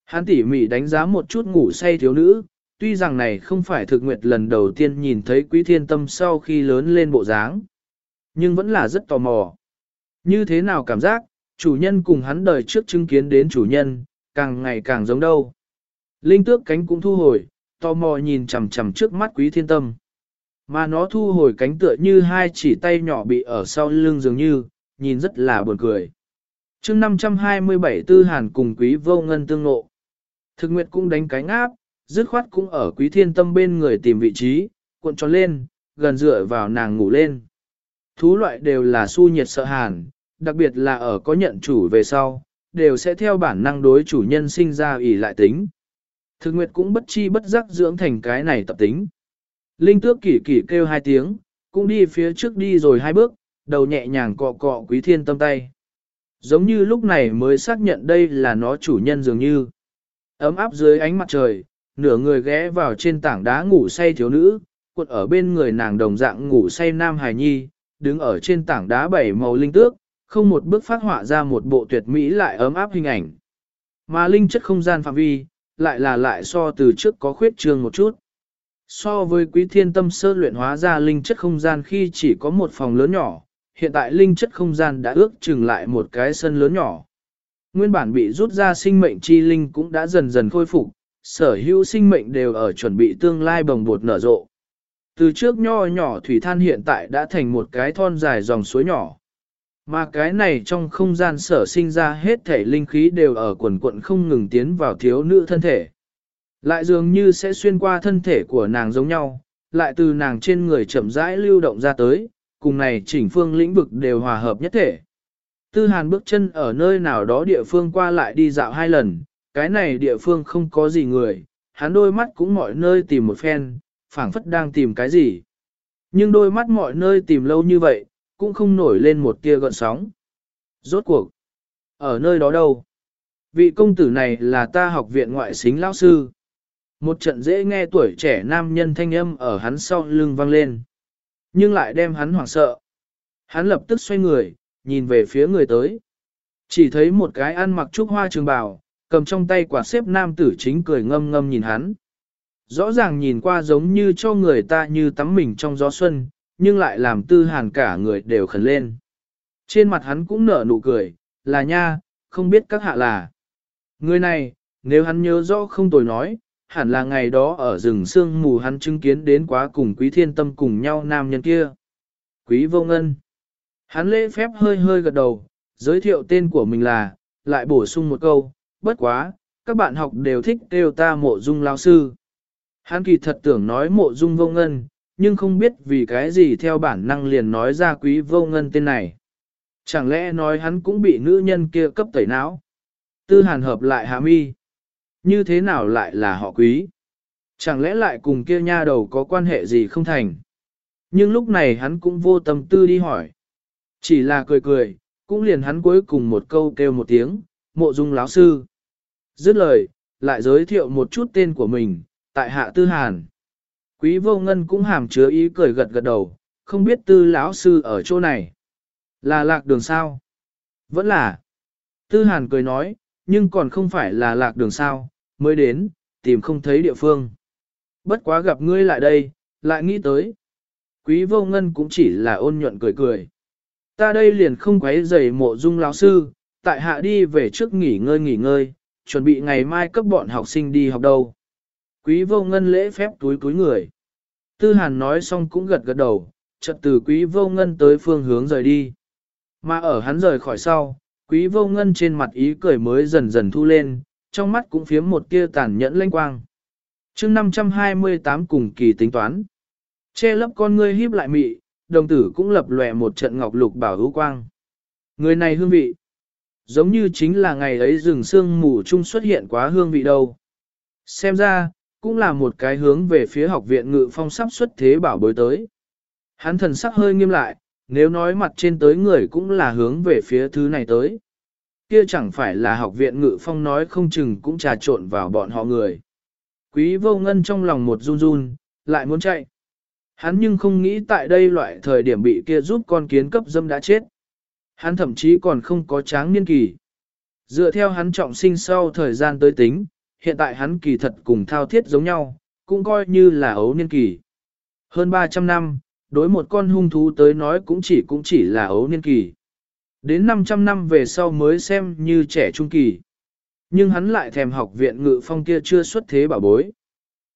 Hắn tỉ mỉ đánh giá một chút ngủ say thiếu nữ, tuy rằng này không phải thực nguyệt lần đầu tiên nhìn thấy quý thiên tâm sau khi lớn lên bộ dáng, nhưng vẫn là rất tò mò. Như thế nào cảm giác, chủ nhân cùng hắn đời trước chứng kiến đến chủ nhân, càng ngày càng giống đâu. Linh tước cánh cũng thu hồi, tò mò nhìn chằm chằm trước mắt quý thiên tâm. Mà nó thu hồi cánh tựa như hai chỉ tay nhỏ bị ở sau lưng dường như, nhìn rất là buồn cười. chương 527 tư hàn cùng quý vô ngân tương ngộ. Thực nguyệt cũng đánh cánh áp, dứt khoát cũng ở quý thiên tâm bên người tìm vị trí, cuộn tròn lên, gần dựa vào nàng ngủ lên. Thú loại đều là su nhiệt sợ hàn, đặc biệt là ở có nhận chủ về sau, đều sẽ theo bản năng đối chủ nhân sinh ra ỷ lại tính. Thực nguyệt cũng bất chi bất giác dưỡng thành cái này tập tính. Linh tước kỳ kỳ kêu hai tiếng, cũng đi phía trước đi rồi hai bước, đầu nhẹ nhàng cọ cọ quý thiên tâm tay. Giống như lúc này mới xác nhận đây là nó chủ nhân dường như. Ấm áp dưới ánh mặt trời, nửa người ghé vào trên tảng đá ngủ say thiếu nữ, cuộn ở bên người nàng đồng dạng ngủ say nam hài nhi, đứng ở trên tảng đá bảy màu linh tước, không một bước phát họa ra một bộ tuyệt mỹ lại ấm áp hình ảnh. Mà linh chất không gian phạm vi, lại là lại so từ trước có khuyết trường một chút. So với quý thiên tâm sơ luyện hóa ra linh chất không gian khi chỉ có một phòng lớn nhỏ, hiện tại linh chất không gian đã ước chừng lại một cái sân lớn nhỏ. Nguyên bản bị rút ra sinh mệnh chi linh cũng đã dần dần khôi phục, sở hữu sinh mệnh đều ở chuẩn bị tương lai bồng bột nở rộ. Từ trước nho nhỏ thủy than hiện tại đã thành một cái thon dài dòng suối nhỏ. Mà cái này trong không gian sở sinh ra hết thể linh khí đều ở quần quận không ngừng tiến vào thiếu nữ thân thể. Lại dường như sẽ xuyên qua thân thể của nàng giống nhau, lại từ nàng trên người chậm rãi lưu động ra tới, cùng này chỉnh phương lĩnh vực đều hòa hợp nhất thể. Tư hàn bước chân ở nơi nào đó địa phương qua lại đi dạo hai lần, cái này địa phương không có gì người, hắn đôi mắt cũng mọi nơi tìm một phen, phảng phất đang tìm cái gì. Nhưng đôi mắt mọi nơi tìm lâu như vậy, cũng không nổi lên một tia gợn sóng. Rốt cuộc, ở nơi đó đâu? Vị công tử này là ta học viện ngoại xính lão sư. Một trận dễ nghe tuổi trẻ nam nhân thanh âm ở hắn sau lưng vang lên. Nhưng lại đem hắn hoảng sợ. Hắn lập tức xoay người, nhìn về phía người tới. Chỉ thấy một cái ăn mặc trúc hoa trường bào, cầm trong tay quả xếp nam tử chính cười ngâm ngâm nhìn hắn. Rõ ràng nhìn qua giống như cho người ta như tắm mình trong gió xuân, nhưng lại làm tư hàn cả người đều khẩn lên. Trên mặt hắn cũng nở nụ cười, là nha, không biết các hạ là. Người này, nếu hắn nhớ rõ không tồi nói, hẳn là ngày đó ở rừng sương mù hắn chứng kiến đến quá cùng quý thiên tâm cùng nhau nam nhân kia. Quý vô ngân. Hắn lễ phép hơi hơi gật đầu, giới thiệu tên của mình là, lại bổ sung một câu, bất quá, các bạn học đều thích kêu ta mộ dung lao sư. Hắn kỳ thật tưởng nói mộ dung vô ngân, nhưng không biết vì cái gì theo bản năng liền nói ra quý vô ngân tên này. Chẳng lẽ nói hắn cũng bị nữ nhân kia cấp tẩy não? Tư hàn hợp lại hạ mi. Như thế nào lại là họ quý? Chẳng lẽ lại cùng kia nha đầu có quan hệ gì không thành? Nhưng lúc này hắn cũng vô tâm tư đi hỏi. Chỉ là cười cười, cũng liền hắn cuối cùng một câu kêu một tiếng, mộ dung lão sư. Dứt lời, lại giới thiệu một chút tên của mình, tại hạ tư hàn. Quý vô ngân cũng hàm chứa ý cười gật gật đầu, không biết tư lão sư ở chỗ này. Là lạc đường sao? Vẫn là. Tư hàn cười nói, nhưng còn không phải là lạc đường sao, mới đến, tìm không thấy địa phương. Bất quá gặp ngươi lại đây, lại nghĩ tới. Quý vô ngân cũng chỉ là ôn nhuận cười cười. Ta đây liền không quấy rầy mộ dung lão sư, tại hạ đi về trước nghỉ ngơi nghỉ ngơi, chuẩn bị ngày mai cấp bọn học sinh đi học đâu. Quý vô ngân lễ phép túi túi người. Tư hàn nói xong cũng gật gật đầu, chợt từ quý vô ngân tới phương hướng rời đi. Mà ở hắn rời khỏi sau, quý vô ngân trên mặt ý cười mới dần dần thu lên, trong mắt cũng phiếm một tia tàn nhẫn lanh quang. chương 528 cùng kỳ tính toán. Che lấp con ngươi híp lại mị, đồng tử cũng lập lòe một trận ngọc lục bảo hữu quang. Người này hương vị. Giống như chính là ngày ấy rừng sương mù chung xuất hiện quá hương vị đâu. Xem ra, cũng là một cái hướng về phía học viện ngự phong sắp xuất thế bảo bối tới. Hắn thần sắc hơi nghiêm lại, nếu nói mặt trên tới người cũng là hướng về phía thứ này tới. Kia chẳng phải là học viện ngự phong nói không chừng cũng trà trộn vào bọn họ người. Quý vô ngân trong lòng một run run, lại muốn chạy. Hắn nhưng không nghĩ tại đây loại thời điểm bị kia giúp con kiến cấp dâm đã chết. Hắn thậm chí còn không có tráng niên kỳ. Dựa theo hắn trọng sinh sau thời gian tới tính, hiện tại hắn kỳ thật cùng thao thiết giống nhau, cũng coi như là ấu niên kỳ. Hơn 300 năm, đối một con hung thú tới nói cũng chỉ cũng chỉ là ấu niên kỳ. Đến 500 năm về sau mới xem như trẻ trung kỳ. Nhưng hắn lại thèm học viện ngự phong kia chưa xuất thế bảo bối.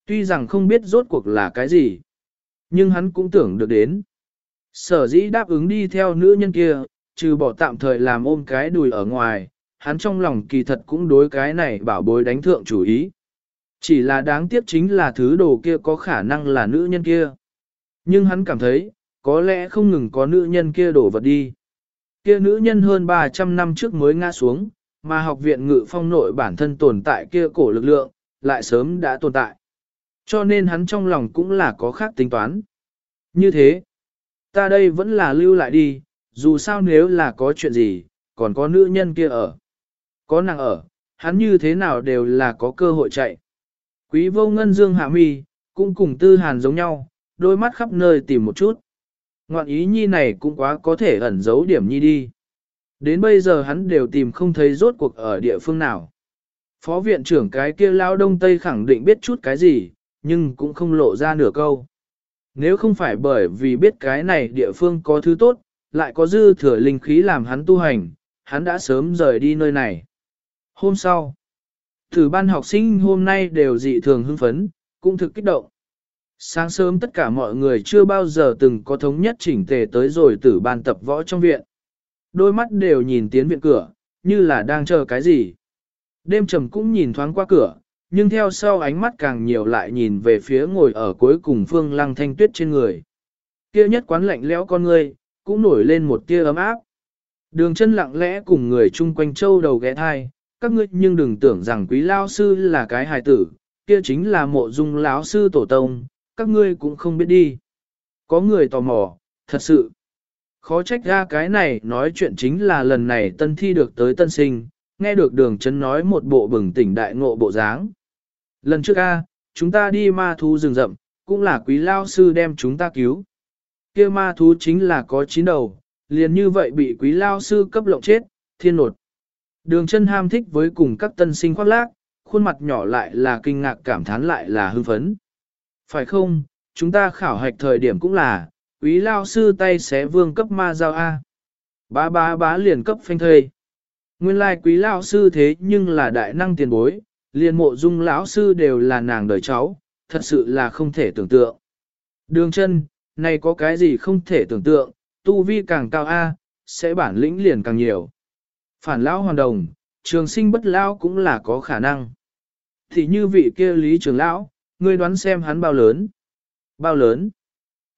Tuy rằng không biết rốt cuộc là cái gì, nhưng hắn cũng tưởng được đến. Sở dĩ đáp ứng đi theo nữ nhân kia, trừ bỏ tạm thời làm ôm cái đùi ở ngoài, hắn trong lòng kỳ thật cũng đối cái này bảo bối đánh thượng chủ ý. Chỉ là đáng tiếc chính là thứ đồ kia có khả năng là nữ nhân kia. Nhưng hắn cảm thấy, có lẽ không ngừng có nữ nhân kia đổ vật đi. Kia nữ nhân hơn 300 năm trước mới ngã xuống, mà học viện ngự phong nội bản thân tồn tại kia cổ lực lượng, lại sớm đã tồn tại. Cho nên hắn trong lòng cũng là có khác tính toán. Như thế, ta đây vẫn là lưu lại đi, dù sao nếu là có chuyện gì, còn có nữ nhân kia ở. Có nàng ở, hắn như thế nào đều là có cơ hội chạy. Quý vô ngân dương hạ mi, cũng cùng tư hàn giống nhau, đôi mắt khắp nơi tìm một chút. Ngoạn ý nhi này cũng quá có thể ẩn giấu điểm nhi đi. Đến bây giờ hắn đều tìm không thấy rốt cuộc ở địa phương nào. Phó viện trưởng cái kia lao đông tây khẳng định biết chút cái gì, nhưng cũng không lộ ra nửa câu. Nếu không phải bởi vì biết cái này địa phương có thứ tốt, lại có dư thừa linh khí làm hắn tu hành, hắn đã sớm rời đi nơi này. Hôm sau, thử ban học sinh hôm nay đều dị thường hưng phấn, cũng thực kích động. Sáng sớm tất cả mọi người chưa bao giờ từng có thống nhất chỉnh tề tới rồi tử ban tập võ trong viện. Đôi mắt đều nhìn tiến viện cửa, như là đang chờ cái gì. Đêm trầm cũng nhìn thoáng qua cửa, nhưng theo sau ánh mắt càng nhiều lại nhìn về phía ngồi ở cuối cùng phương lăng thanh tuyết trên người. Kia nhất quán lạnh lẽo con người, cũng nổi lên một tia ấm áp. Đường chân lặng lẽ cùng người chung quanh châu đầu ghé thai, các ngươi nhưng đừng tưởng rằng quý lao sư là cái hài tử, kia chính là mộ dung lão sư tổ tông, các ngươi cũng không biết đi. Có người tò mò, thật sự. Khó trách ra cái này nói chuyện chính là lần này tân thi được tới tân sinh, nghe được đường chân nói một bộ bừng tỉnh đại ngộ bộ dáng. Lần trước a, chúng ta đi ma thú rừng rậm, cũng là quý lao sư đem chúng ta cứu kia ma thú chính là có chín đầu, liền như vậy bị quý lao sư cấp lộng chết, thiên nột. Đường chân ham thích với cùng các tân sinh khoác lác, khuôn mặt nhỏ lại là kinh ngạc cảm thán lại là hưng phấn. Phải không, chúng ta khảo hạch thời điểm cũng là, quý lao sư tay xé vương cấp ma giao A. Bá bá bá liền cấp phanh thây. Nguyên lai quý lao sư thế nhưng là đại năng tiền bối, liền mộ dung lão sư đều là nàng đời cháu, thật sự là không thể tưởng tượng. Đường chân, này có cái gì không thể tưởng tượng, tu vi càng cao A, sẽ bản lĩnh liền càng nhiều. Phản lão hoàn đồng, trường sinh bất lão cũng là có khả năng. Thì như vị kia lý trường lão, ngươi đoán xem hắn bao lớn. Bao lớn?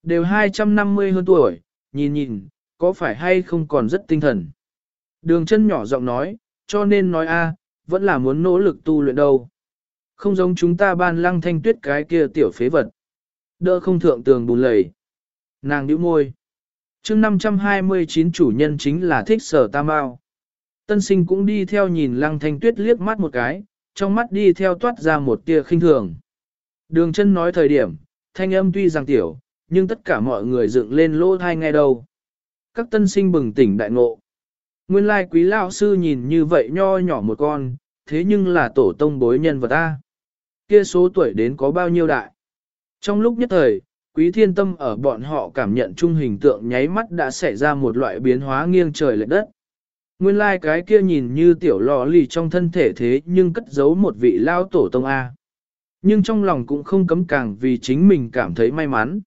Đều 250 hơn tuổi, nhìn nhìn, có phải hay không còn rất tinh thần. Đường chân nhỏ giọng nói, cho nên nói a, vẫn là muốn nỗ lực tu luyện đâu. Không giống chúng ta ban lăng thanh tuyết cái kia tiểu phế vật. Đỡ không thượng tường bùn lầy. Nàng nhíu môi. chương 529 chủ nhân chính là thích sở tam bao. Tân sinh cũng đi theo nhìn lăng thanh tuyết liếc mắt một cái, trong mắt đi theo toát ra một tia khinh thường. Đường chân nói thời điểm, thanh âm tuy rằng tiểu, nhưng tất cả mọi người dựng lên lỗ thai nghe đâu. Các tân sinh bừng tỉnh đại ngộ. Nguyên lai quý lão sư nhìn như vậy nho nhỏ một con, thế nhưng là tổ tông bối nhân vật ta. Kia số tuổi đến có bao nhiêu đại. Trong lúc nhất thời, quý thiên tâm ở bọn họ cảm nhận chung hình tượng nháy mắt đã xảy ra một loại biến hóa nghiêng trời lệ đất. Nguyên lai like cái kia nhìn như tiểu lò lì trong thân thể thế nhưng cất giấu một vị lao tổ tông A. Nhưng trong lòng cũng không cấm càng vì chính mình cảm thấy may mắn.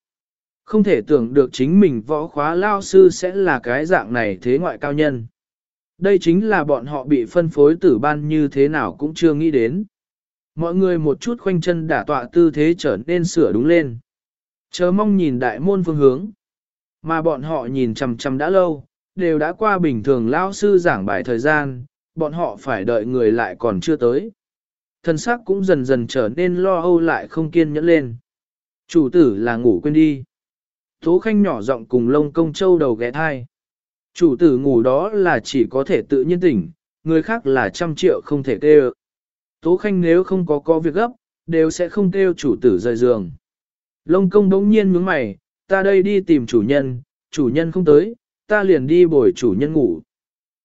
Không thể tưởng được chính mình võ khóa lao sư sẽ là cái dạng này thế ngoại cao nhân. Đây chính là bọn họ bị phân phối tử ban như thế nào cũng chưa nghĩ đến. Mọi người một chút khoanh chân đả tọa tư thế trở nên sửa đúng lên. Chờ mong nhìn đại môn phương hướng. Mà bọn họ nhìn chằm chằm đã lâu, đều đã qua bình thường lao sư giảng bài thời gian, bọn họ phải đợi người lại còn chưa tới. Thần sắc cũng dần dần trở nên lo âu lại không kiên nhẫn lên. Chủ tử là ngủ quên đi. Tố khanh nhỏ giọng cùng lông công châu đầu ghé thai. Chủ tử ngủ đó là chỉ có thể tự nhiên tỉnh, người khác là trăm triệu không thể kêu. Tố khanh nếu không có có việc gấp, đều sẽ không kêu chủ tử rời giường. Lông công đống nhiên nhướng mày, ta đây đi tìm chủ nhân, chủ nhân không tới, ta liền đi bồi chủ nhân ngủ.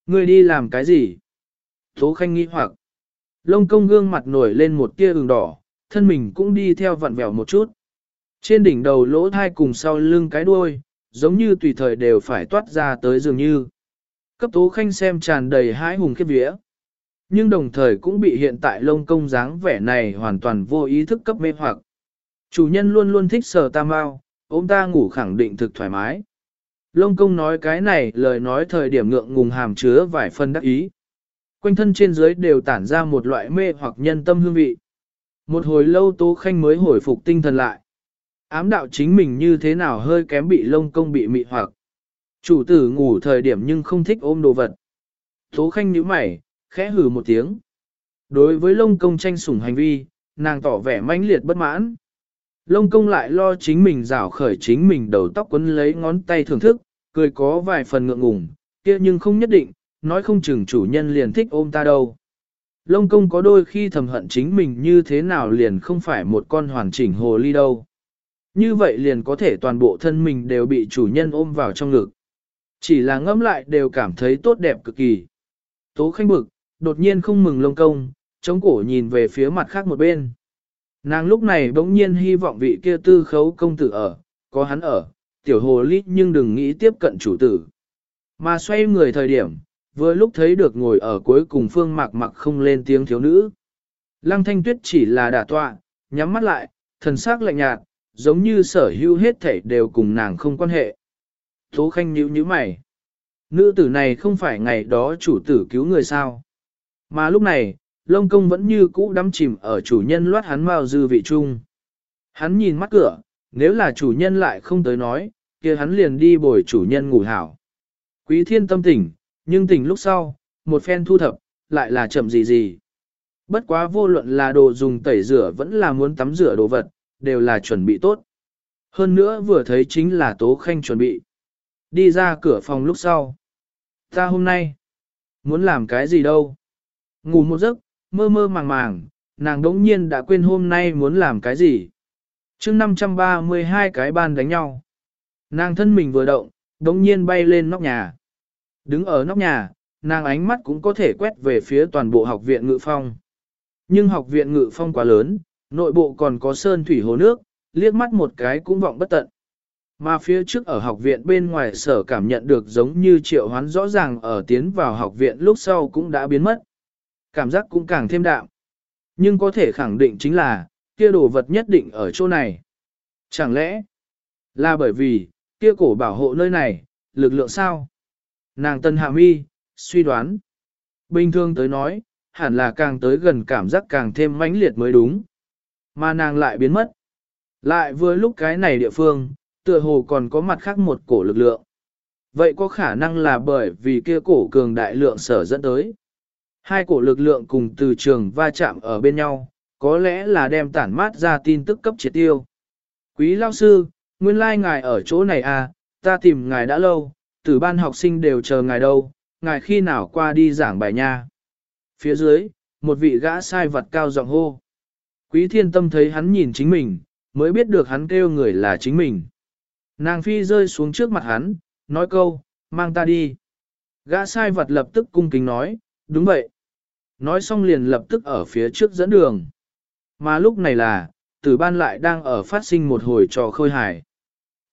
Ngươi đi làm cái gì? Tố Khanh nghi hoặc. Lông công gương mặt nổi lên một tia ửng đỏ, thân mình cũng đi theo vặn vẹo một chút. Trên đỉnh đầu lỗ thai cùng sau lưng cái đuôi, giống như tùy thời đều phải toát ra tới dường như. Cấp Tố Khanh xem tràn đầy hãi hùng khiếp vía. Nhưng đồng thời cũng bị hiện tại lông công dáng vẻ này hoàn toàn vô ý thức cấp mê hoặc. Chủ nhân luôn luôn thích sờ ta mau, ôm ta ngủ khẳng định thực thoải mái. Lông công nói cái này lời nói thời điểm ngượng ngùng hàm chứa vài phân đắc ý. Quanh thân trên dưới đều tản ra một loại mê hoặc nhân tâm hương vị. Một hồi lâu Tố Khanh mới hồi phục tinh thần lại. Ám đạo chính mình như thế nào hơi kém bị lông công bị mị hoặc. Chủ tử ngủ thời điểm nhưng không thích ôm đồ vật. Tố Khanh nhíu mày, khẽ hừ một tiếng. Đối với lông công tranh sủng hành vi, nàng tỏ vẻ mãnh liệt bất mãn. Lông công lại lo chính mình rảo khởi chính mình đầu tóc quấn lấy ngón tay thưởng thức, cười có vài phần ngượng ngùng, kia nhưng không nhất định, nói không chừng chủ nhân liền thích ôm ta đâu. Lông công có đôi khi thầm hận chính mình như thế nào liền không phải một con hoàn chỉnh hồ ly đâu. Như vậy liền có thể toàn bộ thân mình đều bị chủ nhân ôm vào trong ngực. Chỉ là ngẫm lại đều cảm thấy tốt đẹp cực kỳ. Tố khanh bực, đột nhiên không mừng lông công, chống cổ nhìn về phía mặt khác một bên. Nàng lúc này bỗng nhiên hy vọng vị kia tư khấu công tử ở, có hắn ở, tiểu hồ ly nhưng đừng nghĩ tiếp cận chủ tử. Mà xoay người thời điểm, vừa lúc thấy được ngồi ở cuối cùng phương mạc mặc không lên tiếng thiếu nữ. Lăng thanh tuyết chỉ là đả tọa, nhắm mắt lại, thần sắc lạnh nhạt, giống như sở hữu hết thảy đều cùng nàng không quan hệ. Tố khanh nhíu nhíu mày. Nữ tử này không phải ngày đó chủ tử cứu người sao. Mà lúc này, lông công vẫn như cũ đắm chìm ở chủ nhân loát hắn mao dư vị trung. Hắn nhìn mắt cửa, nếu là chủ nhân lại không tới nói, kia hắn liền đi bồi chủ nhân ngủ hảo. Quý thiên tâm tỉnh, nhưng tỉnh lúc sau, một phen thu thập, lại là chậm gì gì. Bất quá vô luận là đồ dùng tẩy rửa vẫn là muốn tắm rửa đồ vật, đều là chuẩn bị tốt. Hơn nữa vừa thấy chính là Tố Khanh chuẩn bị. Đi ra cửa phòng lúc sau. Ta hôm nay, muốn làm cái gì đâu? Ngủ một giấc, mơ mơ màng màng, nàng đống nhiên đã quên hôm nay muốn làm cái gì. chương 532 cái ban đánh nhau. Nàng thân mình vừa động, đống nhiên bay lên nóc nhà. Đứng ở nóc nhà, nàng ánh mắt cũng có thể quét về phía toàn bộ học viện ngự phong. Nhưng học viện ngự phong quá lớn, nội bộ còn có sơn thủy hồ nước, liếc mắt một cái cũng vọng bất tận. Mà phía trước ở học viện bên ngoài sở cảm nhận được giống như triệu hoán rõ ràng ở tiến vào học viện lúc sau cũng đã biến mất. Cảm giác cũng càng thêm đạm. Nhưng có thể khẳng định chính là, kia đồ vật nhất định ở chỗ này. Chẳng lẽ là bởi vì, kia cổ bảo hộ nơi này, lực lượng sao? Nàng tân hạ mi, suy đoán. Bình thường tới nói, hẳn là càng tới gần cảm giác càng thêm mãnh liệt mới đúng. Mà nàng lại biến mất. Lại vừa lúc cái này địa phương, tựa hồ còn có mặt khác một cổ lực lượng. Vậy có khả năng là bởi vì kia cổ cường đại lượng sở dẫn tới. Hai cổ lực lượng cùng từ trường va chạm ở bên nhau, có lẽ là đem tản mát ra tin tức cấp triệt tiêu. Quý lao sư, nguyên lai ngài ở chỗ này à, ta tìm ngài đã lâu, từ ban học sinh đều chờ ngài đâu, ngài khi nào qua đi giảng bài nha. Phía dưới, một vị gã sai vật cao giọng hô. Quý thiên tâm thấy hắn nhìn chính mình, mới biết được hắn kêu người là chính mình. Nàng phi rơi xuống trước mặt hắn, nói câu, mang ta đi. Gã sai vật lập tức cung kính nói, đúng vậy. Nói xong liền lập tức ở phía trước dẫn đường. Mà lúc này là, tử ban lại đang ở phát sinh một hồi trò khôi hài.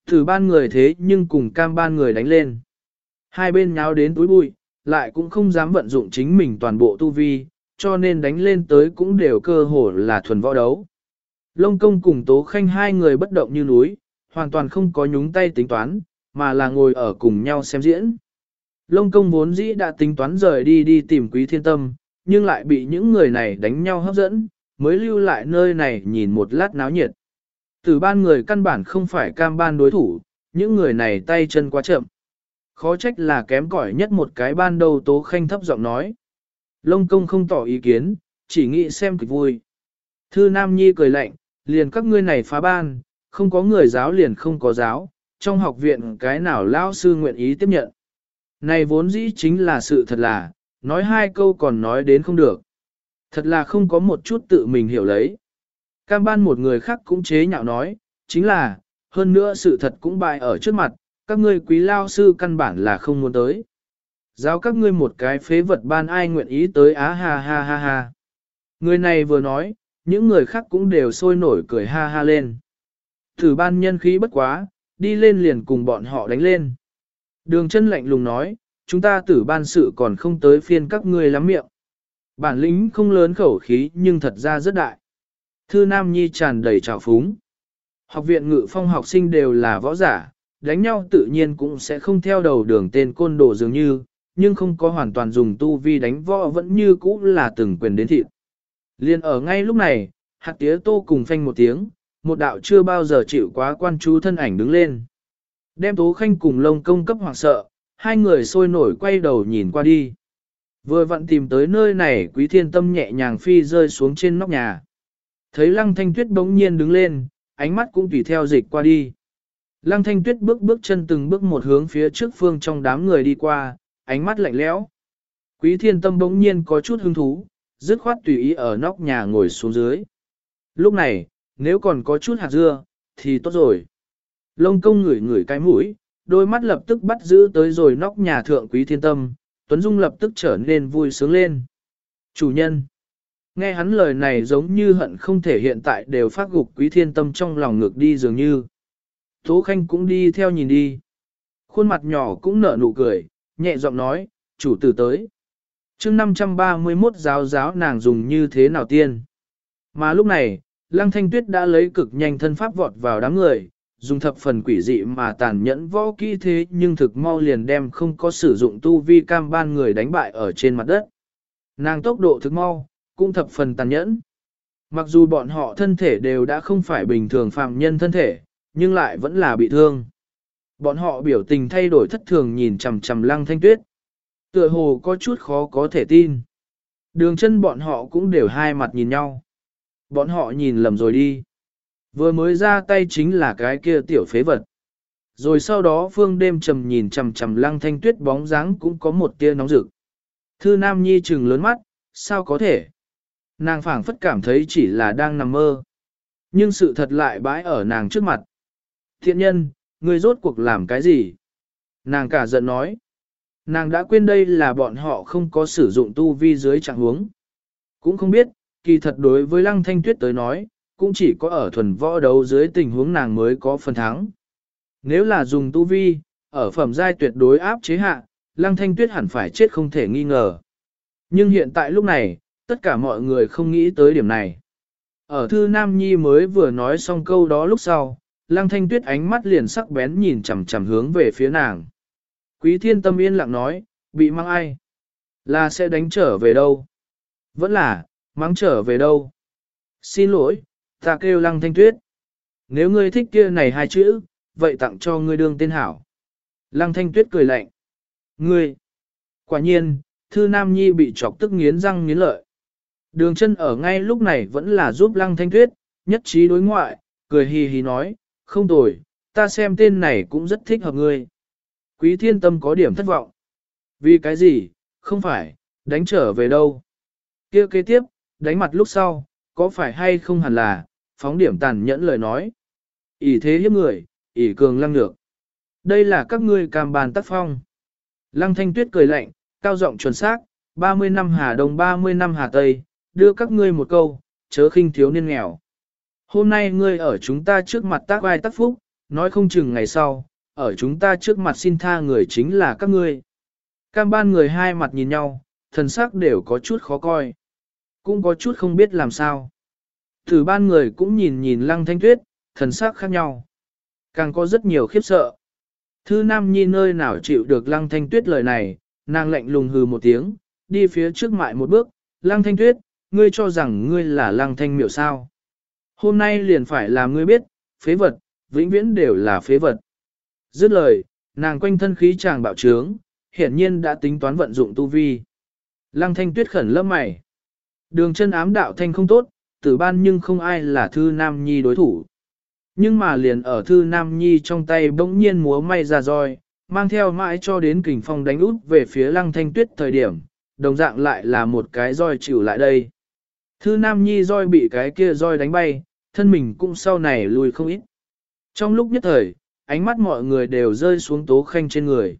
Tử ban người thế nhưng cùng cam ban người đánh lên. Hai bên nháo đến túi bụi, lại cũng không dám vận dụng chính mình toàn bộ tu vi, cho nên đánh lên tới cũng đều cơ hồ là thuần võ đấu. Lông công cùng tố khanh hai người bất động như núi, hoàn toàn không có nhúng tay tính toán, mà là ngồi ở cùng nhau xem diễn. Lông công vốn dĩ đã tính toán rời đi đi tìm quý thiên tâm, nhưng lại bị những người này đánh nhau hấp dẫn, mới lưu lại nơi này nhìn một lát náo nhiệt. Từ ban người căn bản không phải cam ban đối thủ, những người này tay chân quá chậm. Khó trách là kém cỏi nhất một cái ban đầu tố khanh thấp giọng nói. Lông công không tỏ ý kiến, chỉ nghĩ xem kịch vui. Thư Nam Nhi cười lạnh, liền các ngươi này phá ban, không có người giáo liền không có giáo, trong học viện cái nào lao sư nguyện ý tiếp nhận. Này vốn dĩ chính là sự thật là, nói hai câu còn nói đến không được. Thật là không có một chút tự mình hiểu lấy. Cam ban một người khác cũng chế nhạo nói, chính là, hơn nữa sự thật cũng bại ở trước mặt, các ngươi quý lao sư căn bản là không muốn tới. Giáo các ngươi một cái phế vật ban ai nguyện ý tới á ha ha ha ha. Người này vừa nói, những người khác cũng đều sôi nổi cười ha ha lên. Thử ban nhân khí bất quá, đi lên liền cùng bọn họ đánh lên. Đường chân lạnh lùng nói, chúng ta tử ban sự còn không tới phiên các ngươi lắm miệng. Bản lĩnh không lớn khẩu khí nhưng thật ra rất đại. Thư Nam Nhi tràn đầy trào phúng. Học viện ngự phong học sinh đều là võ giả, đánh nhau tự nhiên cũng sẽ không theo đầu đường tên côn đồ dường như, nhưng không có hoàn toàn dùng tu vi đánh võ vẫn như cũ là từng quyền đến thịt. Liên ở ngay lúc này, hạt tía tô cùng phanh một tiếng, một đạo chưa bao giờ chịu quá quan chú thân ảnh đứng lên. Đem tố khanh cùng lông công cấp hoảng sợ, hai người sôi nổi quay đầu nhìn qua đi. Vừa vặn tìm tới nơi này quý thiên tâm nhẹ nhàng phi rơi xuống trên nóc nhà. Thấy lăng thanh tuyết bỗng nhiên đứng lên, ánh mắt cũng tùy theo dịch qua đi. Lăng thanh tuyết bước bước chân từng bước một hướng phía trước phương trong đám người đi qua, ánh mắt lạnh lẽo. Quý thiên tâm bỗng nhiên có chút hứng thú, dứt khoát tùy ý ở nóc nhà ngồi xuống dưới. Lúc này, nếu còn có chút hạt dưa, thì tốt rồi. Lông công ngửi ngửi cái mũi, đôi mắt lập tức bắt giữ tới rồi nóc nhà thượng quý thiên tâm, Tuấn Dung lập tức trở nên vui sướng lên. Chủ nhân, nghe hắn lời này giống như hận không thể hiện tại đều phát gục quý thiên tâm trong lòng ngược đi dường như. Tố Khanh cũng đi theo nhìn đi. Khuôn mặt nhỏ cũng nở nụ cười, nhẹ giọng nói, chủ tử tới. chương 531 giáo giáo nàng dùng như thế nào tiên. Mà lúc này, Lăng Thanh Tuyết đã lấy cực nhanh thân pháp vọt vào đám người, dùng thập phần quỷ dị mà tàn nhẫn võ kỹ thế nhưng thực mau liền đem không có sử dụng tu vi cam ban người đánh bại ở trên mặt đất. Nàng tốc độ thực mau, cũng thập phần tàn nhẫn. Mặc dù bọn họ thân thể đều đã không phải bình thường phạm nhân thân thể, nhưng lại vẫn là bị thương. Bọn họ biểu tình thay đổi thất thường nhìn chằm chằm lăng thanh tuyết. Tựa hồ có chút khó có thể tin. Đường chân bọn họ cũng đều hai mặt nhìn nhau. Bọn họ nhìn lầm rồi đi. Vừa mới ra tay chính là cái kia tiểu phế vật. Rồi sau đó phương đêm trầm nhìn chầm chầm lăng thanh tuyết bóng dáng cũng có một tia nóng rực. Thư Nam Nhi trừng lớn mắt, sao có thể? Nàng phảng phất cảm thấy chỉ là đang nằm mơ. Nhưng sự thật lại bãi ở nàng trước mặt. Thiện nhân, ngươi rốt cuộc làm cái gì? Nàng cả giận nói. Nàng đã quên đây là bọn họ không có sử dụng tu vi dưới trạng huống. Cũng không biết, kỳ thật đối với lăng thanh tuyết tới nói, cũng chỉ có ở thuần võ đấu dưới tình huống nàng mới có phần thắng. Nếu là dùng tu vi, ở phẩm giai tuyệt đối áp chế hạ, lăng thanh tuyết hẳn phải chết không thể nghi ngờ. Nhưng hiện tại lúc này, tất cả mọi người không nghĩ tới điểm này. Ở thư Nam Nhi mới vừa nói xong câu đó lúc sau, lăng thanh tuyết ánh mắt liền sắc bén nhìn chằm chằm hướng về phía nàng. Quý thiên tâm yên lặng nói, bị mang ai? Là sẽ đánh trở về đâu? Vẫn là, mang trở về đâu? Xin lỗi, ta kêu lăng thanh tuyết. Nếu ngươi thích kia này hai chữ, vậy tặng cho ngươi đương tên hảo. Lăng thanh tuyết cười lạnh. Ngươi! Quả nhiên, thư nam nhi bị chọc tức nghiến răng nghiến lợi. Đường chân ở ngay lúc này vẫn là giúp lăng thanh tuyết, nhất trí đối ngoại, cười hì hì nói, không tồi, ta xem tên này cũng rất thích hợp ngươi. Quý thiên tâm có điểm thất vọng. Vì cái gì, không phải, đánh trở về đâu. kia kế tiếp, đánh mặt lúc sau, có phải hay không hẳn là, phóng điểm tàn nhẫn lời nói. ỷ thế hiếp người, ỷ cường lăng lược. Đây là các ngươi cam bàn tác phong. Lăng thanh tuyết cười lạnh, cao giọng chuẩn xác, 30 năm Hà Đông 30 năm Hà Tây, đưa các ngươi một câu, chớ khinh thiếu niên nghèo. Hôm nay ngươi ở chúng ta trước mặt tác vai tác phúc, nói không chừng ngày sau, ở chúng ta trước mặt xin tha người chính là các ngươi. Cam ban người hai mặt nhìn nhau, thần sắc đều có chút khó coi. Cũng có chút không biết làm sao. Thử ban người cũng nhìn nhìn lăng thanh tuyết, thần sắc khác nhau. Càng có rất nhiều khiếp sợ. Thư Nam Nhi nơi nào chịu được lăng thanh tuyết lời này, nàng lạnh lùng hừ một tiếng, đi phía trước mại một bước, lăng thanh tuyết, ngươi cho rằng ngươi là lăng thanh miệu sao. Hôm nay liền phải làm ngươi biết, phế vật, vĩnh viễn đều là phế vật. Dứt lời, nàng quanh thân khí chàng bạo trướng, hiển nhiên đã tính toán vận dụng tu vi. Lăng thanh tuyết khẩn lâm mày. Đường chân ám đạo thanh không tốt, tử ban nhưng không ai là thư nam nhi đối thủ. Nhưng mà liền ở thư nam nhi trong tay bỗng nhiên múa may ra roi, mang theo mãi cho đến kình phong đánh út về phía lăng thanh tuyết thời điểm, đồng dạng lại là một cái roi chịu lại đây. Thư nam nhi roi bị cái kia roi đánh bay, thân mình cũng sau này lùi không ít. Trong lúc nhất thời, ánh mắt mọi người đều rơi xuống tố khanh trên người.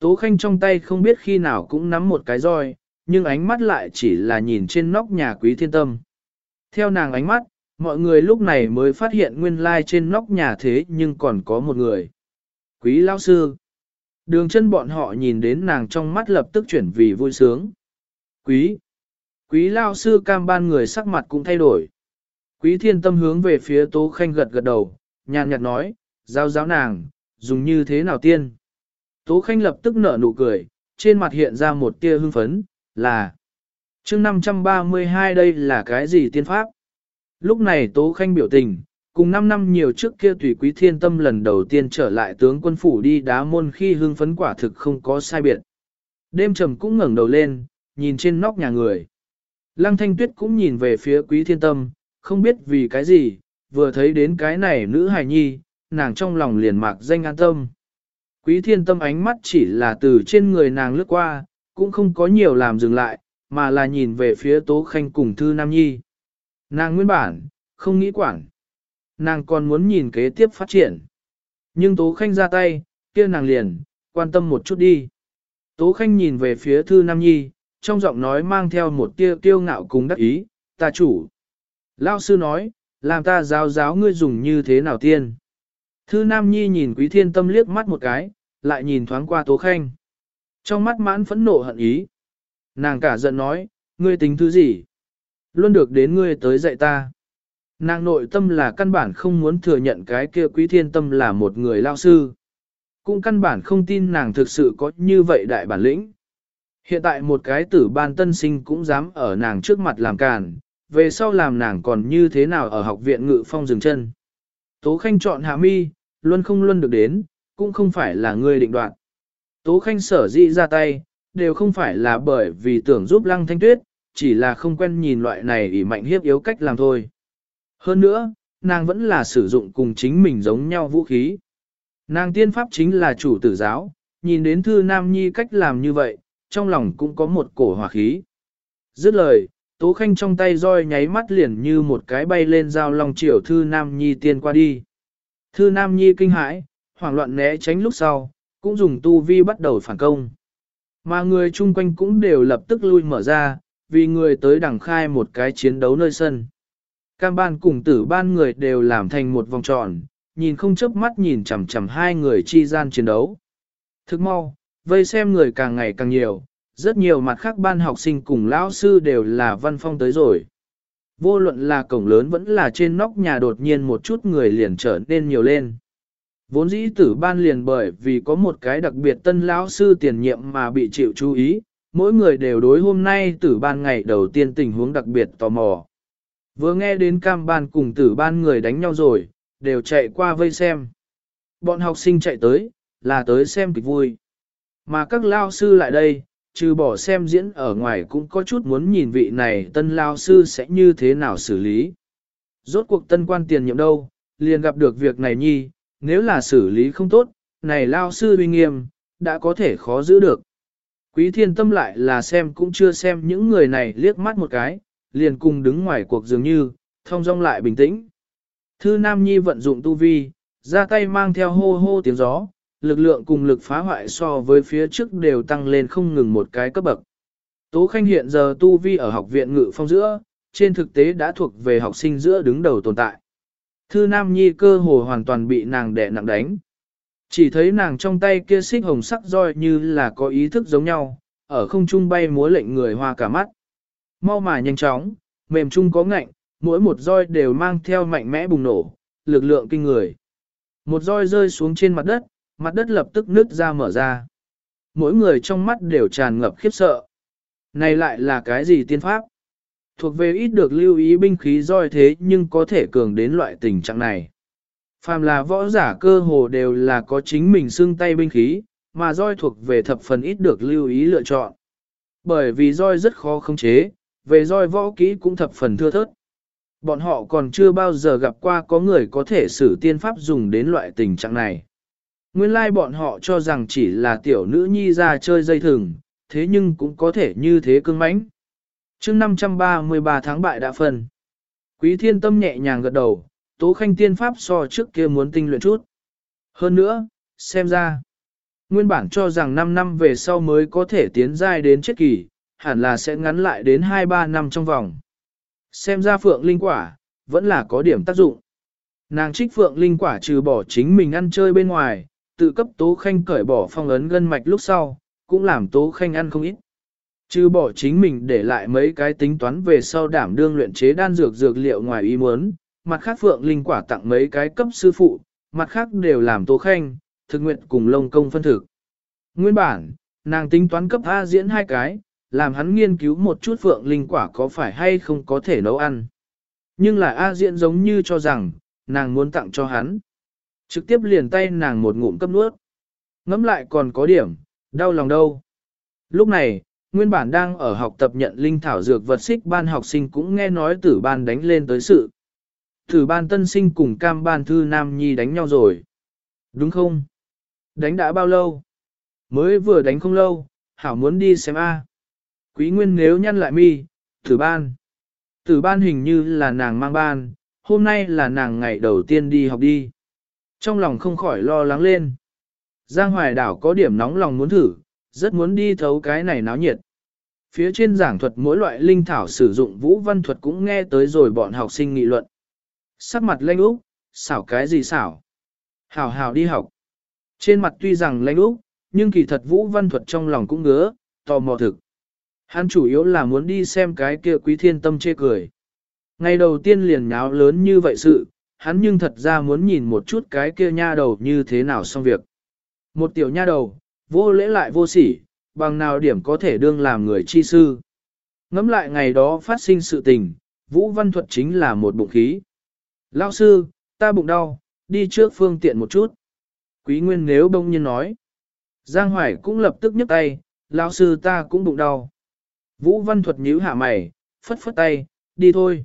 Tố Khanh trong tay không biết khi nào cũng nắm một cái roi, nhưng ánh mắt lại chỉ là nhìn trên nóc nhà quý thiên tâm. Theo nàng ánh mắt, mọi người lúc này mới phát hiện nguyên lai trên nóc nhà thế nhưng còn có một người. Quý lao sư. Đường chân bọn họ nhìn đến nàng trong mắt lập tức chuyển vì vui sướng. Quý. Quý lao sư cam ban người sắc mặt cũng thay đổi. Quý thiên tâm hướng về phía tố khanh gật gật đầu, nhàn nhạt nói, giao giáo nàng, dùng như thế nào tiên. Tố khanh lập tức nở nụ cười, trên mặt hiện ra một tia hưng phấn, là chương 532 đây là cái gì tiên pháp? Lúc này Tố Khanh biểu tình, cùng 5 năm nhiều trước kia Tùy Quý Thiên Tâm lần đầu tiên trở lại tướng quân phủ đi đá môn khi hương phấn quả thực không có sai biệt. Đêm trầm cũng ngẩng đầu lên, nhìn trên nóc nhà người. Lăng Thanh Tuyết cũng nhìn về phía Quý Thiên Tâm, không biết vì cái gì, vừa thấy đến cái này nữ hài nhi, nàng trong lòng liền mạc danh an tâm. Quý Thiên Tâm ánh mắt chỉ là từ trên người nàng lướt qua, cũng không có nhiều làm dừng lại, mà là nhìn về phía Tố Khanh cùng Thư Nam Nhi. Nàng nguyên bản, không nghĩ quản. Nàng còn muốn nhìn kế tiếp phát triển. Nhưng Tố Khanh ra tay, kia nàng liền, quan tâm một chút đi. Tố Khanh nhìn về phía Thư Nam Nhi, trong giọng nói mang theo một tia kiêu ngạo cùng đắc ý, ta chủ. Lao sư nói, làm ta giáo giáo ngươi dùng như thế nào tiên. Thư Nam Nhi nhìn Quý Thiên Tâm liếc mắt một cái, lại nhìn thoáng qua Tố Khanh. Trong mắt mãn phẫn nộ hận ý. Nàng cả giận nói, ngươi tính thứ gì? Luôn được đến ngươi tới dạy ta. Nàng nội tâm là căn bản không muốn thừa nhận cái kia quý thiên tâm là một người lao sư. Cũng căn bản không tin nàng thực sự có như vậy đại bản lĩnh. Hiện tại một cái tử ban tân sinh cũng dám ở nàng trước mặt làm càn, về sau làm nàng còn như thế nào ở học viện ngự phong dừng chân. Tố Khanh chọn hạ mi, luôn không luôn được đến, cũng không phải là ngươi định đoạt. Tố Khanh sở dĩ ra tay, đều không phải là bởi vì tưởng giúp Lăng Thanh Tuyết, chỉ là không quen nhìn loại này ỉ mạnh hiếp yếu cách làm thôi. Hơn nữa, nàng vẫn là sử dụng cùng chính mình giống nhau vũ khí. Nàng tiên pháp chính là chủ tử giáo, nhìn đến thư nam nhi cách làm như vậy, trong lòng cũng có một cổ hỏa khí. Dứt lời, Tố Khanh trong tay roi nháy mắt liền như một cái bay lên dao long triều thư nam nhi tiên qua đi. Thư nam nhi kinh hãi, hoảng loạn né tránh lúc sau, cũng dùng tu vi bắt đầu phản công. Mà người chung quanh cũng đều lập tức lui mở ra, vì người tới đẳng khai một cái chiến đấu nơi sân. Cam ban cùng tử ban người đều làm thành một vòng tròn, nhìn không chớp mắt nhìn chằm chằm hai người chi gian chiến đấu. Thức mau, vây xem người càng ngày càng nhiều, rất nhiều mặt khác ban học sinh cùng lão sư đều là văn phong tới rồi. Vô luận là cổng lớn vẫn là trên nóc nhà đột nhiên một chút người liền trở nên nhiều lên. Vốn dĩ tử ban liền bởi vì có một cái đặc biệt tân lão sư tiền nhiệm mà bị chịu chú ý, mỗi người đều đối hôm nay tử ban ngày đầu tiên tình huống đặc biệt tò mò. Vừa nghe đến cam ban cùng tử ban người đánh nhau rồi, đều chạy qua vây xem. Bọn học sinh chạy tới, là tới xem kịch vui. Mà các lao sư lại đây, trừ bỏ xem diễn ở ngoài cũng có chút muốn nhìn vị này tân lao sư sẽ như thế nào xử lý. Rốt cuộc tân quan tiền nhiệm đâu, liền gặp được việc này nhi, nếu là xử lý không tốt, này lao sư uy nghiêm, đã có thể khó giữ được. Quý thiên tâm lại là xem cũng chưa xem những người này liếc mắt một cái, liền cùng đứng ngoài cuộc dường như, thông dong lại bình tĩnh. Thư Nam Nhi vận dụng tu vi, ra tay mang theo hô hô tiếng gió, lực lượng cùng lực phá hoại so với phía trước đều tăng lên không ngừng một cái cấp bậc. Tố Khanh hiện giờ tu vi ở học viện ngự phong giữa, trên thực tế đã thuộc về học sinh giữa đứng đầu tồn tại. Thư Nam Nhi cơ hồ hoàn toàn bị nàng đè nặng đánh. Chỉ thấy nàng trong tay kia xích hồng sắc roi như là có ý thức giống nhau, ở không trung bay múa lệnh người hoa cả mắt. Mau mà nhanh chóng, mềm trung có ngạnh, mỗi một roi đều mang theo mạnh mẽ bùng nổ, lực lượng kinh người. Một roi rơi xuống trên mặt đất, mặt đất lập tức nứt ra mở ra. Mỗi người trong mắt đều tràn ngập khiếp sợ. Này lại là cái gì tiên pháp? Thuộc về ít được lưu ý binh khí roi thế nhưng có thể cường đến loại tình trạng này. Phàm là võ giả cơ hồ đều là có chính mình xương tay binh khí, mà roi thuộc về thập phần ít được lưu ý lựa chọn. Bởi vì roi rất khó khống chế, về roi võ kỹ cũng thập phần thưa thớt. Bọn họ còn chưa bao giờ gặp qua có người có thể sử tiên pháp dùng đến loại tình trạng này. Nguyên lai like bọn họ cho rằng chỉ là tiểu nữ nhi ra chơi dây thừng, thế nhưng cũng có thể như thế cương mãnh chương 533 tháng bại đã phân. Quý thiên tâm nhẹ nhàng gật đầu, tố khanh tiên pháp so trước kia muốn tinh luyện chút. Hơn nữa, xem ra, Nguyên bản cho rằng 5 năm về sau mới có thể tiến giai đến chết kỳ, hẳn là sẽ ngắn lại đến 2-3 năm trong vòng. Xem ra phượng linh quả, vẫn là có điểm tác dụng. Nàng trích phượng linh quả trừ bỏ chính mình ăn chơi bên ngoài, tự cấp tố khanh cởi bỏ phong ấn gân mạch lúc sau, cũng làm tố khanh ăn không ít. Chứ bỏ chính mình để lại mấy cái tính toán về sau đảm đương luyện chế đan dược dược liệu ngoài ý muốn, mặt khác phượng linh quả tặng mấy cái cấp sư phụ, mặt khác đều làm tố khanh, thực nguyện cùng lông công phân thực. Nguyên bản, nàng tính toán cấp A diễn hai cái, làm hắn nghiên cứu một chút phượng linh quả có phải hay không có thể nấu ăn. Nhưng là A diễn giống như cho rằng, nàng muốn tặng cho hắn. Trực tiếp liền tay nàng một ngụm cấp nuốt. Ngắm lại còn có điểm, đau lòng đâu. Lúc này, nguyên bản đang ở học tập nhận linh thảo dược vật xích ban học sinh cũng nghe nói tử ban đánh lên tới sự. Tử ban tân sinh cùng cam ban thư nam nhi đánh nhau rồi. Đúng không? Đánh đã bao lâu? Mới vừa đánh không lâu, hảo muốn đi xem A. Quý nguyên nếu nhăn lại mi, tử ban. Tử ban hình như là nàng mang ban, hôm nay là nàng ngày đầu tiên đi học đi. Trong lòng không khỏi lo lắng lên. Giang Hoài Đảo có điểm nóng lòng muốn thử, rất muốn đi thấu cái này náo nhiệt. Phía trên giảng thuật mỗi loại linh thảo sử dụng vũ văn thuật cũng nghe tới rồi bọn học sinh nghị luận. Sắc mặt lanh úc, xảo cái gì xảo? Hảo hảo đi học. Trên mặt tuy rằng lanh úc, nhưng kỳ thật vũ văn thuật trong lòng cũng ngứa, tò mò thực. Hắn chủ yếu là muốn đi xem cái kia quý thiên tâm chê cười. Ngày đầu tiên liền nháo lớn như vậy sự, hắn nhưng thật ra muốn nhìn một chút cái kia nha đầu như thế nào xong việc. Một tiểu nha đầu, vô lễ lại vô sỉ, bằng nào điểm có thể đương làm người chi sư. Ngắm lại ngày đó phát sinh sự tình, Vũ Văn Thuật chính là một bụng khí. Lao sư, ta bụng đau, đi trước phương tiện một chút. Quý Nguyên nếu bông nhiên nói. Giang Hoài cũng lập tức nhấc tay, Lao sư ta cũng bụng đau. Vũ Văn Thuật nhíu hạ mày, phất phất tay, đi thôi.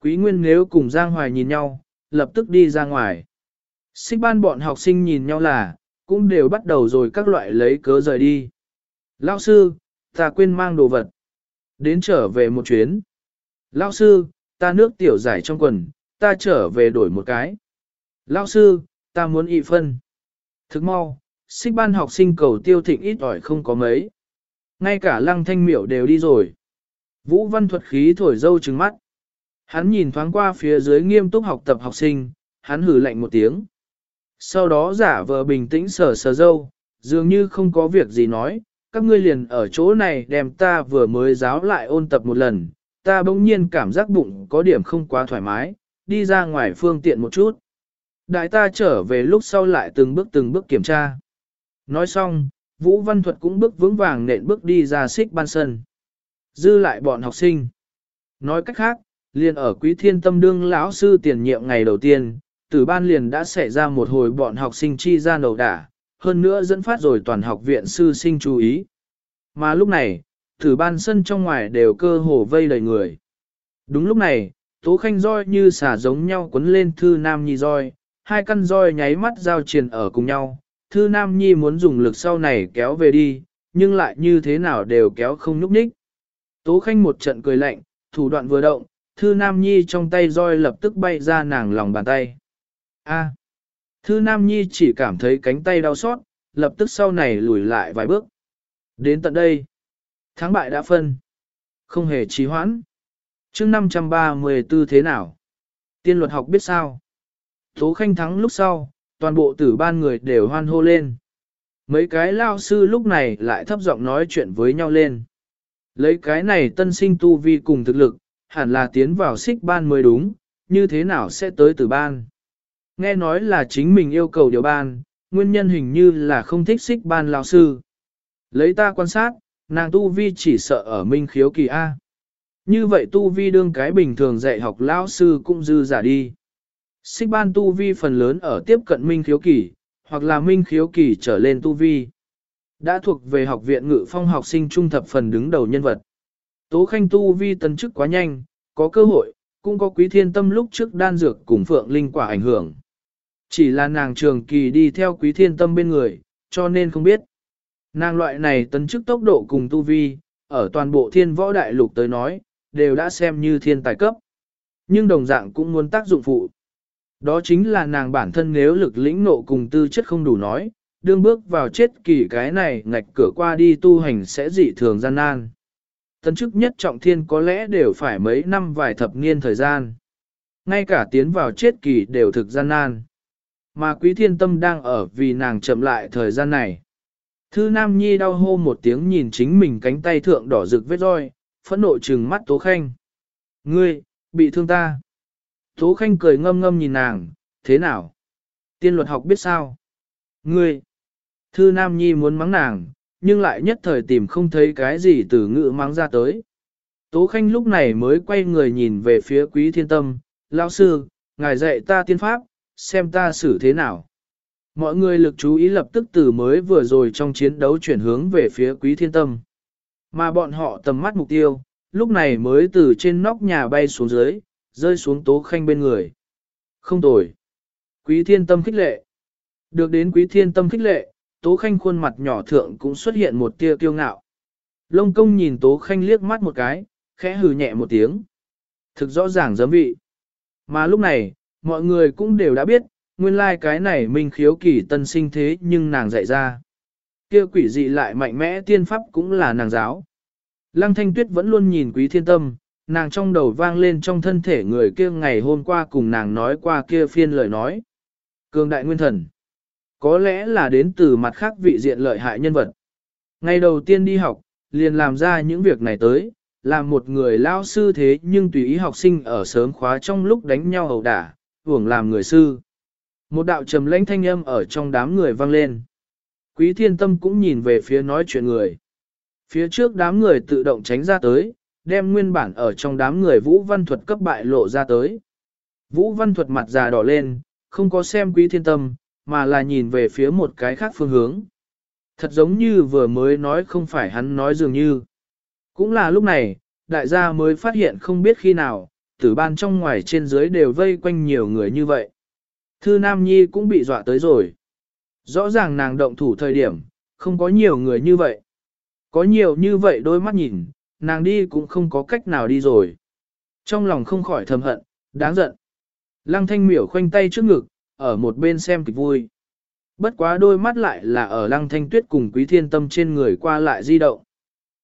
Quý Nguyên nếu cùng Giang Hoài nhìn nhau, lập tức đi ra ngoài. Xích ban bọn học sinh nhìn nhau là, cũng đều bắt đầu rồi các loại lấy cớ rời đi. Lao sư, ta quên mang đồ vật. Đến trở về một chuyến. Lao sư, ta nước tiểu giải trong quần, ta trở về đổi một cái. Lao sư, ta muốn y phân. Thức mau, xích ban học sinh cầu tiêu thịnh ít ỏi không có mấy. Ngay cả lăng thanh miểu đều đi rồi. Vũ văn thuật khí thổi dâu trừng mắt. Hắn nhìn thoáng qua phía dưới nghiêm túc học tập học sinh, hắn hử lạnh một tiếng. Sau đó giả vờ bình tĩnh sờ sờ dâu, dường như không có việc gì nói, các ngươi liền ở chỗ này đem ta vừa mới giáo lại ôn tập một lần, ta bỗng nhiên cảm giác bụng có điểm không quá thoải mái, đi ra ngoài phương tiện một chút. Đại ta trở về lúc sau lại từng bước từng bước kiểm tra. Nói xong, Vũ Văn Thuật cũng bước vững vàng nện bước đi ra xích ban sân. Dư lại bọn học sinh. Nói cách khác, liền ở quý thiên tâm đương lão sư tiền nhiệm ngày đầu tiên, tử ban liền đã xảy ra một hồi bọn học sinh chi ra đầu đả, hơn nữa dẫn phát rồi toàn học viện sư sinh chú ý. Mà lúc này, tử ban sân trong ngoài đều cơ hồ vây đầy người. Đúng lúc này, tố khanh roi như xả giống nhau quấn lên thư nam nhi roi, hai căn roi nháy mắt giao triền ở cùng nhau, thư nam nhi muốn dùng lực sau này kéo về đi, nhưng lại như thế nào đều kéo không nhúc nhích. Tố khanh một trận cười lạnh, thủ đoạn vừa động, thư nam nhi trong tay roi lập tức bay ra nàng lòng bàn tay. A. Thư nam nhi chỉ cảm thấy cánh tay đau xót, lập tức sau này lùi lại vài bước. Đến tận đây, thắng bại đã phân. Không hề trì hoãn. chương 534 thế nào? Tiên luật học biết sao? Tố khanh thắng lúc sau, toàn bộ tử ban người đều hoan hô lên. Mấy cái lao sư lúc này lại thấp giọng nói chuyện với nhau lên. Lấy cái này tân sinh tu vi cùng thực lực, hẳn là tiến vào xích ban mới đúng, như thế nào sẽ tới tử ban. Nghe nói là chính mình yêu cầu điều ban, nguyên nhân hình như là không thích xích ban lão sư. Lấy ta quan sát, nàng tu vi chỉ sợ ở minh khiếu kỳ A. Như vậy tu vi đương cái bình thường dạy học lão sư cũng dư giả đi. Xích ban tu vi phần lớn ở tiếp cận minh khiếu kỳ, hoặc là minh khiếu kỳ trở lên tu vi. Đã thuộc về học viện ngự phong học sinh trung thập phần đứng đầu nhân vật. Tố khanh tu vi tấn chức quá nhanh, có cơ hội, cũng có quý thiên tâm lúc trước đan dược cùng phượng linh quả ảnh hưởng. Chỉ là nàng trường kỳ đi theo quý thiên tâm bên người, cho nên không biết. Nàng loại này tấn chức tốc độ cùng tu vi, ở toàn bộ thiên võ đại lục tới nói, đều đã xem như thiên tài cấp. Nhưng đồng dạng cũng muốn tác dụng phụ. Đó chính là nàng bản thân nếu lực lĩnh nộ cùng tư chất không đủ nói, đương bước vào chết kỳ cái này ngạch cửa qua đi tu hành sẽ dị thường gian nan. Tấn chức nhất trọng thiên có lẽ đều phải mấy năm vài thập niên thời gian. Ngay cả tiến vào chết kỳ đều thực gian nan. Mà quý thiên tâm đang ở vì nàng chậm lại thời gian này. Thư Nam Nhi đau hô một tiếng nhìn chính mình cánh tay thượng đỏ rực vết roi, phẫn nộ trừng mắt Tố Khanh. Ngươi, bị thương ta. Tố Khanh cười ngâm ngâm nhìn nàng, thế nào? Tiên luật học biết sao? Ngươi! Thư Nam Nhi muốn mắng nàng, nhưng lại nhất thời tìm không thấy cái gì từ ngữ mắng ra tới. Tố Khanh lúc này mới quay người nhìn về phía Quý Thiên Tâm, lão sư, ngài dạy ta tiên pháp, xem ta xử thế nào. Mọi người lực chú ý lập tức từ mới vừa rồi trong chiến đấu chuyển hướng về phía Quý Thiên Tâm. Mà bọn họ tầm mắt mục tiêu, lúc này mới từ trên nóc nhà bay xuống dưới, rơi xuống Tố Khanh bên người. Không tồi. Quý Thiên Tâm khích lệ. Được đến Quý Thiên Tâm khích lệ, Tố Khanh khuôn mặt nhỏ thượng cũng xuất hiện một tia kiêu ngạo. Lông công nhìn Tố Khanh liếc mắt một cái, khẽ hừ nhẹ một tiếng. Thực rõ ràng giấm vị. Mà lúc này, mọi người cũng đều đã biết, nguyên lai like cái này minh khiếu kỳ tân sinh thế nhưng nàng dạy ra. Kia quỷ dị lại mạnh mẽ tiên pháp cũng là nàng giáo. Lăng thanh tuyết vẫn luôn nhìn quý thiên tâm, nàng trong đầu vang lên trong thân thể người kia ngày hôm qua cùng nàng nói qua kia phiên lời nói. Cường đại nguyên thần. Có lẽ là đến từ mặt khác vị diện lợi hại nhân vật. Ngày đầu tiên đi học, liền làm ra những việc này tới, làm một người lao sư thế nhưng tùy ý học sinh ở sớm khóa trong lúc đánh nhau hầu đả, hưởng làm người sư. Một đạo trầm lãnh thanh âm ở trong đám người vang lên. Quý thiên tâm cũng nhìn về phía nói chuyện người. Phía trước đám người tự động tránh ra tới, đem nguyên bản ở trong đám người Vũ Văn Thuật cấp bại lộ ra tới. Vũ Văn Thuật mặt già đỏ lên, không có xem quý thiên tâm, mà là nhìn về phía một cái khác phương hướng. Thật giống như vừa mới nói không phải hắn nói dường như. Cũng là lúc này, đại gia mới phát hiện không biết khi nào, tử ban trong ngoài trên dưới đều vây quanh nhiều người như vậy. Thư Nam Nhi cũng bị dọa tới rồi. Rõ ràng nàng động thủ thời điểm, không có nhiều người như vậy. Có nhiều như vậy đôi mắt nhìn, nàng đi cũng không có cách nào đi rồi. Trong lòng không khỏi thầm hận, đáng giận. Lăng thanh miểu khoanh tay trước ngực, ở một bên xem kịch vui. Bất quá đôi mắt lại là ở lăng thanh tuyết cùng quý thiên tâm trên người qua lại di động.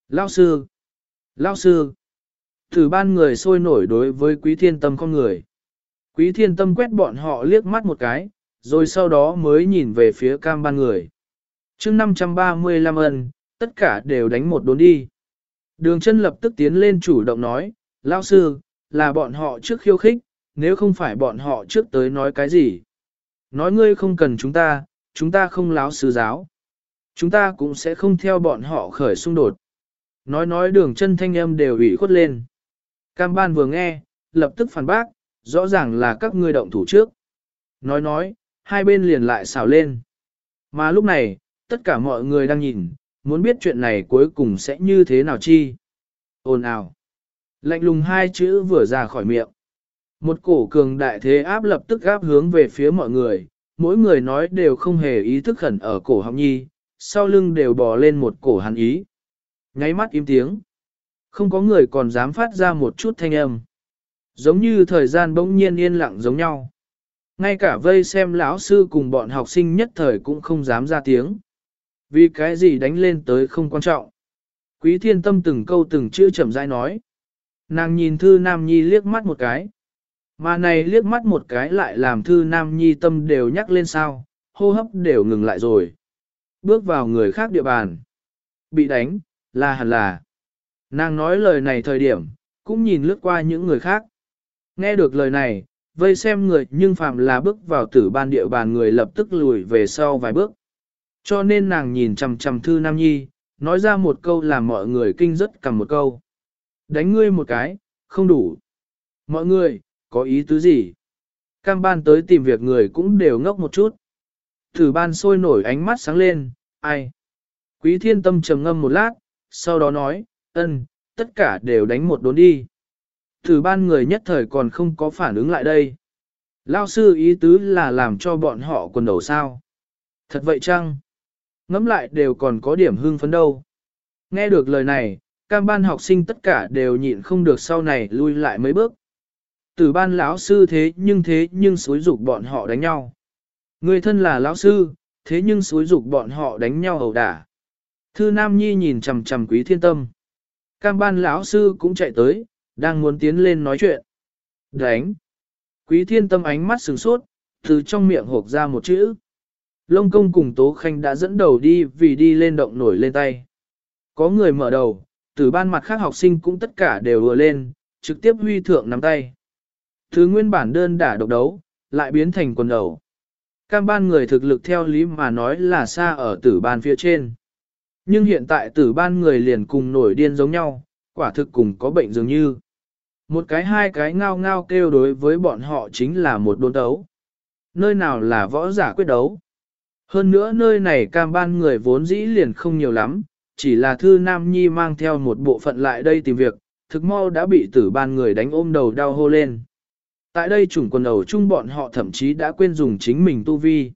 Lao sư! Lao sư! Thử ban người sôi nổi đối với quý thiên tâm con người. Quý thiên tâm quét bọn họ liếc mắt một cái, rồi sau đó mới nhìn về phía cam ban người. chương 535 ân, tất cả đều đánh một đốn đi. Đường chân lập tức tiến lên chủ động nói, Lao sư, là bọn họ trước khiêu khích, nếu không phải bọn họ trước tới nói cái gì. Nói ngươi không cần chúng ta, chúng ta không láo sư giáo. Chúng ta cũng sẽ không theo bọn họ khởi xung đột. Nói nói đường chân thanh âm đều ủy khuất lên. Cam ban vừa nghe, lập tức phản bác, rõ ràng là các ngươi động thủ trước. Nói nói, hai bên liền lại xào lên. Mà lúc này, tất cả mọi người đang nhìn, muốn biết chuyện này cuối cùng sẽ như thế nào chi. Ồn ào. Lạnh lùng hai chữ vừa ra khỏi miệng. Một cổ cường đại thế áp lập tức áp hướng về phía mọi người, mỗi người nói đều không hề ý thức khẩn ở cổ họng nhi, sau lưng đều bò lên một cổ hắn ý. Nháy mắt im tiếng. Không có người còn dám phát ra một chút thanh âm. Giống như thời gian bỗng nhiên yên lặng giống nhau. Ngay cả vây xem lão sư cùng bọn học sinh nhất thời cũng không dám ra tiếng. Vì cái gì đánh lên tới không quan trọng. Quý thiên tâm từng câu từng chữ chậm rãi nói. Nàng nhìn thư nam nhi liếc mắt một cái. Mà này liếc mắt một cái lại làm thư nam nhi tâm đều nhắc lên sao, hô hấp đều ngừng lại rồi. Bước vào người khác địa bàn. Bị đánh, là hẳn là. Nàng nói lời này thời điểm, cũng nhìn lướt qua những người khác. Nghe được lời này, vây xem người nhưng phạm là bước vào tử ban địa bàn người lập tức lùi về sau vài bước. Cho nên nàng nhìn chằm chằm thư Nam Nhi, nói ra một câu làm mọi người kinh rất cầm một câu. Đánh ngươi một cái, không đủ. Mọi người, có ý tứ gì? Cam ban tới tìm việc người cũng đều ngốc một chút. Thử ban sôi nổi ánh mắt sáng lên, ai? Quý thiên tâm trầm ngâm một lát, sau đó nói, ân, tất cả đều đánh một đốn đi. Thử ban người nhất thời còn không có phản ứng lại đây. Lao sư ý tứ là làm cho bọn họ quần đầu sao. Thật vậy chăng? Ngắm lại đều còn có điểm hưng phấn đâu. Nghe được lời này, cam ban học sinh tất cả đều nhịn không được sau này lui lại mấy bước. Từ ban lão sư thế nhưng thế nhưng xối dục bọn họ đánh nhau. Người thân là lão sư, thế nhưng xối dục bọn họ đánh nhau ẩu đả. Thư Nam Nhi nhìn chằm chằm quý thiên tâm. Cam ban lão sư cũng chạy tới, đang muốn tiến lên nói chuyện. Đánh! Quý thiên tâm ánh mắt sừng sốt, từ trong miệng hộp ra một chữ. Lông công cùng Tố Khanh đã dẫn đầu đi vì đi lên động nổi lên tay. Có người mở đầu, từ ban mặt khác học sinh cũng tất cả đều vừa lên, trực tiếp huy thượng nắm tay. Thứ nguyên bản đơn đả độc đấu, lại biến thành quần đầu. Cam ban người thực lực theo lý mà nói là xa ở tử ban phía trên. Nhưng hiện tại tử ban người liền cùng nổi điên giống nhau, quả thực cùng có bệnh dường như. Một cái hai cái ngao ngao kêu đối với bọn họ chính là một đôn đấu. Nơi nào là võ giả quyết đấu. Hơn nữa nơi này cam ban người vốn dĩ liền không nhiều lắm, chỉ là thư nam nhi mang theo một bộ phận lại đây tìm việc, thực mau đã bị tử ban người đánh ôm đầu đau hô lên. Tại đây chủng quần đầu chung bọn họ thậm chí đã quên dùng chính mình tu vi.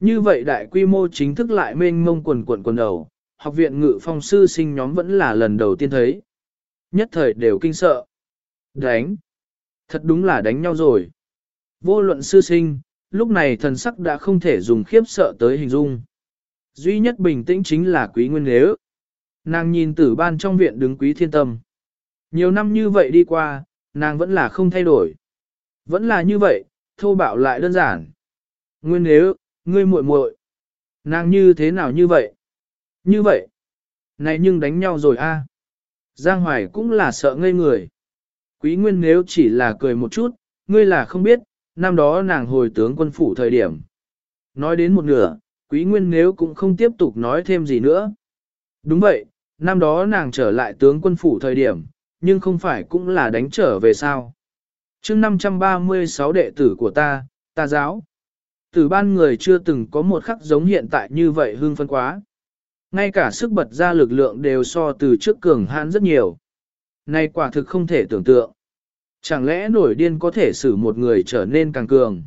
Như vậy đại quy mô chính thức lại mênh mông quần quần quần đầu, học viện ngự phong sư sinh nhóm vẫn là lần đầu tiên thấy. Nhất thời đều kinh sợ. Đánh. Thật đúng là đánh nhau rồi. Vô luận sư sinh, lúc này thần sắc đã không thể dùng khiếp sợ tới hình dung. Duy nhất bình tĩnh chính là quý nguyên nếu. Nàng nhìn tử ban trong viện đứng quý thiên tâm. Nhiều năm như vậy đi qua, nàng vẫn là không thay đổi. Vẫn là như vậy, thô bạo lại đơn giản. Nguyên nếu, ngươi muội muội, nàng như thế nào như vậy? Như vậy. Này nhưng đánh nhau rồi a. Giang Hoài cũng là sợ ngây người. Quý Nguyên nếu chỉ là cười một chút, ngươi là không biết, năm đó nàng hồi tướng quân phủ thời điểm. Nói đến một nửa, Quý Nguyên nếu cũng không tiếp tục nói thêm gì nữa. Đúng vậy, năm đó nàng trở lại tướng quân phủ thời điểm, nhưng không phải cũng là đánh trở về sao. chương 536 đệ tử của ta, ta giáo. Từ ban người chưa từng có một khắc giống hiện tại như vậy hương phân quá. Ngay cả sức bật ra lực lượng đều so từ trước cường hãn rất nhiều. Này quả thực không thể tưởng tượng. Chẳng lẽ nổi điên có thể xử một người trở nên càng cường?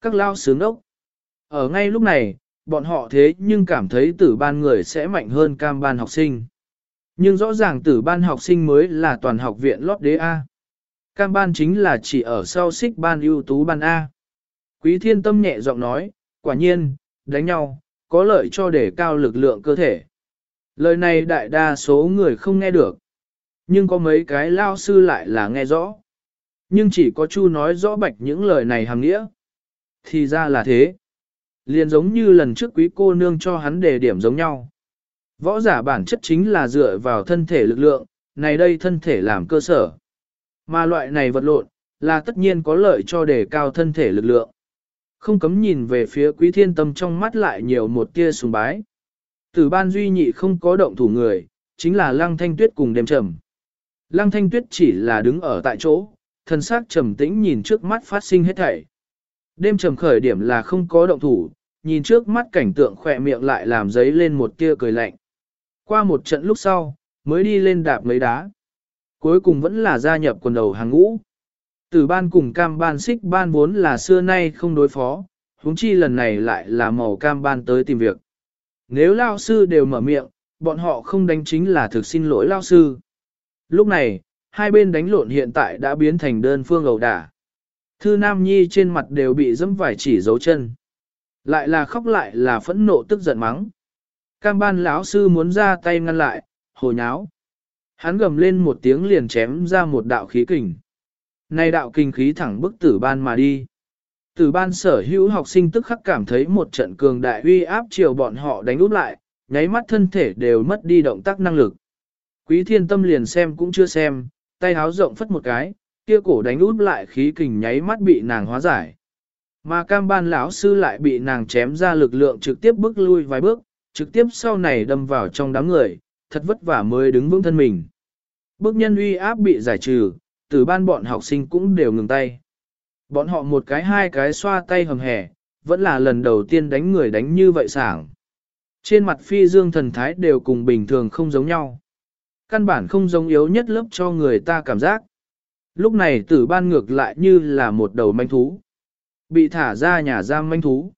Các lao sướng ốc. Ở ngay lúc này, bọn họ thế nhưng cảm thấy tử ban người sẽ mạnh hơn cam ban học sinh. Nhưng rõ ràng tử ban học sinh mới là toàn học viện lót đế A. Cam ban chính là chỉ ở sau xích ban ưu tú ban A. Quý thiên tâm nhẹ giọng nói, quả nhiên, đánh nhau, có lợi cho đề cao lực lượng cơ thể. Lời này đại đa số người không nghe được. Nhưng có mấy cái lao sư lại là nghe rõ. Nhưng chỉ có Chu nói rõ bạch những lời này hàng nghĩa. Thì ra là thế. Liền giống như lần trước quý cô nương cho hắn đề điểm giống nhau. Võ giả bản chất chính là dựa vào thân thể lực lượng, này đây thân thể làm cơ sở. Mà loại này vật lộn, là tất nhiên có lợi cho đề cao thân thể lực lượng. Không cấm nhìn về phía quý thiên tâm trong mắt lại nhiều một tia sùng bái. Tử ban duy nhị không có động thủ người, chính là lăng thanh tuyết cùng đêm trầm. Lăng thanh tuyết chỉ là đứng ở tại chỗ, thân xác trầm tĩnh nhìn trước mắt phát sinh hết thảy. Đêm trầm khởi điểm là không có động thủ, nhìn trước mắt cảnh tượng khỏe miệng lại làm giấy lên một tia cười lạnh. Qua một trận lúc sau, mới đi lên đạp mấy đá. Cuối cùng vẫn là gia nhập quần đầu hàng ngũ. Tử ban cùng cam ban xích ban vốn là xưa nay không đối phó, huống chi lần này lại là màu cam ban tới tìm việc. Nếu lao sư đều mở miệng, bọn họ không đánh chính là thực xin lỗi lao sư. Lúc này, hai bên đánh lộn hiện tại đã biến thành đơn phương ẩu đả. Thư Nam Nhi trên mặt đều bị dẫm vải chỉ dấu chân. Lại là khóc lại là phẫn nộ tức giận mắng. Cam ban lão sư muốn ra tay ngăn lại, hồ nháo. Hắn gầm lên một tiếng liền chém ra một đạo khí kình. Này đạo kinh khí thẳng bức tử ban mà đi. Tử ban sở hữu học sinh tức khắc cảm thấy một trận cường đại uy áp chiều bọn họ đánh úp lại, nháy mắt thân thể đều mất đi động tác năng lực. Quý thiên tâm liền xem cũng chưa xem, tay háo rộng phất một cái, kia cổ đánh úp lại khí kình nháy mắt bị nàng hóa giải. Mà cam ban lão sư lại bị nàng chém ra lực lượng trực tiếp bước lui vài bước, trực tiếp sau này đâm vào trong đám người, thật vất vả mới đứng vững thân mình. Bước nhân uy áp bị giải trừ, từ ban bọn học sinh cũng đều ngừng tay. Bọn họ một cái hai cái xoa tay hầm hẻ, vẫn là lần đầu tiên đánh người đánh như vậy sảng. Trên mặt phi dương thần thái đều cùng bình thường không giống nhau. Căn bản không giống yếu nhất lớp cho người ta cảm giác. Lúc này tử ban ngược lại như là một đầu manh thú. Bị thả ra nhà giam manh thú.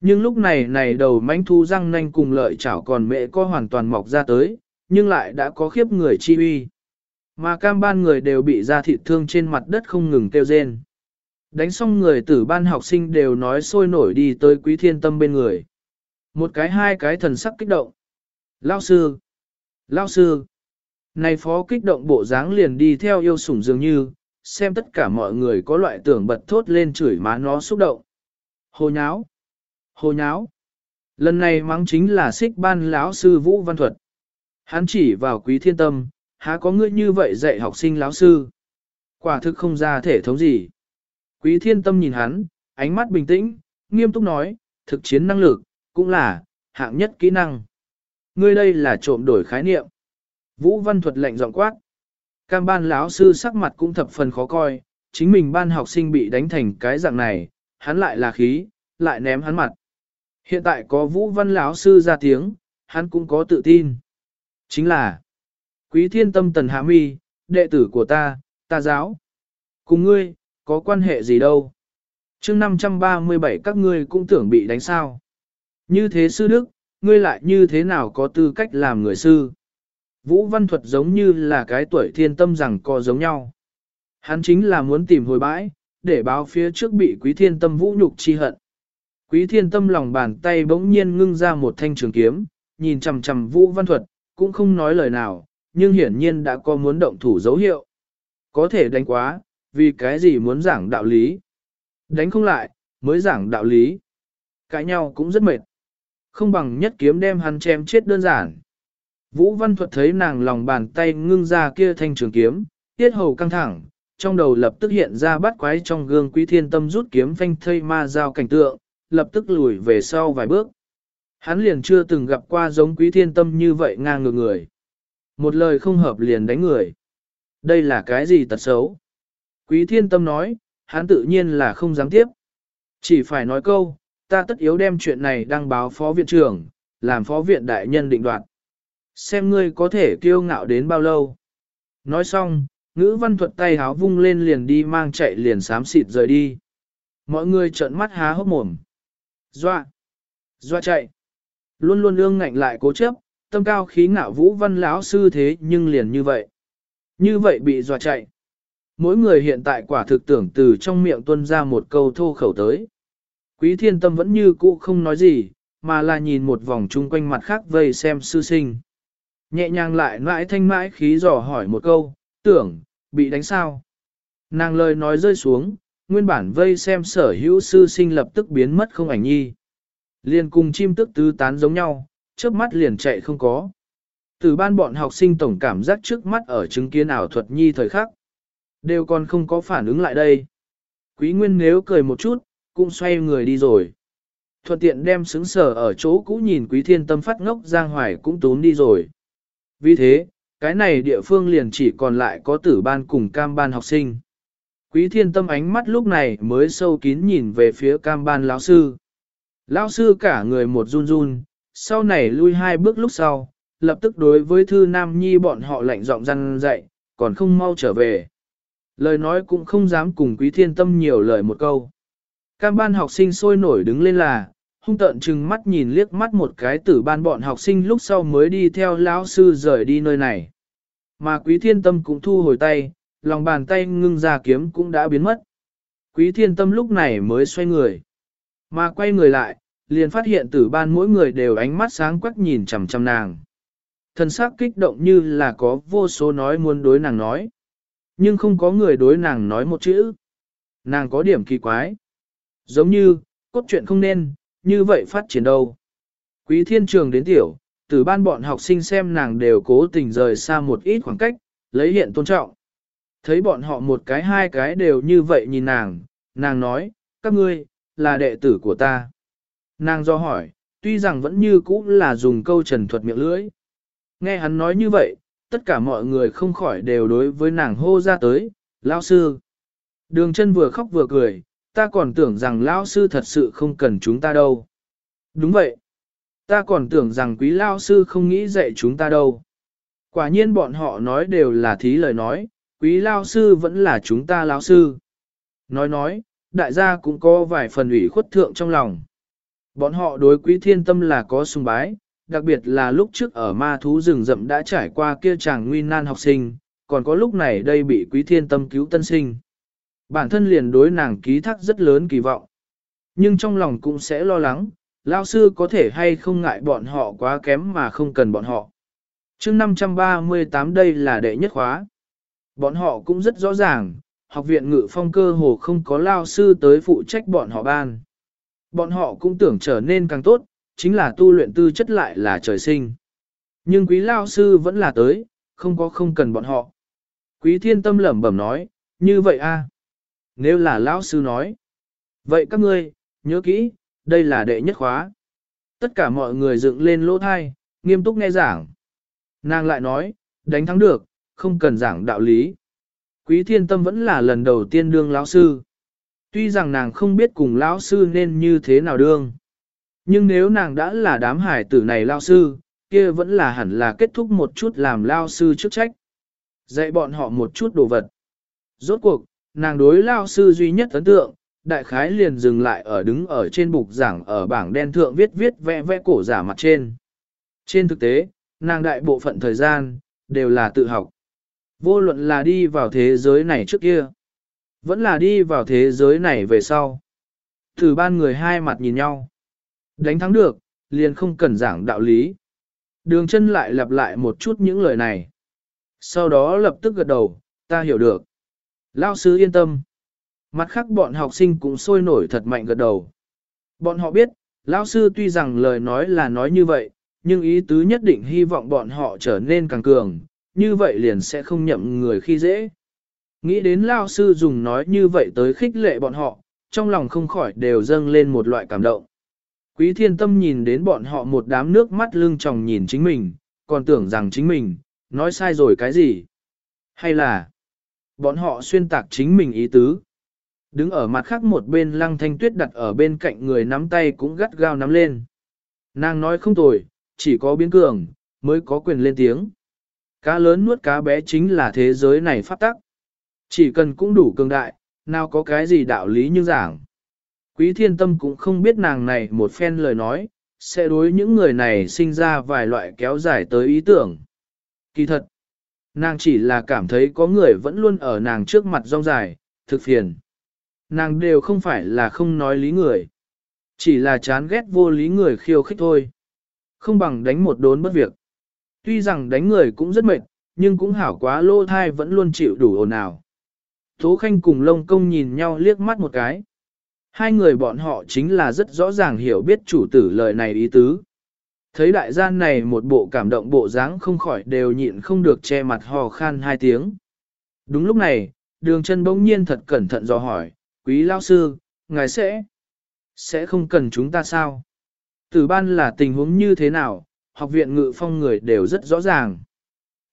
Nhưng lúc này này đầu manh thú răng nanh cùng lợi chảo còn mẹ có hoàn toàn mọc ra tới, nhưng lại đã có khiếp người chi uy. Mà cam ban người đều bị ra thịt thương trên mặt đất không ngừng kêu rên. Đánh xong người tử ban học sinh đều nói sôi nổi đi tới quý thiên tâm bên người. Một cái hai cái thần sắc kích động. Lao sư! Lao sư! Này phó kích động bộ dáng liền đi theo yêu sủng dường như, xem tất cả mọi người có loại tưởng bật thốt lên chửi má nó xúc động. Hồ nháo! Hồ nháo! Lần này mắng chính là xích ban lão sư Vũ Văn Thuật. Hắn chỉ vào quý thiên tâm, há có ngươi như vậy dạy học sinh lão sư. Quả thực không ra thể thống gì. Quý thiên tâm nhìn hắn, ánh mắt bình tĩnh, nghiêm túc nói, thực chiến năng lực, cũng là, hạng nhất kỹ năng. Ngươi đây là trộm đổi khái niệm. Vũ Văn Thuật lệnh giọng quát. Cam ban lão sư sắc mặt cũng thập phần khó coi, chính mình ban học sinh bị đánh thành cái dạng này, hắn lại là khí, lại ném hắn mặt. Hiện tại có Vũ Văn lão sư ra tiếng, hắn cũng có tự tin. Chính là Quý Thiên Tâm Tần Hạ Mi, đệ tử của ta, ta giáo. Cùng ngươi, có quan hệ gì đâu. chương 537 các ngươi cũng tưởng bị đánh sao. Như thế sư đức, ngươi lại như thế nào có tư cách làm người sư. Vũ văn thuật giống như là cái tuổi thiên tâm rằng có giống nhau. Hắn chính là muốn tìm hồi bãi, để báo phía trước bị quý thiên tâm vũ nhục chi hận. Quý thiên tâm lòng bàn tay bỗng nhiên ngưng ra một thanh trường kiếm, nhìn chằm chằm vũ văn thuật, cũng không nói lời nào, nhưng hiển nhiên đã có muốn động thủ dấu hiệu. Có thể đánh quá, vì cái gì muốn giảng đạo lý. Đánh không lại, mới giảng đạo lý. Cãi nhau cũng rất mệt. Không bằng nhất kiếm đem hắn chém chết đơn giản. Vũ Văn Thuật thấy nàng lòng bàn tay ngưng ra kia thanh trường kiếm, tiết hầu căng thẳng, trong đầu lập tức hiện ra bắt quái trong gương quý thiên tâm rút kiếm phanh thây ma giao cảnh tượng, lập tức lùi về sau vài bước. Hắn liền chưa từng gặp qua giống quý thiên tâm như vậy ngang ngược người. Một lời không hợp liền đánh người. Đây là cái gì tật xấu? Quý thiên tâm nói, hắn tự nhiên là không dám tiếp. Chỉ phải nói câu, ta tất yếu đem chuyện này đăng báo phó viện trưởng, làm phó viện đại nhân định đoạt. Xem ngươi có thể kiêu ngạo đến bao lâu. Nói xong, ngữ văn thuật tay háo vung lên liền đi mang chạy liền sám xịt rời đi. Mọi người trợn mắt há hốc mồm. Doa! Doa chạy! Luôn luôn ương ngạnh lại cố chấp, tâm cao khí ngạo vũ văn lão sư thế nhưng liền như vậy. Như vậy bị dọa chạy. Mỗi người hiện tại quả thực tưởng từ trong miệng tuân ra một câu thô khẩu tới. Quý thiên tâm vẫn như cũ không nói gì, mà là nhìn một vòng chung quanh mặt khác vây xem sư sinh. Nhẹ nhàng lại mãi thanh mãi khí dò hỏi một câu, tưởng, bị đánh sao? Nàng lời nói rơi xuống, nguyên bản vây xem sở hữu sư sinh lập tức biến mất không ảnh nhi. Liền cùng chim tức tứ tán giống nhau, chớp mắt liền chạy không có. Từ ban bọn học sinh tổng cảm giác trước mắt ở chứng kiến ảo thuật nhi thời khắc. Đều còn không có phản ứng lại đây. Quý Nguyên nếu cười một chút, cũng xoay người đi rồi. Thuận tiện đem xứng sở ở chỗ cũ nhìn Quý Thiên Tâm phát ngốc Giang Hoài cũng tốn đi rồi. Vì thế, cái này địa phương liền chỉ còn lại có tử ban cùng cam ban học sinh. Quý Thiên Tâm ánh mắt lúc này mới sâu kín nhìn về phía cam ban lão sư. Lão sư cả người một run run, sau này lui hai bước lúc sau, lập tức đối với Thư Nam Nhi bọn họ lạnh giọng răn dạy, còn không mau trở về. Lời nói cũng không dám cùng Quý Thiên Tâm nhiều lời một câu. Cam ban học sinh sôi nổi đứng lên là, hung tợn chừng mắt nhìn liếc mắt một cái tử ban bọn học sinh lúc sau mới đi theo lão sư rời đi nơi này. Mà Quý Thiên Tâm cũng thu hồi tay, lòng bàn tay ngưng ra kiếm cũng đã biến mất. Quý Thiên Tâm lúc này mới xoay người. Mà quay người lại, liền phát hiện tử ban mỗi người đều ánh mắt sáng quắc nhìn chằm chằm nàng. Thần sắc kích động như là có vô số nói muốn đối nàng nói. Nhưng không có người đối nàng nói một chữ. Nàng có điểm kỳ quái. Giống như, cốt truyện không nên, như vậy phát triển đâu. Quý thiên trường đến tiểu, từ ban bọn học sinh xem nàng đều cố tình rời xa một ít khoảng cách, lấy hiện tôn trọng. Thấy bọn họ một cái hai cái đều như vậy nhìn nàng, nàng nói, các ngươi, là đệ tử của ta. Nàng do hỏi, tuy rằng vẫn như cũ là dùng câu trần thuật miệng lưỡi. Nghe hắn nói như vậy, tất cả mọi người không khỏi đều đối với nàng hô ra tới, lao sư. Đường chân vừa khóc vừa cười, ta còn tưởng rằng lao sư thật sự không cần chúng ta đâu. Đúng vậy. Ta còn tưởng rằng quý lao sư không nghĩ dạy chúng ta đâu. Quả nhiên bọn họ nói đều là thí lời nói, quý lao sư vẫn là chúng ta lao sư. Nói nói, đại gia cũng có vài phần ủy khuất thượng trong lòng. Bọn họ đối quý thiên tâm là có sùng bái, đặc biệt là lúc trước ở ma thú rừng rậm đã trải qua kia chàng nguy nan học sinh, còn có lúc này đây bị quý thiên tâm cứu tân sinh. Bản thân liền đối nàng ký thác rất lớn kỳ vọng. Nhưng trong lòng cũng sẽ lo lắng, lao sư có thể hay không ngại bọn họ quá kém mà không cần bọn họ. chương 538 đây là đệ nhất khóa. Bọn họ cũng rất rõ ràng, học viện ngự phong cơ hồ không có lao sư tới phụ trách bọn họ ban. Bọn họ cũng tưởng trở nên càng tốt, chính là tu luyện tư chất lại là trời sinh. Nhưng quý lao sư vẫn là tới, không có không cần bọn họ. Quý thiên tâm lẩm bẩm nói, như vậy a Nếu là lão sư nói. Vậy các ngươi, nhớ kỹ, đây là đệ nhất khóa. Tất cả mọi người dựng lên lỗ thai, nghiêm túc nghe giảng. Nàng lại nói, đánh thắng được, không cần giảng đạo lý. Quý thiên tâm vẫn là lần đầu tiên đương lão sư. Tuy rằng nàng không biết cùng lão sư nên như thế nào đương. Nhưng nếu nàng đã là đám hải tử này lao sư, kia vẫn là hẳn là kết thúc một chút làm lao sư chức trách. Dạy bọn họ một chút đồ vật. Rốt cuộc, nàng đối lao sư duy nhất ấn tượng, đại khái liền dừng lại ở đứng ở trên bục giảng ở bảng đen thượng viết viết vẽ vẽ cổ giả mặt trên. Trên thực tế, nàng đại bộ phận thời gian, đều là tự học. Vô luận là đi vào thế giới này trước kia, vẫn là đi vào thế giới này về sau. Từ ban người hai mặt nhìn nhau. Đánh thắng được, liền không cần giảng đạo lý. Đường chân lại lặp lại một chút những lời này. Sau đó lập tức gật đầu, ta hiểu được. Lao sư yên tâm. Mặt khác bọn học sinh cũng sôi nổi thật mạnh gật đầu. Bọn họ biết, Lão sư tuy rằng lời nói là nói như vậy, nhưng ý tứ nhất định hy vọng bọn họ trở nên càng cường, như vậy liền sẽ không nhậm người khi dễ. Nghĩ đến Lão sư dùng nói như vậy tới khích lệ bọn họ, trong lòng không khỏi đều dâng lên một loại cảm động. Quý thiên tâm nhìn đến bọn họ một đám nước mắt lưng tròng nhìn chính mình, còn tưởng rằng chính mình, nói sai rồi cái gì? Hay là, bọn họ xuyên tạc chính mình ý tứ? Đứng ở mặt khác một bên lăng thanh tuyết đặt ở bên cạnh người nắm tay cũng gắt gao nắm lên. Nàng nói không tồi, chỉ có biến cường, mới có quyền lên tiếng. Cá lớn nuốt cá bé chính là thế giới này phát tắc. Chỉ cần cũng đủ cường đại, nào có cái gì đạo lý như giảng. Quý thiên tâm cũng không biết nàng này một phen lời nói, sẽ đối những người này sinh ra vài loại kéo dài tới ý tưởng. Kỳ thật, nàng chỉ là cảm thấy có người vẫn luôn ở nàng trước mặt rong dài, thực phiền. Nàng đều không phải là không nói lý người. Chỉ là chán ghét vô lý người khiêu khích thôi. Không bằng đánh một đốn bất việc. Tuy rằng đánh người cũng rất mệt, nhưng cũng hảo quá lô thai vẫn luôn chịu đủ ồn ào. Tố Khanh cùng Lông Công nhìn nhau liếc mắt một cái. Hai người bọn họ chính là rất rõ ràng hiểu biết chủ tử lời này ý tứ. Thấy đại gian này một bộ cảm động bộ dáng không khỏi đều nhịn không được che mặt hò khan hai tiếng. Đúng lúc này, đường chân bỗng nhiên thật cẩn thận dò hỏi, quý lao sư, ngài sẽ, sẽ không cần chúng ta sao? Tử ban là tình huống như thế nào, học viện ngự phong người đều rất rõ ràng.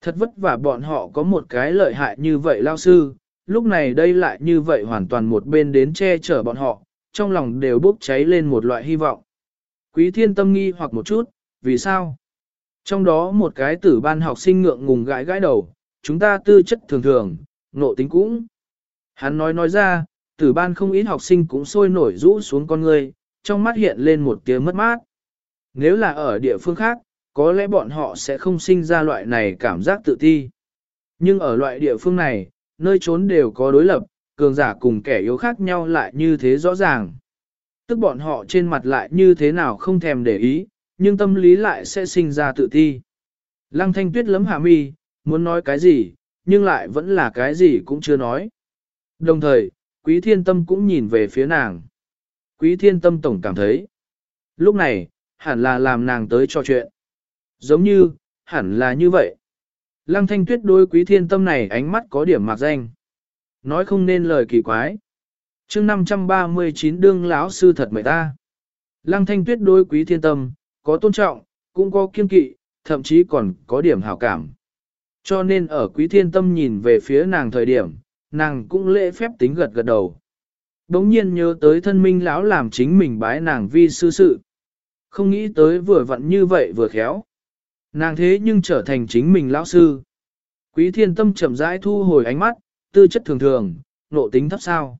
Thật vất vả bọn họ có một cái lợi hại như vậy lao sư, lúc này đây lại như vậy hoàn toàn một bên đến che chở bọn họ, trong lòng đều bốc cháy lên một loại hy vọng. Quý thiên tâm nghi hoặc một chút, vì sao? Trong đó một cái tử ban học sinh ngượng ngùng gãi gãi đầu, chúng ta tư chất thường thường, nộ tính cũng. Hắn nói nói ra, tử ban không ít học sinh cũng sôi nổi rũ xuống con người, trong mắt hiện lên một tiếng mất mát. Nếu là ở địa phương khác, có lẽ bọn họ sẽ không sinh ra loại này cảm giác tự ti. Nhưng ở loại địa phương này, nơi trốn đều có đối lập, cường giả cùng kẻ yếu khác nhau lại như thế rõ ràng. Tức bọn họ trên mặt lại như thế nào không thèm để ý, nhưng tâm lý lại sẽ sinh ra tự ti. Lăng thanh tuyết lấm hạ mi, muốn nói cái gì, nhưng lại vẫn là cái gì cũng chưa nói. Đồng thời, quý thiên tâm cũng nhìn về phía nàng. Quý thiên tâm tổng cảm thấy. Lúc này, hẳn là làm nàng tới trò chuyện. Giống như, hẳn là như vậy. Lăng thanh tuyết đối quý thiên tâm này ánh mắt có điểm mạc danh. Nói không nên lời kỳ quái. chương 539 đương lão sư thật mời ta. Lăng thanh tuyết đối quý thiên tâm, có tôn trọng, cũng có kiên kỵ, thậm chí còn có điểm hảo cảm. Cho nên ở quý thiên tâm nhìn về phía nàng thời điểm, nàng cũng lễ phép tính gật gật đầu. Đống nhiên nhớ tới thân minh lão làm chính mình bái nàng vi sư sự. Không nghĩ tới vừa vặn như vậy vừa khéo. Nàng thế nhưng trở thành chính mình lão sư. Quý thiên tâm chậm rãi thu hồi ánh mắt, tư chất thường thường, nộ tính thấp sao.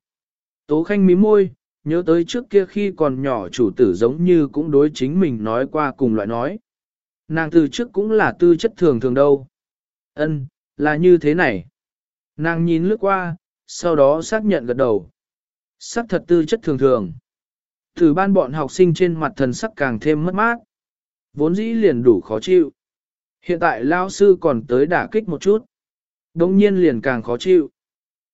Tố khanh mí môi, nhớ tới trước kia khi còn nhỏ chủ tử giống như cũng đối chính mình nói qua cùng loại nói. Nàng từ trước cũng là tư chất thường thường đâu. Ân, là như thế này. Nàng nhìn lướt qua, sau đó xác nhận gật đầu. Sắc thật tư chất thường thường. Thử ban bọn học sinh trên mặt thần sắc càng thêm mất mát. Vốn dĩ liền đủ khó chịu. Hiện tại lao sư còn tới đả kích một chút. Đông nhiên liền càng khó chịu.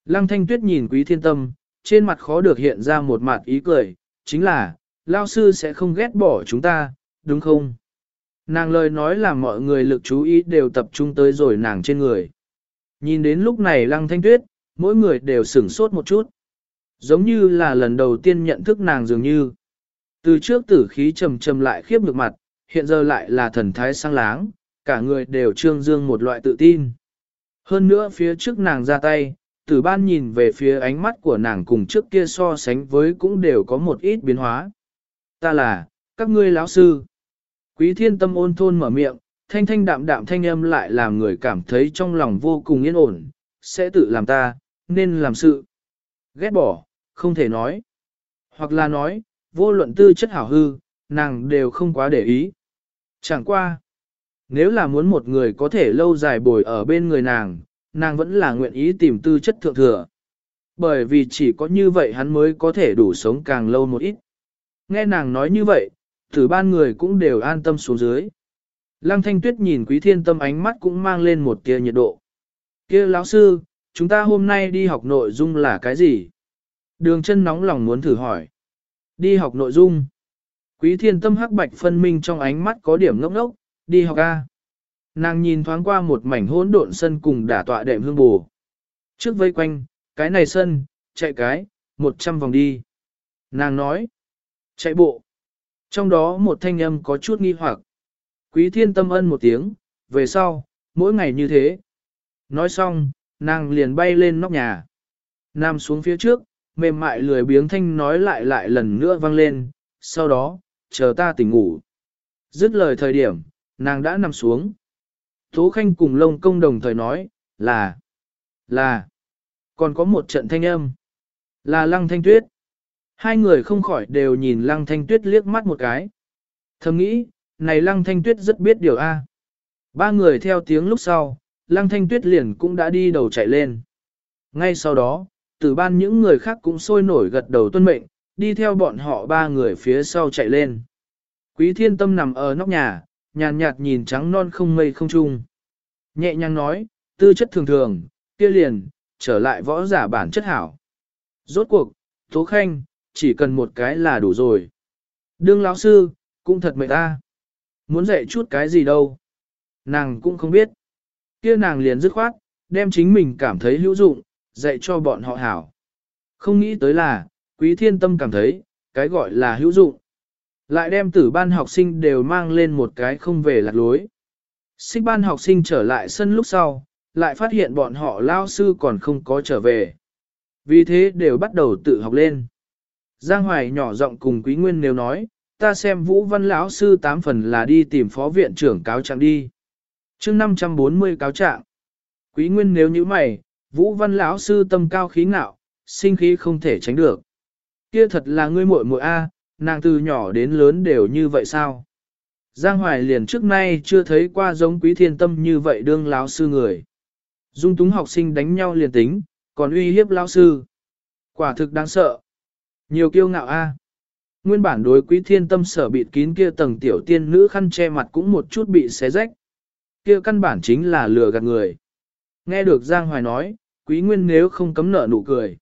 Lăng thanh tuyết nhìn quý thiên tâm, trên mặt khó được hiện ra một mặt ý cười, chính là, lao sư sẽ không ghét bỏ chúng ta, đúng không? Nàng lời nói là mọi người lực chú ý đều tập trung tới rồi nàng trên người. Nhìn đến lúc này lăng thanh tuyết, mỗi người đều sửng sốt một chút. Giống như là lần đầu tiên nhận thức nàng dường như. Từ trước tử khí trầm trầm lại khiếp ngược mặt, hiện giờ lại là thần thái sang láng, cả người đều trương dương một loại tự tin. Hơn nữa phía trước nàng ra tay, tử ban nhìn về phía ánh mắt của nàng cùng trước kia so sánh với cũng đều có một ít biến hóa. Ta là, các ngươi lão sư. Quý thiên tâm ôn thôn mở miệng, thanh thanh đạm đạm thanh âm lại làm người cảm thấy trong lòng vô cùng yên ổn, sẽ tự làm ta, nên làm sự. Ghét bỏ, không thể nói. Hoặc là nói, vô luận tư chất hảo hư, nàng đều không quá để ý. Chẳng qua. Nếu là muốn một người có thể lâu dài bồi ở bên người nàng, nàng vẫn là nguyện ý tìm tư chất thượng thừa. Bởi vì chỉ có như vậy hắn mới có thể đủ sống càng lâu một ít. Nghe nàng nói như vậy, thử ban người cũng đều an tâm xuống dưới. Lăng thanh tuyết nhìn quý thiên tâm ánh mắt cũng mang lên một tia nhiệt độ. kia lão sư, chúng ta hôm nay đi học nội dung là cái gì? Đường chân nóng lòng muốn thử hỏi. Đi học nội dung. Quý thiên tâm hắc bạch phân minh trong ánh mắt có điểm ngốc ngốc, đi học A. Nàng nhìn thoáng qua một mảnh hỗn độn sân cùng đả tọa đệm hương bù. Trước vây quanh, cái này sân, chạy cái, một trăm vòng đi. Nàng nói, chạy bộ. Trong đó một thanh âm có chút nghi hoặc. Quý thiên tâm ân một tiếng, về sau, mỗi ngày như thế. Nói xong, nàng liền bay lên nóc nhà. Nam xuống phía trước, mềm mại lười biếng thanh nói lại lại lần nữa vang lên, sau đó, chờ ta tỉnh ngủ. Dứt lời thời điểm, nàng đã nằm xuống. Tố Khanh cùng Lông Công đồng thời nói, là, là, còn có một trận thanh âm, là Lăng Thanh Tuyết. Hai người không khỏi đều nhìn Lăng Thanh Tuyết liếc mắt một cái. Thầm nghĩ, này Lăng Thanh Tuyết rất biết điều A. Ba người theo tiếng lúc sau, Lăng Thanh Tuyết liền cũng đã đi đầu chạy lên. Ngay sau đó, từ ban những người khác cũng sôi nổi gật đầu tuân mệnh, đi theo bọn họ ba người phía sau chạy lên. Quý thiên tâm nằm ở nóc nhà, nhàn nhạt nhìn trắng non không mây không trung. Nhẹ nhàng nói, tư chất thường thường, kia liền, trở lại võ giả bản chất hảo. Rốt cuộc, Tố Khanh, chỉ cần một cái là đủ rồi. Đương lão sư, cũng thật mệt ta. Muốn dạy chút cái gì đâu. Nàng cũng không biết. Kia nàng liền dứt khoát, đem chính mình cảm thấy hữu dụng, dạy cho bọn họ hảo. Không nghĩ tới là, quý thiên tâm cảm thấy, cái gọi là hữu dụng. Lại đem tử ban học sinh đều mang lên một cái không về lạc lối. Xích ban học sinh trở lại sân lúc sau, lại phát hiện bọn họ lao sư còn không có trở về. Vì thế đều bắt đầu tự học lên. Giang Hoài nhỏ giọng cùng Quý Nguyên nếu nói, ta xem Vũ Văn lão sư tám phần là đi tìm phó viện trưởng cáo trạng đi. chương 540 cáo trạng. Quý Nguyên nếu như mày, Vũ Văn lão sư tâm cao khí ngạo, sinh khí không thể tránh được. Kia thật là ngươi muội muội a, nàng từ nhỏ đến lớn đều như vậy sao? Giang Hoài liền trước nay chưa thấy qua giống quý thiên tâm như vậy đương lão sư người. Dung túng học sinh đánh nhau liền tính, còn uy hiếp lão sư. Quả thực đáng sợ. Nhiều kiêu ngạo a. Nguyên bản đối quý thiên tâm sở bịt kín kia tầng tiểu tiên nữ khăn che mặt cũng một chút bị xé rách. Kia căn bản chính là lừa gạt người. Nghe được Giang Hoài nói, quý nguyên nếu không cấm nợ nụ cười.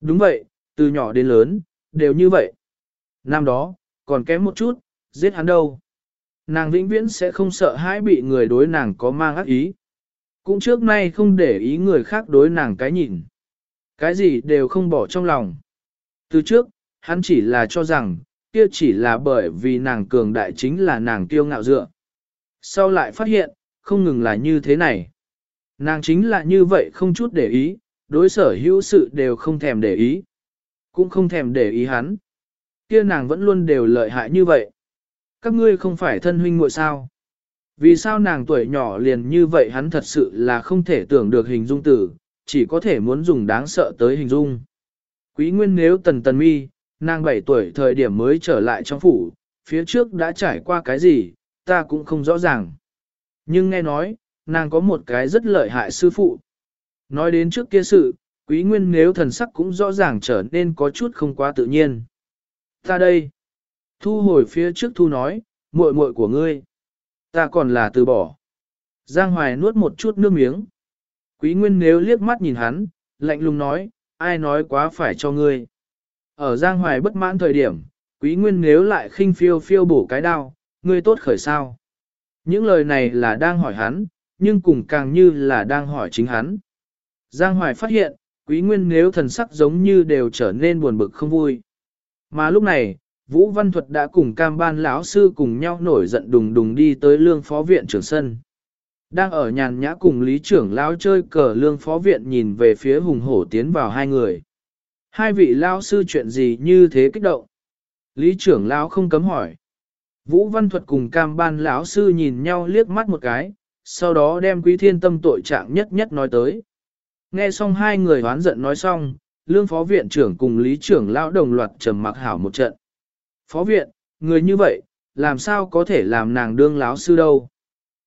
Đúng vậy, từ nhỏ đến lớn, đều như vậy. Năm đó, còn kém một chút, giết hắn đâu. Nàng vĩnh viễn sẽ không sợ hãi bị người đối nàng có mang ác ý. Cũng trước nay không để ý người khác đối nàng cái nhìn. Cái gì đều không bỏ trong lòng. Từ trước, hắn chỉ là cho rằng, kia chỉ là bởi vì nàng cường đại chính là nàng kiêu ngạo dựa. Sau lại phát hiện, không ngừng là như thế này. Nàng chính là như vậy không chút để ý, đối sở hữu sự đều không thèm để ý. Cũng không thèm để ý hắn. Kia nàng vẫn luôn đều lợi hại như vậy. Các ngươi không phải thân huynh muội sao? Vì sao nàng tuổi nhỏ liền như vậy hắn thật sự là không thể tưởng được hình dung tử, chỉ có thể muốn dùng đáng sợ tới hình dung. Quý nguyên nếu tần tần mi, nàng 7 tuổi thời điểm mới trở lại trong phủ, phía trước đã trải qua cái gì, ta cũng không rõ ràng. Nhưng nghe nói, nàng có một cái rất lợi hại sư phụ. Nói đến trước kia sự, quý nguyên nếu thần sắc cũng rõ ràng trở nên có chút không quá tự nhiên. Ta đây. Thu hồi phía trước thu nói, muội muội của ngươi. Ta còn là từ bỏ. Giang Hoài nuốt một chút nước miếng. Quý Nguyên nếu liếc mắt nhìn hắn, lạnh lùng nói, ai nói quá phải cho ngươi. Ở Giang Hoài bất mãn thời điểm, Quý Nguyên nếu lại khinh phiêu phiêu bổ cái đao, ngươi tốt khởi sao. Những lời này là đang hỏi hắn, nhưng cùng càng như là đang hỏi chính hắn. Giang Hoài phát hiện, Quý Nguyên nếu thần sắc giống như đều trở nên buồn bực không vui. Mà lúc này, Vũ Văn Thuật đã cùng cam ban lão sư cùng nhau nổi giận đùng đùng đi tới lương phó viện trưởng sân. Đang ở nhàn nhã cùng lý trưởng lão chơi cờ lương phó viện nhìn về phía hùng hổ tiến vào hai người. Hai vị lão sư chuyện gì như thế kích động? Lý trưởng lão không cấm hỏi. Vũ Văn Thuật cùng cam ban lão sư nhìn nhau liếc mắt một cái, sau đó đem quý thiên tâm tội trạng nhất nhất nói tới. Nghe xong hai người hoán giận nói xong, lương phó viện trưởng cùng lý trưởng lão đồng loạt trầm mặc hảo một trận. Phó viện, người như vậy, làm sao có thể làm nàng đương láo sư đâu?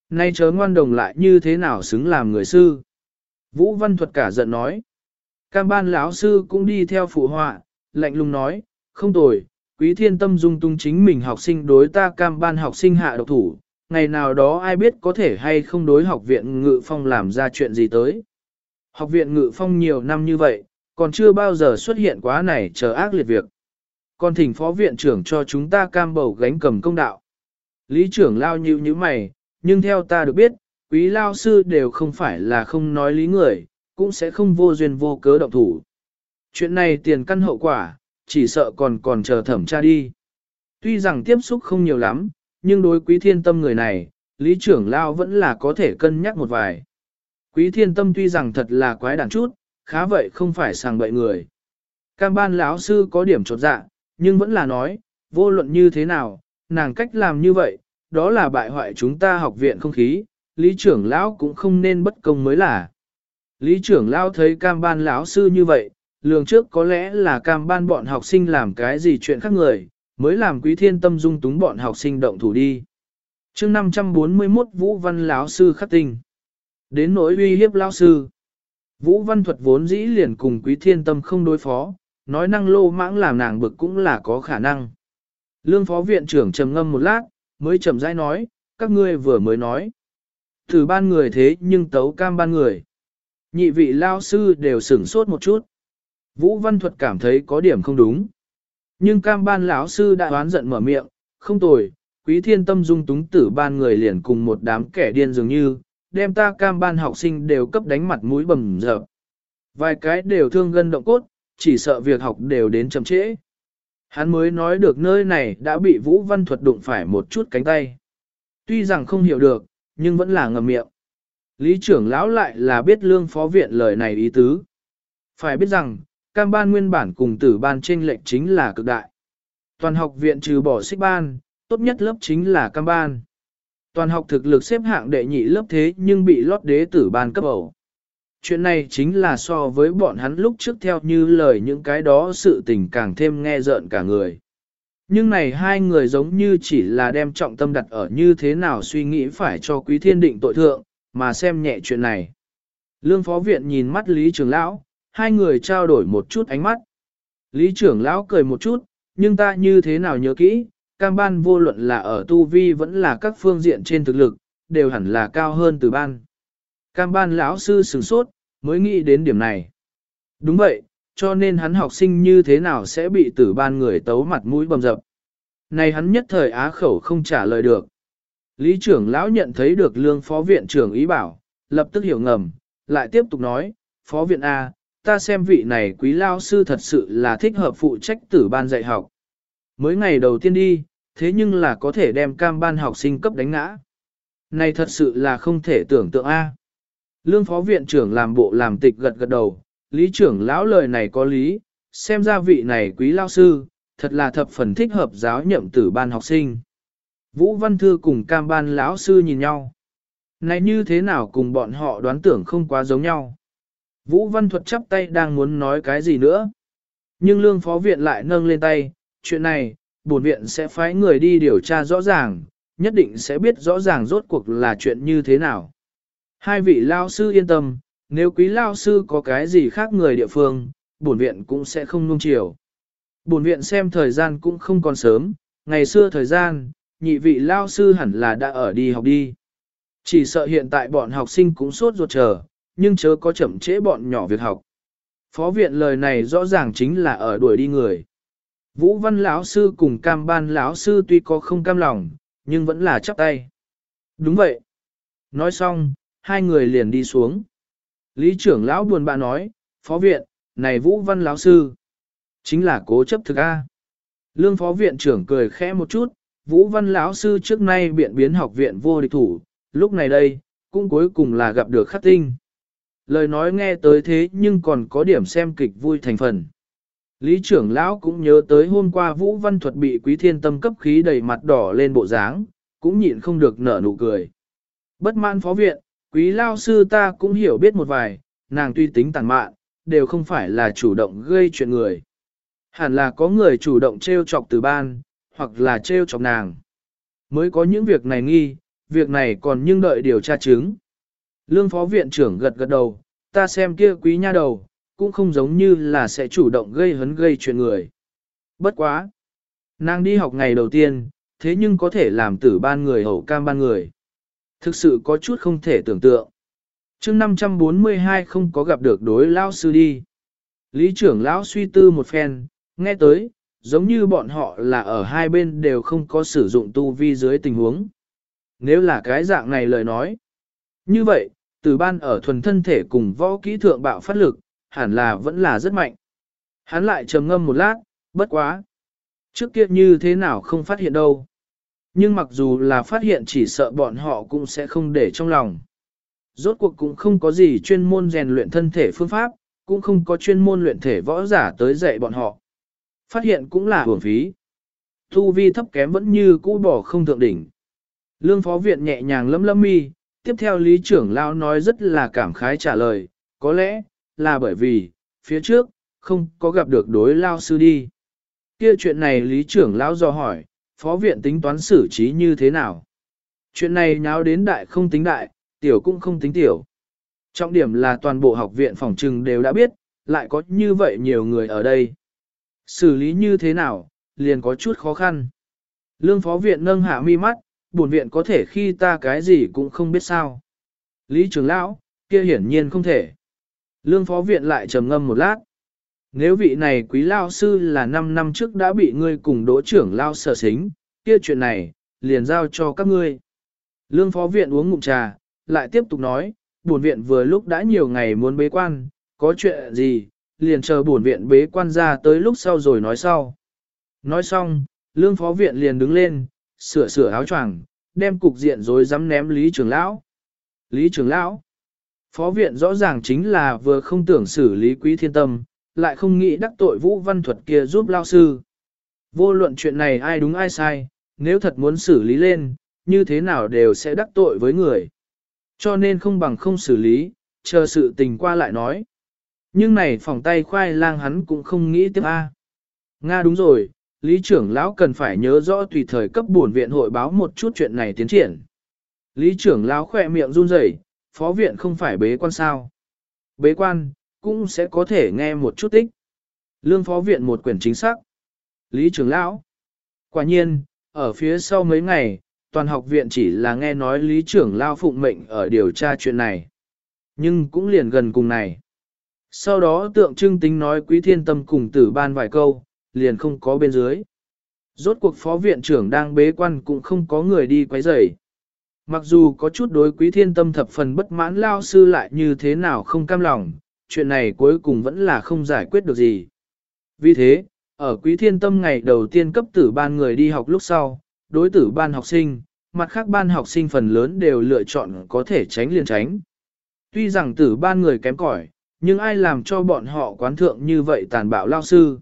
Nay chớ ngoan đồng lại như thế nào xứng làm người sư? Vũ Văn Thuật cả giận nói. Cam ban lão sư cũng đi theo phụ họa, lạnh lùng nói, không tồi, quý thiên tâm dung tung chính mình học sinh đối ta cam ban học sinh hạ độc thủ, ngày nào đó ai biết có thể hay không đối học viện ngự phong làm ra chuyện gì tới. Học viện ngự phong nhiều năm như vậy, còn chưa bao giờ xuất hiện quá này chờ ác liệt việc. Còn thỉnh phó viện trưởng cho chúng ta cam bầu gánh cầm công đạo. Lý trưởng lao như như mày, nhưng theo ta được biết, quý lao sư đều không phải là không nói lý người, cũng sẽ không vô duyên vô cớ động thủ. Chuyện này tiền căn hậu quả, chỉ sợ còn còn chờ thẩm tra đi. Tuy rằng tiếp xúc không nhiều lắm, nhưng đối quý thiên tâm người này, lý trưởng lao vẫn là có thể cân nhắc một vài. Quý thiên tâm tuy rằng thật là quái đản chút, khá vậy không phải sàng bậy người. Cam ban lão sư có điểm trột dạ, nhưng vẫn là nói, vô luận như thế nào, nàng cách làm như vậy, đó là bại hoại chúng ta học viện không khí, lý trưởng lão cũng không nên bất công mới là. Lý trưởng lão thấy cam ban lão sư như vậy, lường trước có lẽ là cam ban bọn học sinh làm cái gì chuyện khác người, mới làm quý thiên tâm dung túng bọn học sinh động thủ đi. chương 541 Vũ Văn lão sư khắc tinh. Đến nỗi uy hiếp lão sư. Vũ Văn thuật vốn dĩ liền cùng quý thiên tâm không đối phó, nói năng lô mãng làm nàng bực cũng là có khả năng. Lương phó viện trưởng trầm ngâm một lát, mới chậm rãi nói, các ngươi vừa mới nói. Thử ban người thế nhưng tấu cam ban người. Nhị vị lao sư đều sửng sốt một chút. Vũ Văn Thuật cảm thấy có điểm không đúng. Nhưng cam ban lão sư đã đoán giận mở miệng, không tồi, quý thiên tâm dung túng tử ban người liền cùng một đám kẻ điên dường như, đem ta cam ban học sinh đều cấp đánh mặt mũi bầm dập. Vài cái đều thương gân động cốt, chỉ sợ việc học đều đến chậm trễ. Hắn mới nói được nơi này đã bị Vũ Văn Thuật đụng phải một chút cánh tay. Tuy rằng không hiểu được, nhưng vẫn là ngầm miệng. Lý trưởng lão lại là biết lương phó viện lời này ý tứ. Phải biết rằng, cam ban nguyên bản cùng tử ban trên lệnh chính là cực đại. Toàn học viện trừ bỏ xích ban, tốt nhất lớp chính là cam ban. Toàn học thực lực xếp hạng đệ nhị lớp thế nhưng bị lót đế tử ban cấp ẩu. Chuyện này chính là so với bọn hắn lúc trước theo như lời những cái đó sự tình càng thêm nghe rợn cả người. Nhưng này hai người giống như chỉ là đem trọng tâm đặt ở như thế nào suy nghĩ phải cho quý thiên định tội thượng, mà xem nhẹ chuyện này. Lương phó viện nhìn mắt Lý trưởng lão, hai người trao đổi một chút ánh mắt. Lý trưởng lão cười một chút, nhưng ta như thế nào nhớ kỹ, cam ban vô luận là ở tu vi vẫn là các phương diện trên thực lực, đều hẳn là cao hơn từ ban. Cam ban lão sư sửng sốt, mới nghĩ đến điểm này. Đúng vậy, cho nên hắn học sinh như thế nào sẽ bị tử ban người tấu mặt mũi bầm dập. Này hắn nhất thời á khẩu không trả lời được. Lý trưởng lão nhận thấy được lương phó viện trưởng ý bảo, lập tức hiểu ngầm, lại tiếp tục nói, phó viện A, ta xem vị này quý lao sư thật sự là thích hợp phụ trách tử ban dạy học. Mới ngày đầu tiên đi, thế nhưng là có thể đem cam ban học sinh cấp đánh ngã. Này thật sự là không thể tưởng tượng A. Lương phó viện trưởng làm bộ làm tịch gật gật đầu, lý trưởng lão lời này có lý, xem ra vị này quý lao sư, thật là thập phần thích hợp giáo nhậm tử ban học sinh. Vũ Văn Thư cùng cam ban lão sư nhìn nhau. Này như thế nào cùng bọn họ đoán tưởng không quá giống nhau. Vũ Văn Thuật chắp tay đang muốn nói cái gì nữa. Nhưng lương phó viện lại nâng lên tay, chuyện này, bổn viện sẽ phái người đi điều tra rõ ràng, nhất định sẽ biết rõ ràng rốt cuộc là chuyện như thế nào. Hai vị lao sư yên tâm, nếu quý lao sư có cái gì khác người địa phương, bổn viện cũng sẽ không nung chiều. Bổn viện xem thời gian cũng không còn sớm, ngày xưa thời gian, nhị vị lao sư hẳn là đã ở đi học đi. Chỉ sợ hiện tại bọn học sinh cũng sốt ruột chờ, nhưng chớ có chậm trễ bọn nhỏ việc học. Phó viện lời này rõ ràng chính là ở đuổi đi người. Vũ văn lão sư cùng cam ban lão sư tuy có không cam lòng, nhưng vẫn là chắp tay. Đúng vậy. Nói xong, hai người liền đi xuống. Lý trưởng lão buồn bã nói, phó viện, này vũ văn lão sư. Chính là cố chấp thực A. Lương phó viện trưởng cười khẽ một chút, vũ văn lão sư trước nay biện biến học viện vô địch thủ, lúc này đây, cũng cuối cùng là gặp được khắc tinh. Lời nói nghe tới thế nhưng còn có điểm xem kịch vui thành phần. Lý trưởng lão cũng nhớ tới hôm qua Vũ Văn Thuật bị Quý Thiên Tâm cấp khí đầy mặt đỏ lên bộ dáng, cũng nhịn không được nở nụ cười. Bất mãn phó viện, Quý Lao sư ta cũng hiểu biết một vài, nàng tuy tính tàn mạn, đều không phải là chủ động gây chuyện người. Hẳn là có người chủ động treo chọc từ ban, hoặc là treo chọc nàng. Mới có những việc này nghi, việc này còn nhưng đợi điều tra chứng. Lương phó viện trưởng gật gật đầu, ta xem kia quý nha đầu, cũng không giống như là sẽ chủ động gây hấn gây chuyện người. Bất quá. Nàng đi học ngày đầu tiên, thế nhưng có thể làm tử ban người hậu cam ban người. Thực sự có chút không thể tưởng tượng. chương 542 không có gặp được đối lao sư đi. Lý trưởng lão suy tư một phen, nghe tới, giống như bọn họ là ở hai bên đều không có sử dụng tu vi dưới tình huống. Nếu là cái dạng này lời nói. Như vậy, tử ban ở thuần thân thể cùng võ kỹ thượng bạo phát lực, hẳn là vẫn là rất mạnh. Hắn lại trầm ngâm một lát, bất quá. Trước kia như thế nào không phát hiện đâu. Nhưng mặc dù là phát hiện chỉ sợ bọn họ cũng sẽ không để trong lòng. Rốt cuộc cũng không có gì chuyên môn rèn luyện thân thể phương pháp, cũng không có chuyên môn luyện thể võ giả tới dạy bọn họ. Phát hiện cũng là hưởng phí. Thu vi thấp kém vẫn như cũ bỏ không thượng đỉnh. Lương phó viện nhẹ nhàng lâm lâm mi, tiếp theo lý trưởng lao nói rất là cảm khái trả lời, có lẽ, là bởi vì, phía trước, không có gặp được đối lao sư đi. Kia chuyện này lý trưởng lão do hỏi, phó viện tính toán xử trí như thế nào? Chuyện này nháo đến đại không tính đại, tiểu cũng không tính tiểu. Trọng điểm là toàn bộ học viện phòng trừng đều đã biết, lại có như vậy nhiều người ở đây. Xử lý như thế nào, liền có chút khó khăn. Lương phó viện nâng hạ mi mắt, buồn viện có thể khi ta cái gì cũng không biết sao. Lý trưởng lão, kia hiển nhiên không thể. Lương phó viện lại trầm ngâm một lát. Nếu vị này quý lao sư là 5 năm trước đã bị ngươi cùng đỗ trưởng lao sở xính, kia chuyện này, liền giao cho các ngươi. Lương phó viện uống ngụm trà, lại tiếp tục nói, buồn viện vừa lúc đã nhiều ngày muốn bế quan, có chuyện gì, liền chờ buồn viện bế quan ra tới lúc sau rồi nói sau. Nói xong, lương phó viện liền đứng lên, sửa sửa áo choàng, đem cục diện rồi dám ném Lý trưởng lão. Lý trưởng lão, phó viện rõ ràng chính là vừa không tưởng xử lý quý thiên tâm, lại không nghĩ đắc tội vũ văn thuật kia giúp lao sư. Vô luận chuyện này ai đúng ai sai, nếu thật muốn xử lý lên, như thế nào đều sẽ đắc tội với người. Cho nên không bằng không xử lý, chờ sự tình qua lại nói. Nhưng này phòng tay khoai lang hắn cũng không nghĩ tiếp A. Nga đúng rồi, lý trưởng lão cần phải nhớ rõ tùy thời cấp buồn viện hội báo một chút chuyện này tiến triển. Lý trưởng lão khỏe miệng run rẩy, phó viện không phải bế quan sao. Bế quan, cũng sẽ có thể nghe một chút tích. Lương phó viện một quyển chính xác. Lý trưởng lão. Quả nhiên, ở phía sau mấy ngày, toàn học viện chỉ là nghe nói lý trưởng lao phụng mệnh ở điều tra chuyện này. Nhưng cũng liền gần cùng này. Sau đó tượng trưng tính nói quý thiên tâm cùng tử ban vài câu, liền không có bên dưới. Rốt cuộc phó viện trưởng đang bế quan cũng không có người đi quấy rầy. Mặc dù có chút đối quý thiên tâm thập phần bất mãn lao sư lại như thế nào không cam lòng, chuyện này cuối cùng vẫn là không giải quyết được gì. Vì thế, ở quý thiên tâm ngày đầu tiên cấp tử ban người đi học lúc sau, đối tử ban học sinh, mặt khác ban học sinh phần lớn đều lựa chọn có thể tránh liền tránh. Tuy rằng tử ban người kém cỏi, nhưng ai làm cho bọn họ quán thượng như vậy tàn bạo lao sư.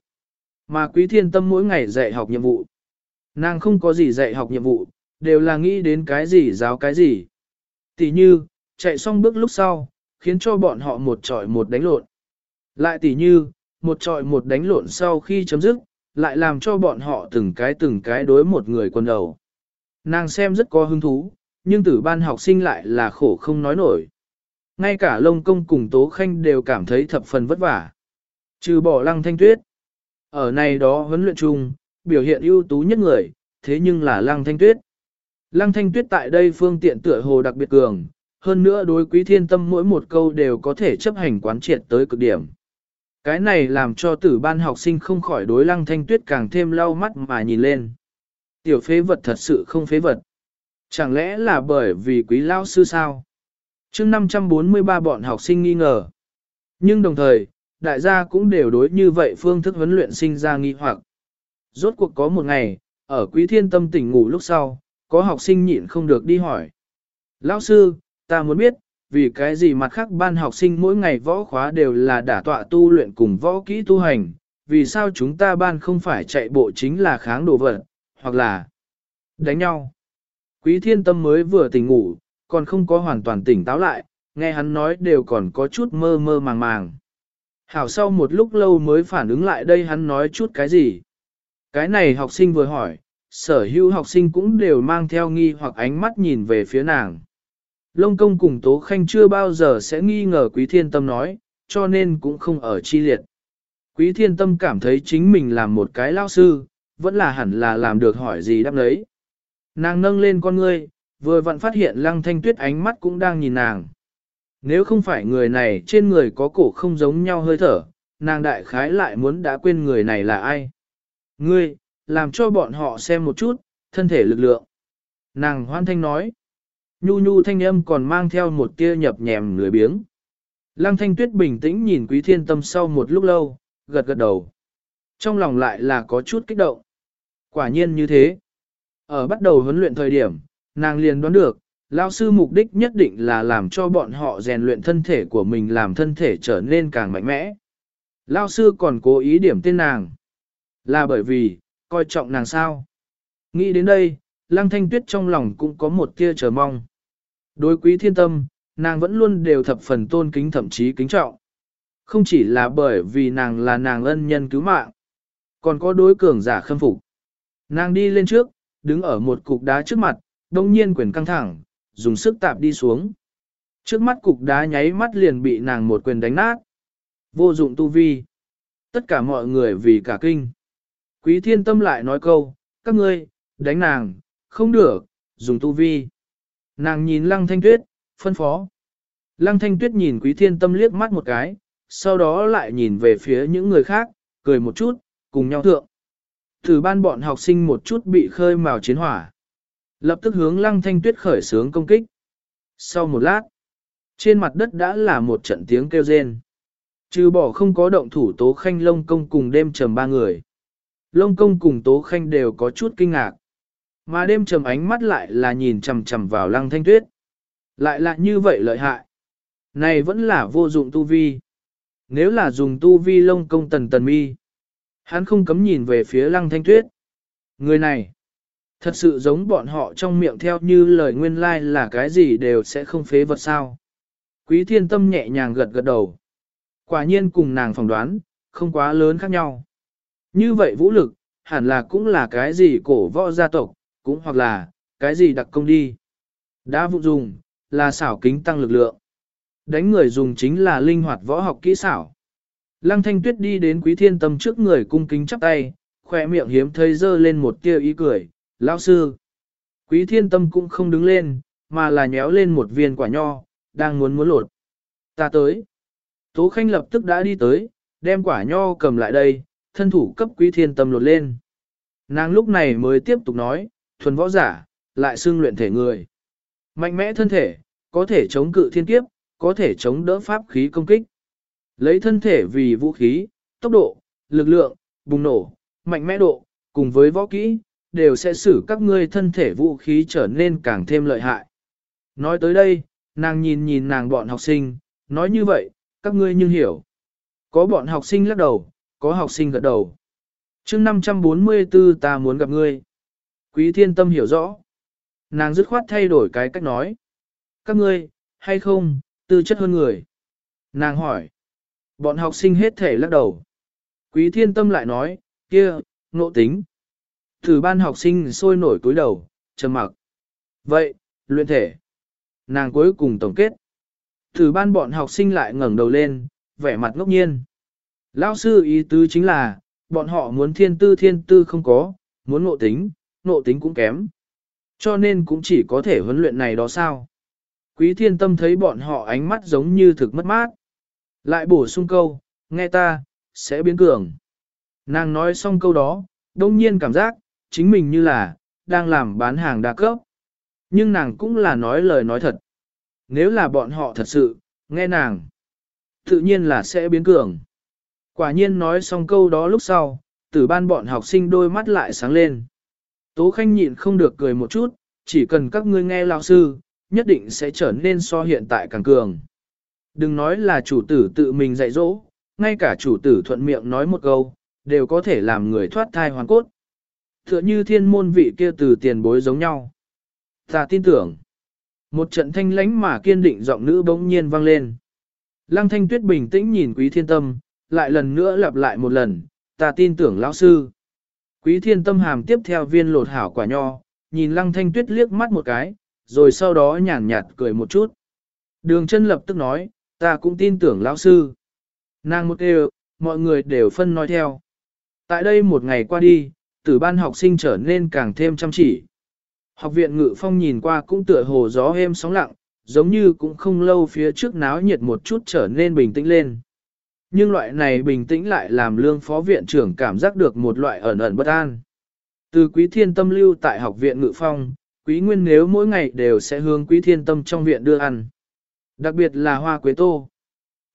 Mà quý thiên tâm mỗi ngày dạy học nhiệm vụ. Nàng không có gì dạy học nhiệm vụ, đều là nghĩ đến cái gì giáo cái gì. Tỷ như, chạy xong bước lúc sau, khiến cho bọn họ một trọi một đánh lộn. Lại tỷ như, một trọi một đánh lộn sau khi chấm dứt, lại làm cho bọn họ từng cái từng cái đối một người quân đầu. Nàng xem rất có hứng thú, nhưng tử ban học sinh lại là khổ không nói nổi. Ngay cả lông công cùng Tố Khanh đều cảm thấy thập phần vất vả. Trừ bỏ lăng thanh tuyết. Ở này đó huấn luyện chung, biểu hiện ưu tú nhất người, thế nhưng là Lăng Thanh Tuyết. Lăng Thanh Tuyết tại đây phương tiện tựa hồ đặc biệt cường, hơn nữa đối quý thiên tâm mỗi một câu đều có thể chấp hành quán triệt tới cực điểm. Cái này làm cho tử ban học sinh không khỏi đối Lăng Thanh Tuyết càng thêm lau mắt mà nhìn lên. Tiểu phế vật thật sự không phế vật. Chẳng lẽ là bởi vì quý lao sư sao? chương 543 bọn học sinh nghi ngờ. Nhưng đồng thời, đại gia cũng đều đối như vậy phương thức huấn luyện sinh ra nghi hoặc. Rốt cuộc có một ngày, ở quý thiên tâm tỉnh ngủ lúc sau, có học sinh nhịn không được đi hỏi. Lão sư, ta muốn biết, vì cái gì mặt khác ban học sinh mỗi ngày võ khóa đều là đả tọa tu luyện cùng võ kỹ tu hành, vì sao chúng ta ban không phải chạy bộ chính là kháng đồ vật, hoặc là đánh nhau. Quý thiên tâm mới vừa tỉnh ngủ, còn không có hoàn toàn tỉnh táo lại, nghe hắn nói đều còn có chút mơ mơ màng màng. Hảo sau một lúc lâu mới phản ứng lại đây hắn nói chút cái gì. Cái này học sinh vừa hỏi, sở hữu học sinh cũng đều mang theo nghi hoặc ánh mắt nhìn về phía nàng. Lông công cùng Tố Khanh chưa bao giờ sẽ nghi ngờ Quý Thiên Tâm nói, cho nên cũng không ở chi liệt. Quý Thiên Tâm cảm thấy chính mình làm một cái lao sư, vẫn là hẳn là làm được hỏi gì đáp lấy. Nàng nâng lên con ngươi, vừa vặn phát hiện lăng thanh tuyết ánh mắt cũng đang nhìn nàng. Nếu không phải người này trên người có cổ không giống nhau hơi thở, nàng đại khái lại muốn đã quên người này là ai. Ngươi, làm cho bọn họ xem một chút, thân thể lực lượng. Nàng hoan thanh nói. Nhu nhu thanh âm còn mang theo một tia nhập nhèm lười biếng. Lăng thanh tuyết bình tĩnh nhìn quý thiên tâm sau một lúc lâu, gật gật đầu. Trong lòng lại là có chút kích động. Quả nhiên như thế. Ở bắt đầu huấn luyện thời điểm, nàng liền đoán được, lao sư mục đích nhất định là làm cho bọn họ rèn luyện thân thể của mình làm thân thể trở nên càng mạnh mẽ. Lao sư còn cố ý điểm tên nàng. Là bởi vì, coi trọng nàng sao. Nghĩ đến đây, lăng thanh tuyết trong lòng cũng có một tia chờ mong. Đối quý thiên tâm, nàng vẫn luôn đều thập phần tôn kính thậm chí kính trọng. Không chỉ là bởi vì nàng là nàng ân nhân cứu mạng, còn có đối cường giả khâm phục. Nàng đi lên trước, đứng ở một cục đá trước mặt, đông nhiên quyền căng thẳng, dùng sức tạp đi xuống. Trước mắt cục đá nháy mắt liền bị nàng một quyền đánh nát. Vô dụng tu vi. Tất cả mọi người vì cả kinh. Quý thiên tâm lại nói câu, các ngươi, đánh nàng, không được, dùng tu vi. Nàng nhìn lăng thanh tuyết, phân phó. Lăng thanh tuyết nhìn quý thiên tâm liếc mắt một cái, sau đó lại nhìn về phía những người khác, cười một chút, cùng nhau thượng. Từ ban bọn học sinh một chút bị khơi mào chiến hỏa. Lập tức hướng lăng thanh tuyết khởi sướng công kích. Sau một lát, trên mặt đất đã là một trận tiếng kêu rên. Trừ bỏ không có động thủ tố khanh lông công cùng đêm trầm ba người. Lông công cùng tố khanh đều có chút kinh ngạc. Mà đêm trầm ánh mắt lại là nhìn chầm chầm vào lăng thanh tuyết. Lại là như vậy lợi hại. Này vẫn là vô dụng tu vi. Nếu là dùng tu vi lông công tần tần mi. Hắn không cấm nhìn về phía lăng thanh tuyết. Người này, thật sự giống bọn họ trong miệng theo như lời nguyên lai like là cái gì đều sẽ không phế vật sao. Quý thiên tâm nhẹ nhàng gật gật đầu. Quả nhiên cùng nàng phỏng đoán, không quá lớn khác nhau. Như vậy vũ lực, hẳn là cũng là cái gì cổ võ gia tộc, cũng hoặc là, cái gì đặc công đi. Đã vụ dùng, là xảo kính tăng lực lượng. Đánh người dùng chính là linh hoạt võ học kỹ xảo. Lăng thanh tuyết đi đến quý thiên tâm trước người cung kính chắp tay, khỏe miệng hiếm thấy dơ lên một tia ý cười, lão sư. Quý thiên tâm cũng không đứng lên, mà là nhéo lên một viên quả nho, đang muốn muốn lột. Ta tới. Tố Khanh lập tức đã đi tới, đem quả nho cầm lại đây, thân thủ cấp quý thiên tâm lột lên. Nàng lúc này mới tiếp tục nói, thuần võ giả, lại xưng luyện thể người. Mạnh mẽ thân thể, có thể chống cự thiên kiếp, có thể chống đỡ pháp khí công kích. Lấy thân thể vì vũ khí, tốc độ, lực lượng, bùng nổ, mạnh mẽ độ, cùng với võ kỹ, đều sẽ xử các ngươi thân thể vũ khí trở nên càng thêm lợi hại. Nói tới đây, nàng nhìn nhìn nàng bọn học sinh, nói như vậy, các ngươi nhưng hiểu. Có bọn học sinh lắc đầu, có học sinh gật đầu. chương 544 ta muốn gặp ngươi. Quý thiên tâm hiểu rõ. Nàng dứt khoát thay đổi cái cách nói. Các ngươi, hay không, tư chất hơn người. Nàng hỏi. Bọn học sinh hết thể lắc đầu. Quý thiên tâm lại nói, kia, nộ tính. Thử ban học sinh sôi nổi cúi đầu, trầm mặc. Vậy, luyện thể. Nàng cuối cùng tổng kết. Thử ban bọn học sinh lại ngẩng đầu lên, vẻ mặt ngốc nhiên. Lão sư ý tứ chính là, bọn họ muốn thiên tư thiên tư không có, muốn ngộ tính, ngộ tính cũng kém. Cho nên cũng chỉ có thể huấn luyện này đó sao. Quý thiên tâm thấy bọn họ ánh mắt giống như thực mất mát. Lại bổ sung câu, nghe ta, sẽ biến cường. Nàng nói xong câu đó, đông nhiên cảm giác, chính mình như là, đang làm bán hàng đa cấp. Nhưng nàng cũng là nói lời nói thật. Nếu là bọn họ thật sự, nghe nàng, tự nhiên là sẽ biến cường. Quả nhiên nói xong câu đó lúc sau, tử ban bọn học sinh đôi mắt lại sáng lên. Tố Khanh nhịn không được cười một chút, chỉ cần các ngươi nghe lao sư, nhất định sẽ trở nên so hiện tại càng cường. Đừng nói là chủ tử tự mình dạy dỗ, ngay cả chủ tử thuận miệng nói một câu, đều có thể làm người thoát thai hoàn cốt. Tựa như thiên môn vị kia từ tiền bối giống nhau. Ta tin tưởng. Một trận thanh lánh mà kiên định giọng nữ bỗng nhiên vang lên. Lăng thanh tuyết bình tĩnh nhìn quý thiên tâm, lại lần nữa lặp lại một lần, ta tin tưởng lão sư. Quý thiên tâm hàm tiếp theo viên lột hảo quả nho, nhìn lăng thanh tuyết liếc mắt một cái, rồi sau đó nhàn nhạt cười một chút. Đường chân lập tức nói, ta cũng tin tưởng lão sư. Nàng một đều, mọi người đều phân nói theo. Tại đây một ngày qua đi, tử ban học sinh trở nên càng thêm chăm chỉ. Học viện ngự phong nhìn qua cũng tựa hồ gió êm sóng lặng, giống như cũng không lâu phía trước náo nhiệt một chút trở nên bình tĩnh lên. Nhưng loại này bình tĩnh lại làm lương phó viện trưởng cảm giác được một loại ẩn ẩn bất an. Từ quý thiên tâm lưu tại học viện ngự phong, quý nguyên nếu mỗi ngày đều sẽ hướng quý thiên tâm trong viện đưa ăn. Đặc biệt là hoa quế tô.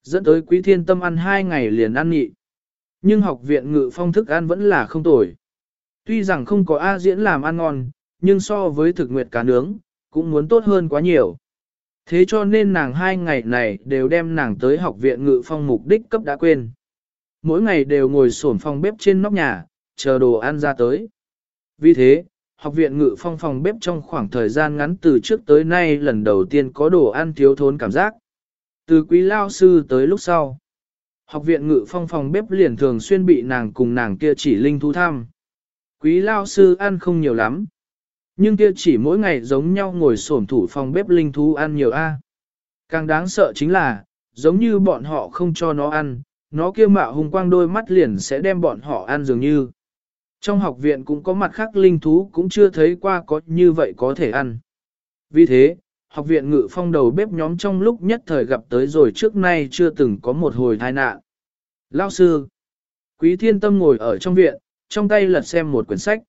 Dẫn tới quý thiên tâm ăn hai ngày liền ăn nhị. Nhưng học viện ngự phong thức ăn vẫn là không tồi. Tuy rằng không có A diễn làm ăn ngon, nhưng so với thực nguyệt cá nướng, cũng muốn tốt hơn quá nhiều. Thế cho nên nàng hai ngày này đều đem nàng tới học viện ngự phong mục đích cấp đã quên. Mỗi ngày đều ngồi sổn phòng bếp trên nóc nhà, chờ đồ ăn ra tới. Vì thế, học viện ngự phong phòng bếp trong khoảng thời gian ngắn từ trước tới nay lần đầu tiên có đồ ăn thiếu thốn cảm giác. Từ quý lao sư tới lúc sau. Học viện ngự phong phòng bếp liền thường xuyên bị nàng cùng nàng kia chỉ linh thú thăm. Quý lao sư ăn không nhiều lắm. Nhưng kia chỉ mỗi ngày giống nhau ngồi xổm thủ phòng bếp linh thú ăn nhiều a. Càng đáng sợ chính là, giống như bọn họ không cho nó ăn, nó kia mạo hùng quang đôi mắt liền sẽ đem bọn họ ăn dường như. Trong học viện cũng có mặt khác linh thú cũng chưa thấy qua có như vậy có thể ăn. Vì thế, học viện ngự phong đầu bếp nhóm trong lúc nhất thời gặp tới rồi trước nay chưa từng có một hồi tai nạn. Lao sư, quý thiên tâm ngồi ở trong viện, trong tay lật xem một quyển sách.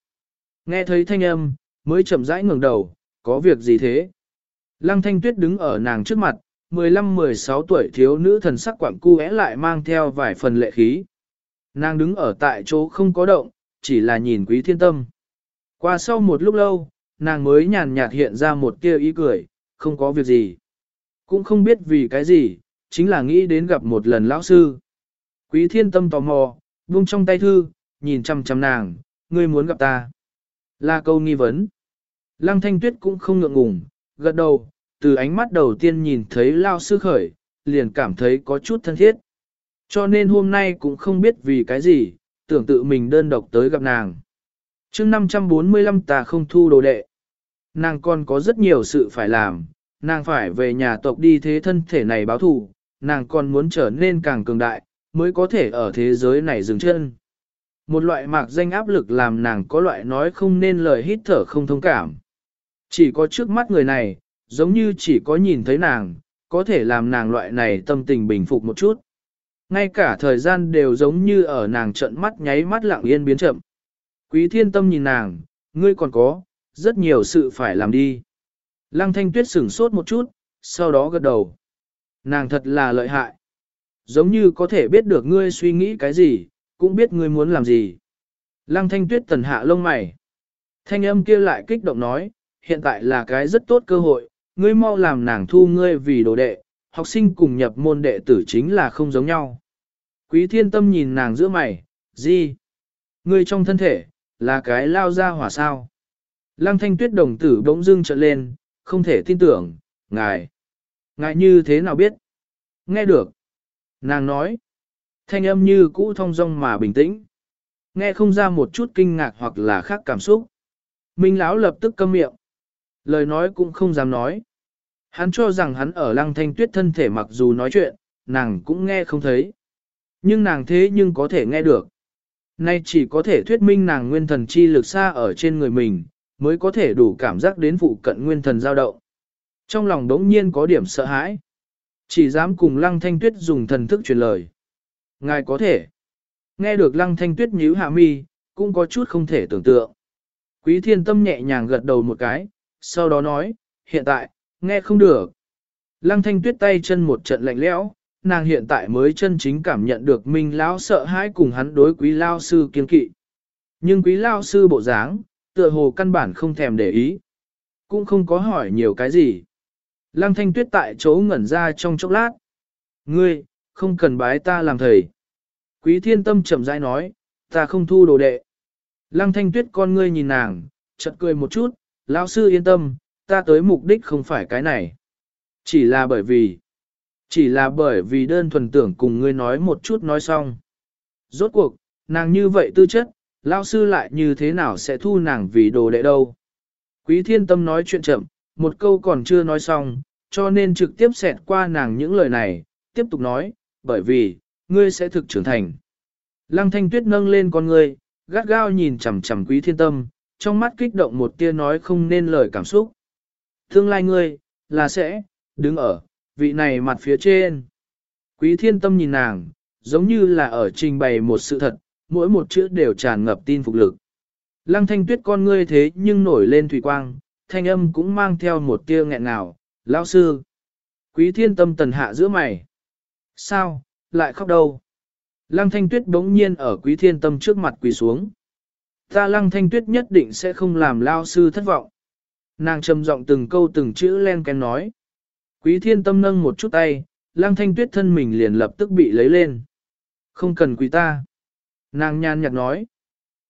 Nghe thấy thanh âm, mới chậm rãi ngừng đầu, có việc gì thế? Lăng thanh tuyết đứng ở nàng trước mặt, 15-16 tuổi thiếu nữ thần sắc quảng cu lại mang theo vài phần lệ khí. Nàng đứng ở tại chỗ không có động, chỉ là nhìn quý thiên tâm. Qua sau một lúc lâu, nàng mới nhàn nhạt hiện ra một tia ý cười, không có việc gì. Cũng không biết vì cái gì, chính là nghĩ đến gặp một lần lão sư. Quý thiên tâm tò mò, buông trong tay thư, nhìn chăm chăm nàng, ngươi muốn gặp ta. Là câu nghi vấn. Lăng thanh tuyết cũng không ngượng ngùng, gật đầu, từ ánh mắt đầu tiên nhìn thấy lao sư khởi, liền cảm thấy có chút thân thiết. Cho nên hôm nay cũng không biết vì cái gì, tưởng tự mình đơn độc tới gặp nàng. chương 545 ta không thu đồ đệ. Nàng còn có rất nhiều sự phải làm, nàng phải về nhà tộc đi thế thân thể này báo thù, nàng còn muốn trở nên càng cường đại, mới có thể ở thế giới này dừng chân. Một loại mạc danh áp lực làm nàng có loại nói không nên lời hít thở không thông cảm. Chỉ có trước mắt người này, giống như chỉ có nhìn thấy nàng, có thể làm nàng loại này tâm tình bình phục một chút. Ngay cả thời gian đều giống như ở nàng trận mắt nháy mắt lặng yên biến chậm. Quý thiên tâm nhìn nàng, ngươi còn có, rất nhiều sự phải làm đi. Lăng thanh tuyết sửng sốt một chút, sau đó gật đầu. Nàng thật là lợi hại. Giống như có thể biết được ngươi suy nghĩ cái gì, cũng biết ngươi muốn làm gì. Lăng thanh tuyết tần hạ lông mày. Thanh âm kia lại kích động nói, hiện tại là cái rất tốt cơ hội, ngươi mau làm nàng thu ngươi vì đồ đệ, học sinh cùng nhập môn đệ tử chính là không giống nhau. Quý thiên tâm nhìn nàng giữa mày, gì? Ngươi trong thân thể, là cái lao ra hỏa sao? Lăng thanh tuyết đồng tử bỗng dưng trợn lên, không thể tin tưởng, ngài. Ngài như thế nào biết? Nghe được. Nàng nói. Thanh âm như cũ thông dong mà bình tĩnh. Nghe không ra một chút kinh ngạc hoặc là khác cảm xúc. Minh lão lập tức câm miệng. Lời nói cũng không dám nói. Hắn cho rằng hắn ở lăng thanh tuyết thân thể mặc dù nói chuyện, nàng cũng nghe không thấy. Nhưng nàng thế nhưng có thể nghe được. Nay chỉ có thể thuyết minh nàng nguyên thần chi lực xa ở trên người mình, mới có thể đủ cảm giác đến phụ cận nguyên thần dao động. Trong lòng đống nhiên có điểm sợ hãi. Chỉ dám cùng lăng thanh tuyết dùng thần thức truyền lời. Ngài có thể. Nghe được lăng thanh tuyết nhíu hạ mi, cũng có chút không thể tưởng tượng. Quý thiên tâm nhẹ nhàng gật đầu một cái, sau đó nói, hiện tại, nghe không được. Lăng thanh tuyết tay chân một trận lạnh lẽo, nàng hiện tại mới chân chính cảm nhận được minh lão sợ hãi cùng hắn đối quý lao sư kiên kỵ. Nhưng quý lao sư bộ dáng, tựa hồ căn bản không thèm để ý. Cũng không có hỏi nhiều cái gì. Lăng thanh tuyết tại chỗ ngẩn ra trong chốc lát. Ngươi, không cần bái ta làm thầy. Quý thiên tâm chậm rãi nói, ta không thu đồ đệ. Lăng thanh tuyết con ngươi nhìn nàng, chợt cười một chút, lão sư yên tâm, ta tới mục đích không phải cái này. Chỉ là bởi vì, chỉ là bởi vì đơn thuần tưởng cùng ngươi nói một chút nói xong. Rốt cuộc, nàng như vậy tư chất, lão sư lại như thế nào sẽ thu nàng vì đồ đệ đâu. Quý thiên tâm nói chuyện chậm, một câu còn chưa nói xong, cho nên trực tiếp xẹt qua nàng những lời này, tiếp tục nói, bởi vì, ngươi sẽ thực trưởng thành. Lăng thanh tuyết nâng lên con ngươi, gắt gao nhìn chằm chằm quý thiên tâm, trong mắt kích động một tia nói không nên lời cảm xúc. Tương lai ngươi, là sẽ, đứng ở, vị này mặt phía trên. Quý thiên tâm nhìn nàng, giống như là ở trình bày một sự thật, mỗi một chữ đều tràn ngập tin phục lực. Lăng thanh tuyết con ngươi thế nhưng nổi lên thủy quang, thanh âm cũng mang theo một tia nghẹn ngào, lão sư. Quý thiên tâm tần hạ giữa mày. Sao, lại khóc đâu? Lăng thanh tuyết bỗng nhiên ở quý thiên tâm trước mặt quỳ xuống. Ta lăng thanh tuyết nhất định sẽ không làm lao sư thất vọng. Nàng trầm giọng từng câu từng chữ len ken nói. Quý thiên tâm nâng một chút tay, lăng thanh tuyết thân mình liền lập tức bị lấy lên. Không cần quý ta. Nàng nhàn nhạt nói.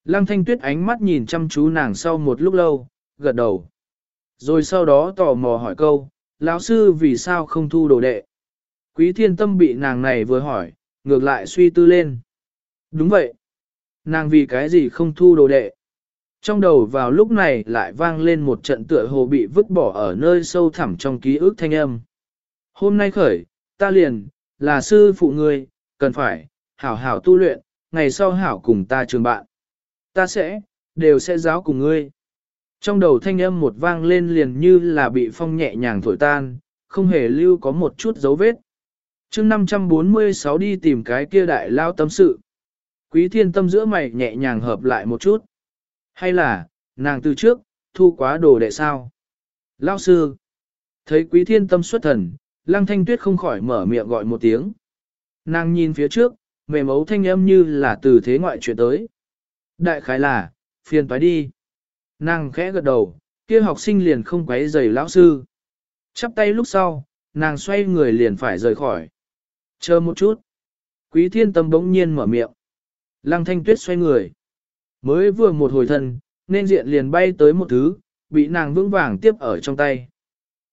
Lăng thanh tuyết ánh mắt nhìn chăm chú nàng sau một lúc lâu, gật đầu. Rồi sau đó tò mò hỏi câu, lão sư vì sao không thu đồ đệ? Quý thiên tâm bị nàng này vừa hỏi, ngược lại suy tư lên. Đúng vậy. Nàng vì cái gì không thu đồ đệ? Trong đầu vào lúc này lại vang lên một trận tựa hồ bị vứt bỏ ở nơi sâu thẳm trong ký ức thanh âm. Hôm nay khởi, ta liền, là sư phụ ngươi, cần phải, hảo hảo tu luyện, ngày sau hảo cùng ta trường bạn. Ta sẽ, đều sẽ giáo cùng ngươi. Trong đầu thanh âm một vang lên liền như là bị phong nhẹ nhàng thổi tan, không hề lưu có một chút dấu vết chương 546 đi tìm cái kia đại lao tâm sự. Quý thiên tâm giữa mày nhẹ nhàng hợp lại một chút. Hay là, nàng từ trước, thu quá đồ đệ sao? Lao sư. Thấy quý thiên tâm xuất thần, lăng thanh tuyết không khỏi mở miệng gọi một tiếng. Nàng nhìn phía trước, mềm ấu thanh âm như là từ thế ngoại chuyện tới. Đại khái là, phiền toái đi. Nàng khẽ gật đầu, kia học sinh liền không quấy giày lão sư. Chắp tay lúc sau, nàng xoay người liền phải rời khỏi. Chờ một chút. Quý thiên tâm bỗng nhiên mở miệng. Lăng thanh tuyết xoay người. Mới vừa một hồi thân, nên diện liền bay tới một thứ, bị nàng vững vàng tiếp ở trong tay.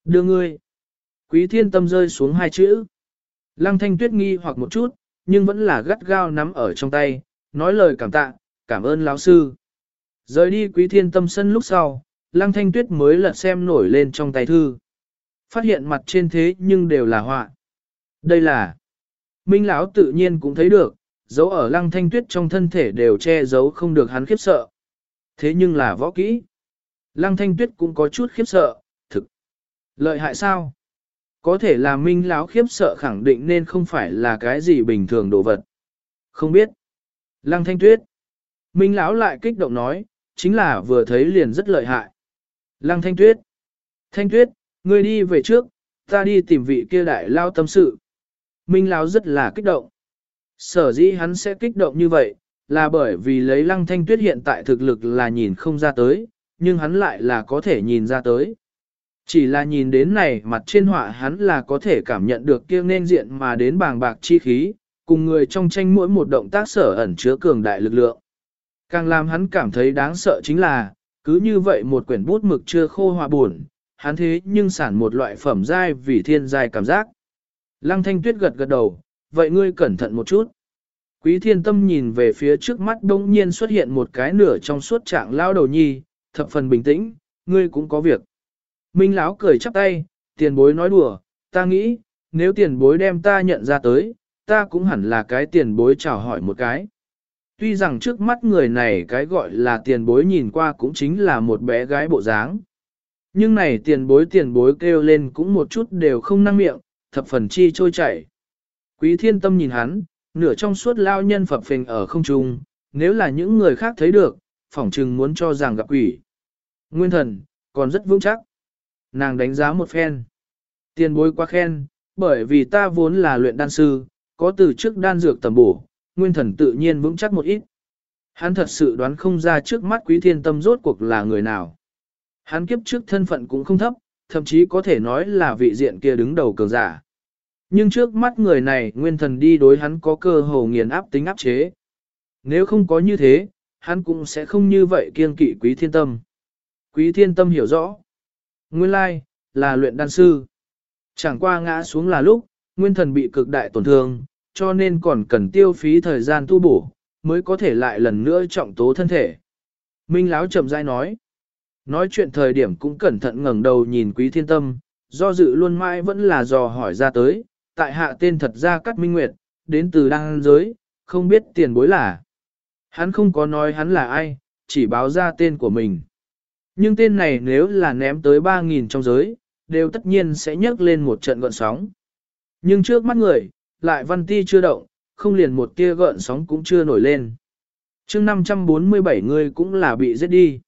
Đưa ngươi. Quý thiên tâm rơi xuống hai chữ. Lăng thanh tuyết nghi hoặc một chút, nhưng vẫn là gắt gao nắm ở trong tay, nói lời cảm tạ, cảm ơn lão sư. Rời đi quý thiên tâm sân lúc sau, lăng thanh tuyết mới lật xem nổi lên trong tay thư. Phát hiện mặt trên thế nhưng đều là họa. Đây là Minh lão tự nhiên cũng thấy được, dấu ở lăng thanh tuyết trong thân thể đều che giấu không được hắn khiếp sợ. Thế nhưng là võ kỹ. Lăng thanh tuyết cũng có chút khiếp sợ, thực. Lợi hại sao? Có thể là minh lão khiếp sợ khẳng định nên không phải là cái gì bình thường đồ vật. Không biết. Lăng thanh tuyết. Minh lão lại kích động nói, chính là vừa thấy liền rất lợi hại. Lăng thanh tuyết. Thanh tuyết, ngươi đi về trước, ta đi tìm vị kia đại lao tâm sự. Minh Lão rất là kích động. Sở dĩ hắn sẽ kích động như vậy, là bởi vì lấy lăng thanh tuyết hiện tại thực lực là nhìn không ra tới, nhưng hắn lại là có thể nhìn ra tới. Chỉ là nhìn đến này mặt trên họa hắn là có thể cảm nhận được kia nên diện mà đến bàng bạc chi khí, cùng người trong tranh mỗi một động tác sở ẩn chứa cường đại lực lượng. Càng làm hắn cảm thấy đáng sợ chính là, cứ như vậy một quyển bút mực chưa khô hòa buồn, hắn thế nhưng sản một loại phẩm giai vì thiên giai cảm giác. Lăng thanh tuyết gật gật đầu, vậy ngươi cẩn thận một chút. Quý thiên tâm nhìn về phía trước mắt đông nhiên xuất hiện một cái nửa trong suốt trạng lao đầu nhi, thập phần bình tĩnh, ngươi cũng có việc. Minh lão cười chắp tay, tiền bối nói đùa, ta nghĩ, nếu tiền bối đem ta nhận ra tới, ta cũng hẳn là cái tiền bối chào hỏi một cái. Tuy rằng trước mắt người này cái gọi là tiền bối nhìn qua cũng chính là một bé gái bộ dáng. Nhưng này tiền bối tiền bối kêu lên cũng một chút đều không năng miệng, thập phần chi trôi chảy. Quý thiên tâm nhìn hắn, nửa trong suốt lao nhân phập phình ở không trung, nếu là những người khác thấy được, phỏng chừng muốn cho rằng gặp quỷ. Nguyên thần, còn rất vững chắc. Nàng đánh giá một phen. Tiền bối quá khen, bởi vì ta vốn là luyện đan sư, có từ trước đan dược tầm bổ, nguyên thần tự nhiên vững chắc một ít. Hắn thật sự đoán không ra trước mắt quý thiên tâm rốt cuộc là người nào. Hắn kiếp trước thân phận cũng không thấp, thậm chí có thể nói là vị diện kia đứng đầu cường giả. Nhưng trước mắt người này nguyên thần đi đối hắn có cơ hồ nghiền áp tính áp chế. Nếu không có như thế, hắn cũng sẽ không như vậy kiên kỵ quý thiên tâm. Quý thiên tâm hiểu rõ. Nguyên lai, là luyện đan sư. Chẳng qua ngã xuống là lúc, nguyên thần bị cực đại tổn thương, cho nên còn cần tiêu phí thời gian tu bổ, mới có thể lại lần nữa trọng tố thân thể. Minh Láo chậm rãi nói. Nói chuyện thời điểm cũng cẩn thận ngẩng đầu nhìn quý thiên tâm, do dự luôn mãi vẫn là dò hỏi ra tới, tại hạ tên thật ra Cát Minh Nguyệt, đến từ đăng giới, không biết tiền bối là. Hắn không có nói hắn là ai, chỉ báo ra tên của mình. Nhưng tên này nếu là ném tới 3.000 trong giới, đều tất nhiên sẽ nhấc lên một trận gợn sóng. Nhưng trước mắt người, lại văn ti chưa động, không liền một tia gợn sóng cũng chưa nổi lên. chương 547 người cũng là bị giết đi.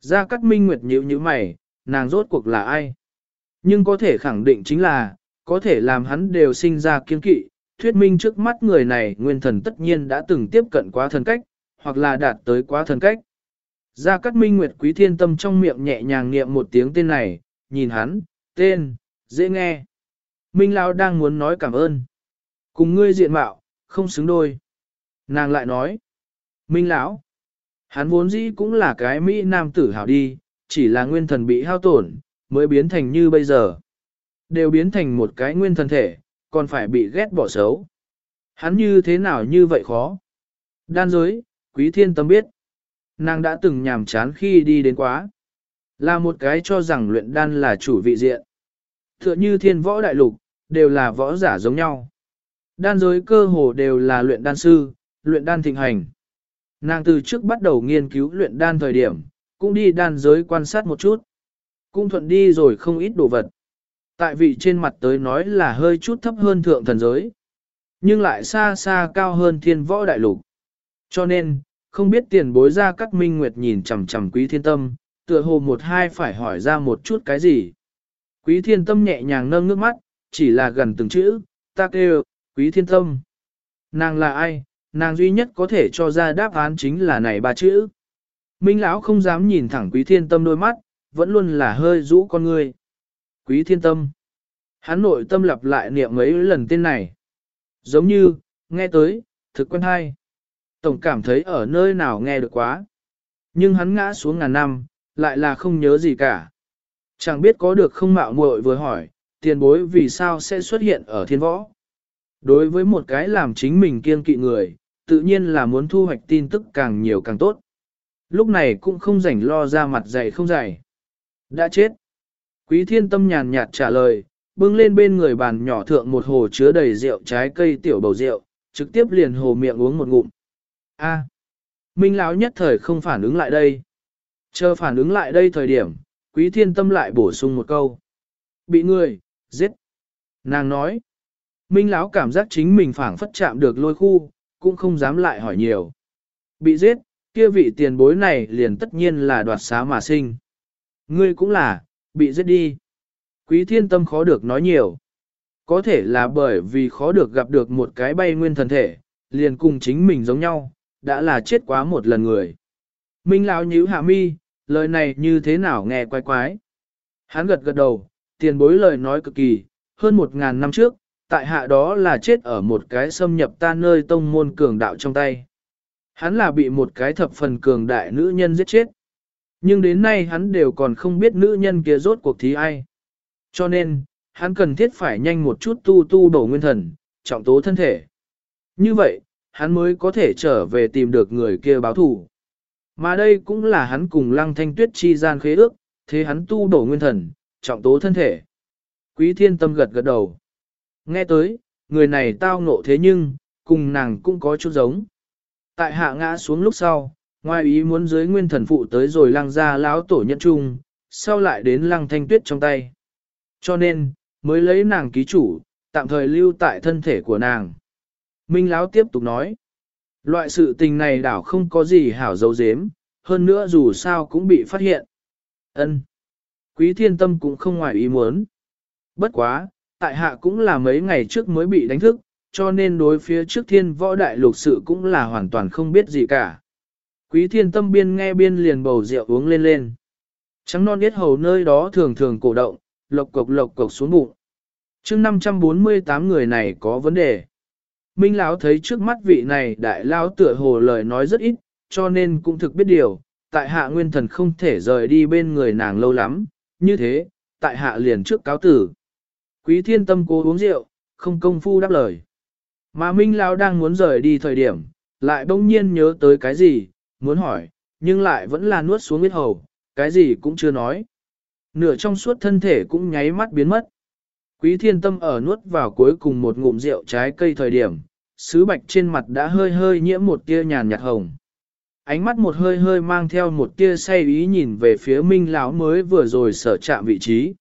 Gia Cát Minh Nguyệt nhíu như mày, nàng rốt cuộc là ai? Nhưng có thể khẳng định chính là, có thể làm hắn đều sinh ra kiên kỵ, thuyết minh trước mắt người này nguyên thần tất nhiên đã từng tiếp cận quá thần cách, hoặc là đạt tới quá thần cách. Gia Cát Minh Nguyệt Quý Thiên Tâm trong miệng nhẹ nhàng niệm một tiếng tên này, nhìn hắn, tên, dễ nghe. Minh Lão đang muốn nói cảm ơn. Cùng ngươi diện mạo, không xứng đôi. Nàng lại nói, Minh Lão, hắn vốn dĩ cũng là cái Mỹ Nam tử hảo đi, chỉ là nguyên thần bị hao tổn, mới biến thành như bây giờ. Đều biến thành một cái nguyên thân thể, còn phải bị ghét bỏ xấu. Hắn như thế nào như vậy khó? Đan giới, quý thiên tâm biết. Nàng đã từng nhàm chán khi đi đến quá. Là một cái cho rằng luyện đan là chủ vị diện. Thựa như thiên võ đại lục, đều là võ giả giống nhau. Đan giới cơ hồ đều là luyện đan sư, luyện đan thịnh hành. Nàng từ trước bắt đầu nghiên cứu luyện đan thời điểm, cũng đi đan giới quan sát một chút. Cũng thuận đi rồi không ít đồ vật. Tại vị trên mặt tới nói là hơi chút thấp hơn thượng thần giới. Nhưng lại xa xa cao hơn thiên võ đại lục. Cho nên, không biết tiền bối ra các minh nguyệt nhìn chằm chằm quý thiên tâm, tựa hồ một hai phải hỏi ra một chút cái gì. Quý thiên tâm nhẹ nhàng nâng nước mắt, chỉ là gần từng chữ, ta kêu, quý thiên tâm. Nàng là ai, nàng duy nhất có thể cho ra đáp án chính là này ba chữ. Minh lão không dám nhìn thẳng quý thiên tâm đôi mắt, vẫn luôn là hơi rũ con người. Quý thiên tâm. Hắn nội tâm lặp lại niệm mấy lần tên này. Giống như, nghe tới, thực quen hay. Tổng cảm thấy ở nơi nào nghe được quá. Nhưng hắn ngã xuống ngàn năm, lại là không nhớ gì cả. Chẳng biết có được không mạo muội vừa hỏi, tiền bối vì sao sẽ xuất hiện ở thiên võ. Đối với một cái làm chính mình kiên kỵ người, tự nhiên là muốn thu hoạch tin tức càng nhiều càng tốt. Lúc này cũng không rảnh lo ra mặt dày không dày. Đã chết. Quý thiên tâm nhàn nhạt trả lời, bưng lên bên người bàn nhỏ thượng một hồ chứa đầy rượu trái cây tiểu bầu rượu, trực tiếp liền hồ miệng uống một ngụm. A. Minh lão nhất thời không phản ứng lại đây. Chờ phản ứng lại đây thời điểm, quý thiên tâm lại bổ sung một câu. Bị người, giết. Nàng nói. Minh lão cảm giác chính mình phản phất chạm được lôi khu, cũng không dám lại hỏi nhiều. Bị giết, kia vị tiền bối này liền tất nhiên là đoạt xá mà sinh. Ngươi cũng là, bị giết đi. Quý thiên tâm khó được nói nhiều. Có thể là bởi vì khó được gặp được một cái bay nguyên thần thể, liền cùng chính mình giống nhau, đã là chết quá một lần người. Minh lão nhíu hạ mi, lời này như thế nào nghe quái quái. Hắn gật gật đầu, tiền bối lời nói cực kỳ, hơn một ngàn năm trước, tại hạ đó là chết ở một cái xâm nhập ta nơi tông môn cường đạo trong tay. Hắn là bị một cái thập phần cường đại nữ nhân giết chết. Nhưng đến nay hắn đều còn không biết nữ nhân kia rốt cuộc thí ai. Cho nên, hắn cần thiết phải nhanh một chút tu tu bổ nguyên thần, trọng tố thân thể. Như vậy, hắn mới có thể trở về tìm được người kia báo thù. Mà đây cũng là hắn cùng lăng thanh tuyết chi gian khế ước, thế hắn tu đổ nguyên thần, trọng tố thân thể. Quý thiên tâm gật gật đầu. Nghe tới, người này tao nộ thế nhưng, cùng nàng cũng có chút giống. Tại hạ ngã xuống lúc sau, ngoài ý muốn dưới nguyên thần phụ tới rồi lăng ra lão tổ nhận trung, sau lại đến lăng thanh tuyết trong tay. Cho nên, mới lấy nàng ký chủ, tạm thời lưu tại thân thể của nàng. Minh Lão tiếp tục nói, loại sự tình này đảo không có gì hảo dấu dếm, hơn nữa dù sao cũng bị phát hiện. Ân, Quý thiên tâm cũng không ngoài ý muốn. Bất quá, tại hạ cũng là mấy ngày trước mới bị đánh thức, cho nên đối phía trước thiên võ đại lục sự cũng là hoàn toàn không biết gì cả. Quý thiên tâm biên nghe biên liền bầu rượu uống lên lên. Trắng non biết hầu nơi đó thường thường cổ động, lộc cộc lộc cộc xuống bụng. chương 548 người này có vấn đề. Minh Lão thấy trước mắt vị này đại lão tựa hồ lời nói rất ít, cho nên cũng thực biết điều, tại hạ nguyên thần không thể rời đi bên người nàng lâu lắm, như thế, tại hạ liền trước cáo tử. Quý thiên tâm cố uống rượu, không công phu đáp lời. Mà Minh Lão đang muốn rời đi thời điểm, lại bỗng nhiên nhớ tới cái gì, muốn hỏi, nhưng lại vẫn là nuốt xuống huyết hầu, cái gì cũng chưa nói. Nửa trong suốt thân thể cũng nháy mắt biến mất. Quý thiên tâm ở nuốt vào cuối cùng một ngụm rượu trái cây thời điểm, sứ bạch trên mặt đã hơi hơi nhiễm một tia nhàn nhạt hồng. Ánh mắt một hơi hơi mang theo một tia say ý nhìn về phía minh lão mới vừa rồi sở chạm vị trí.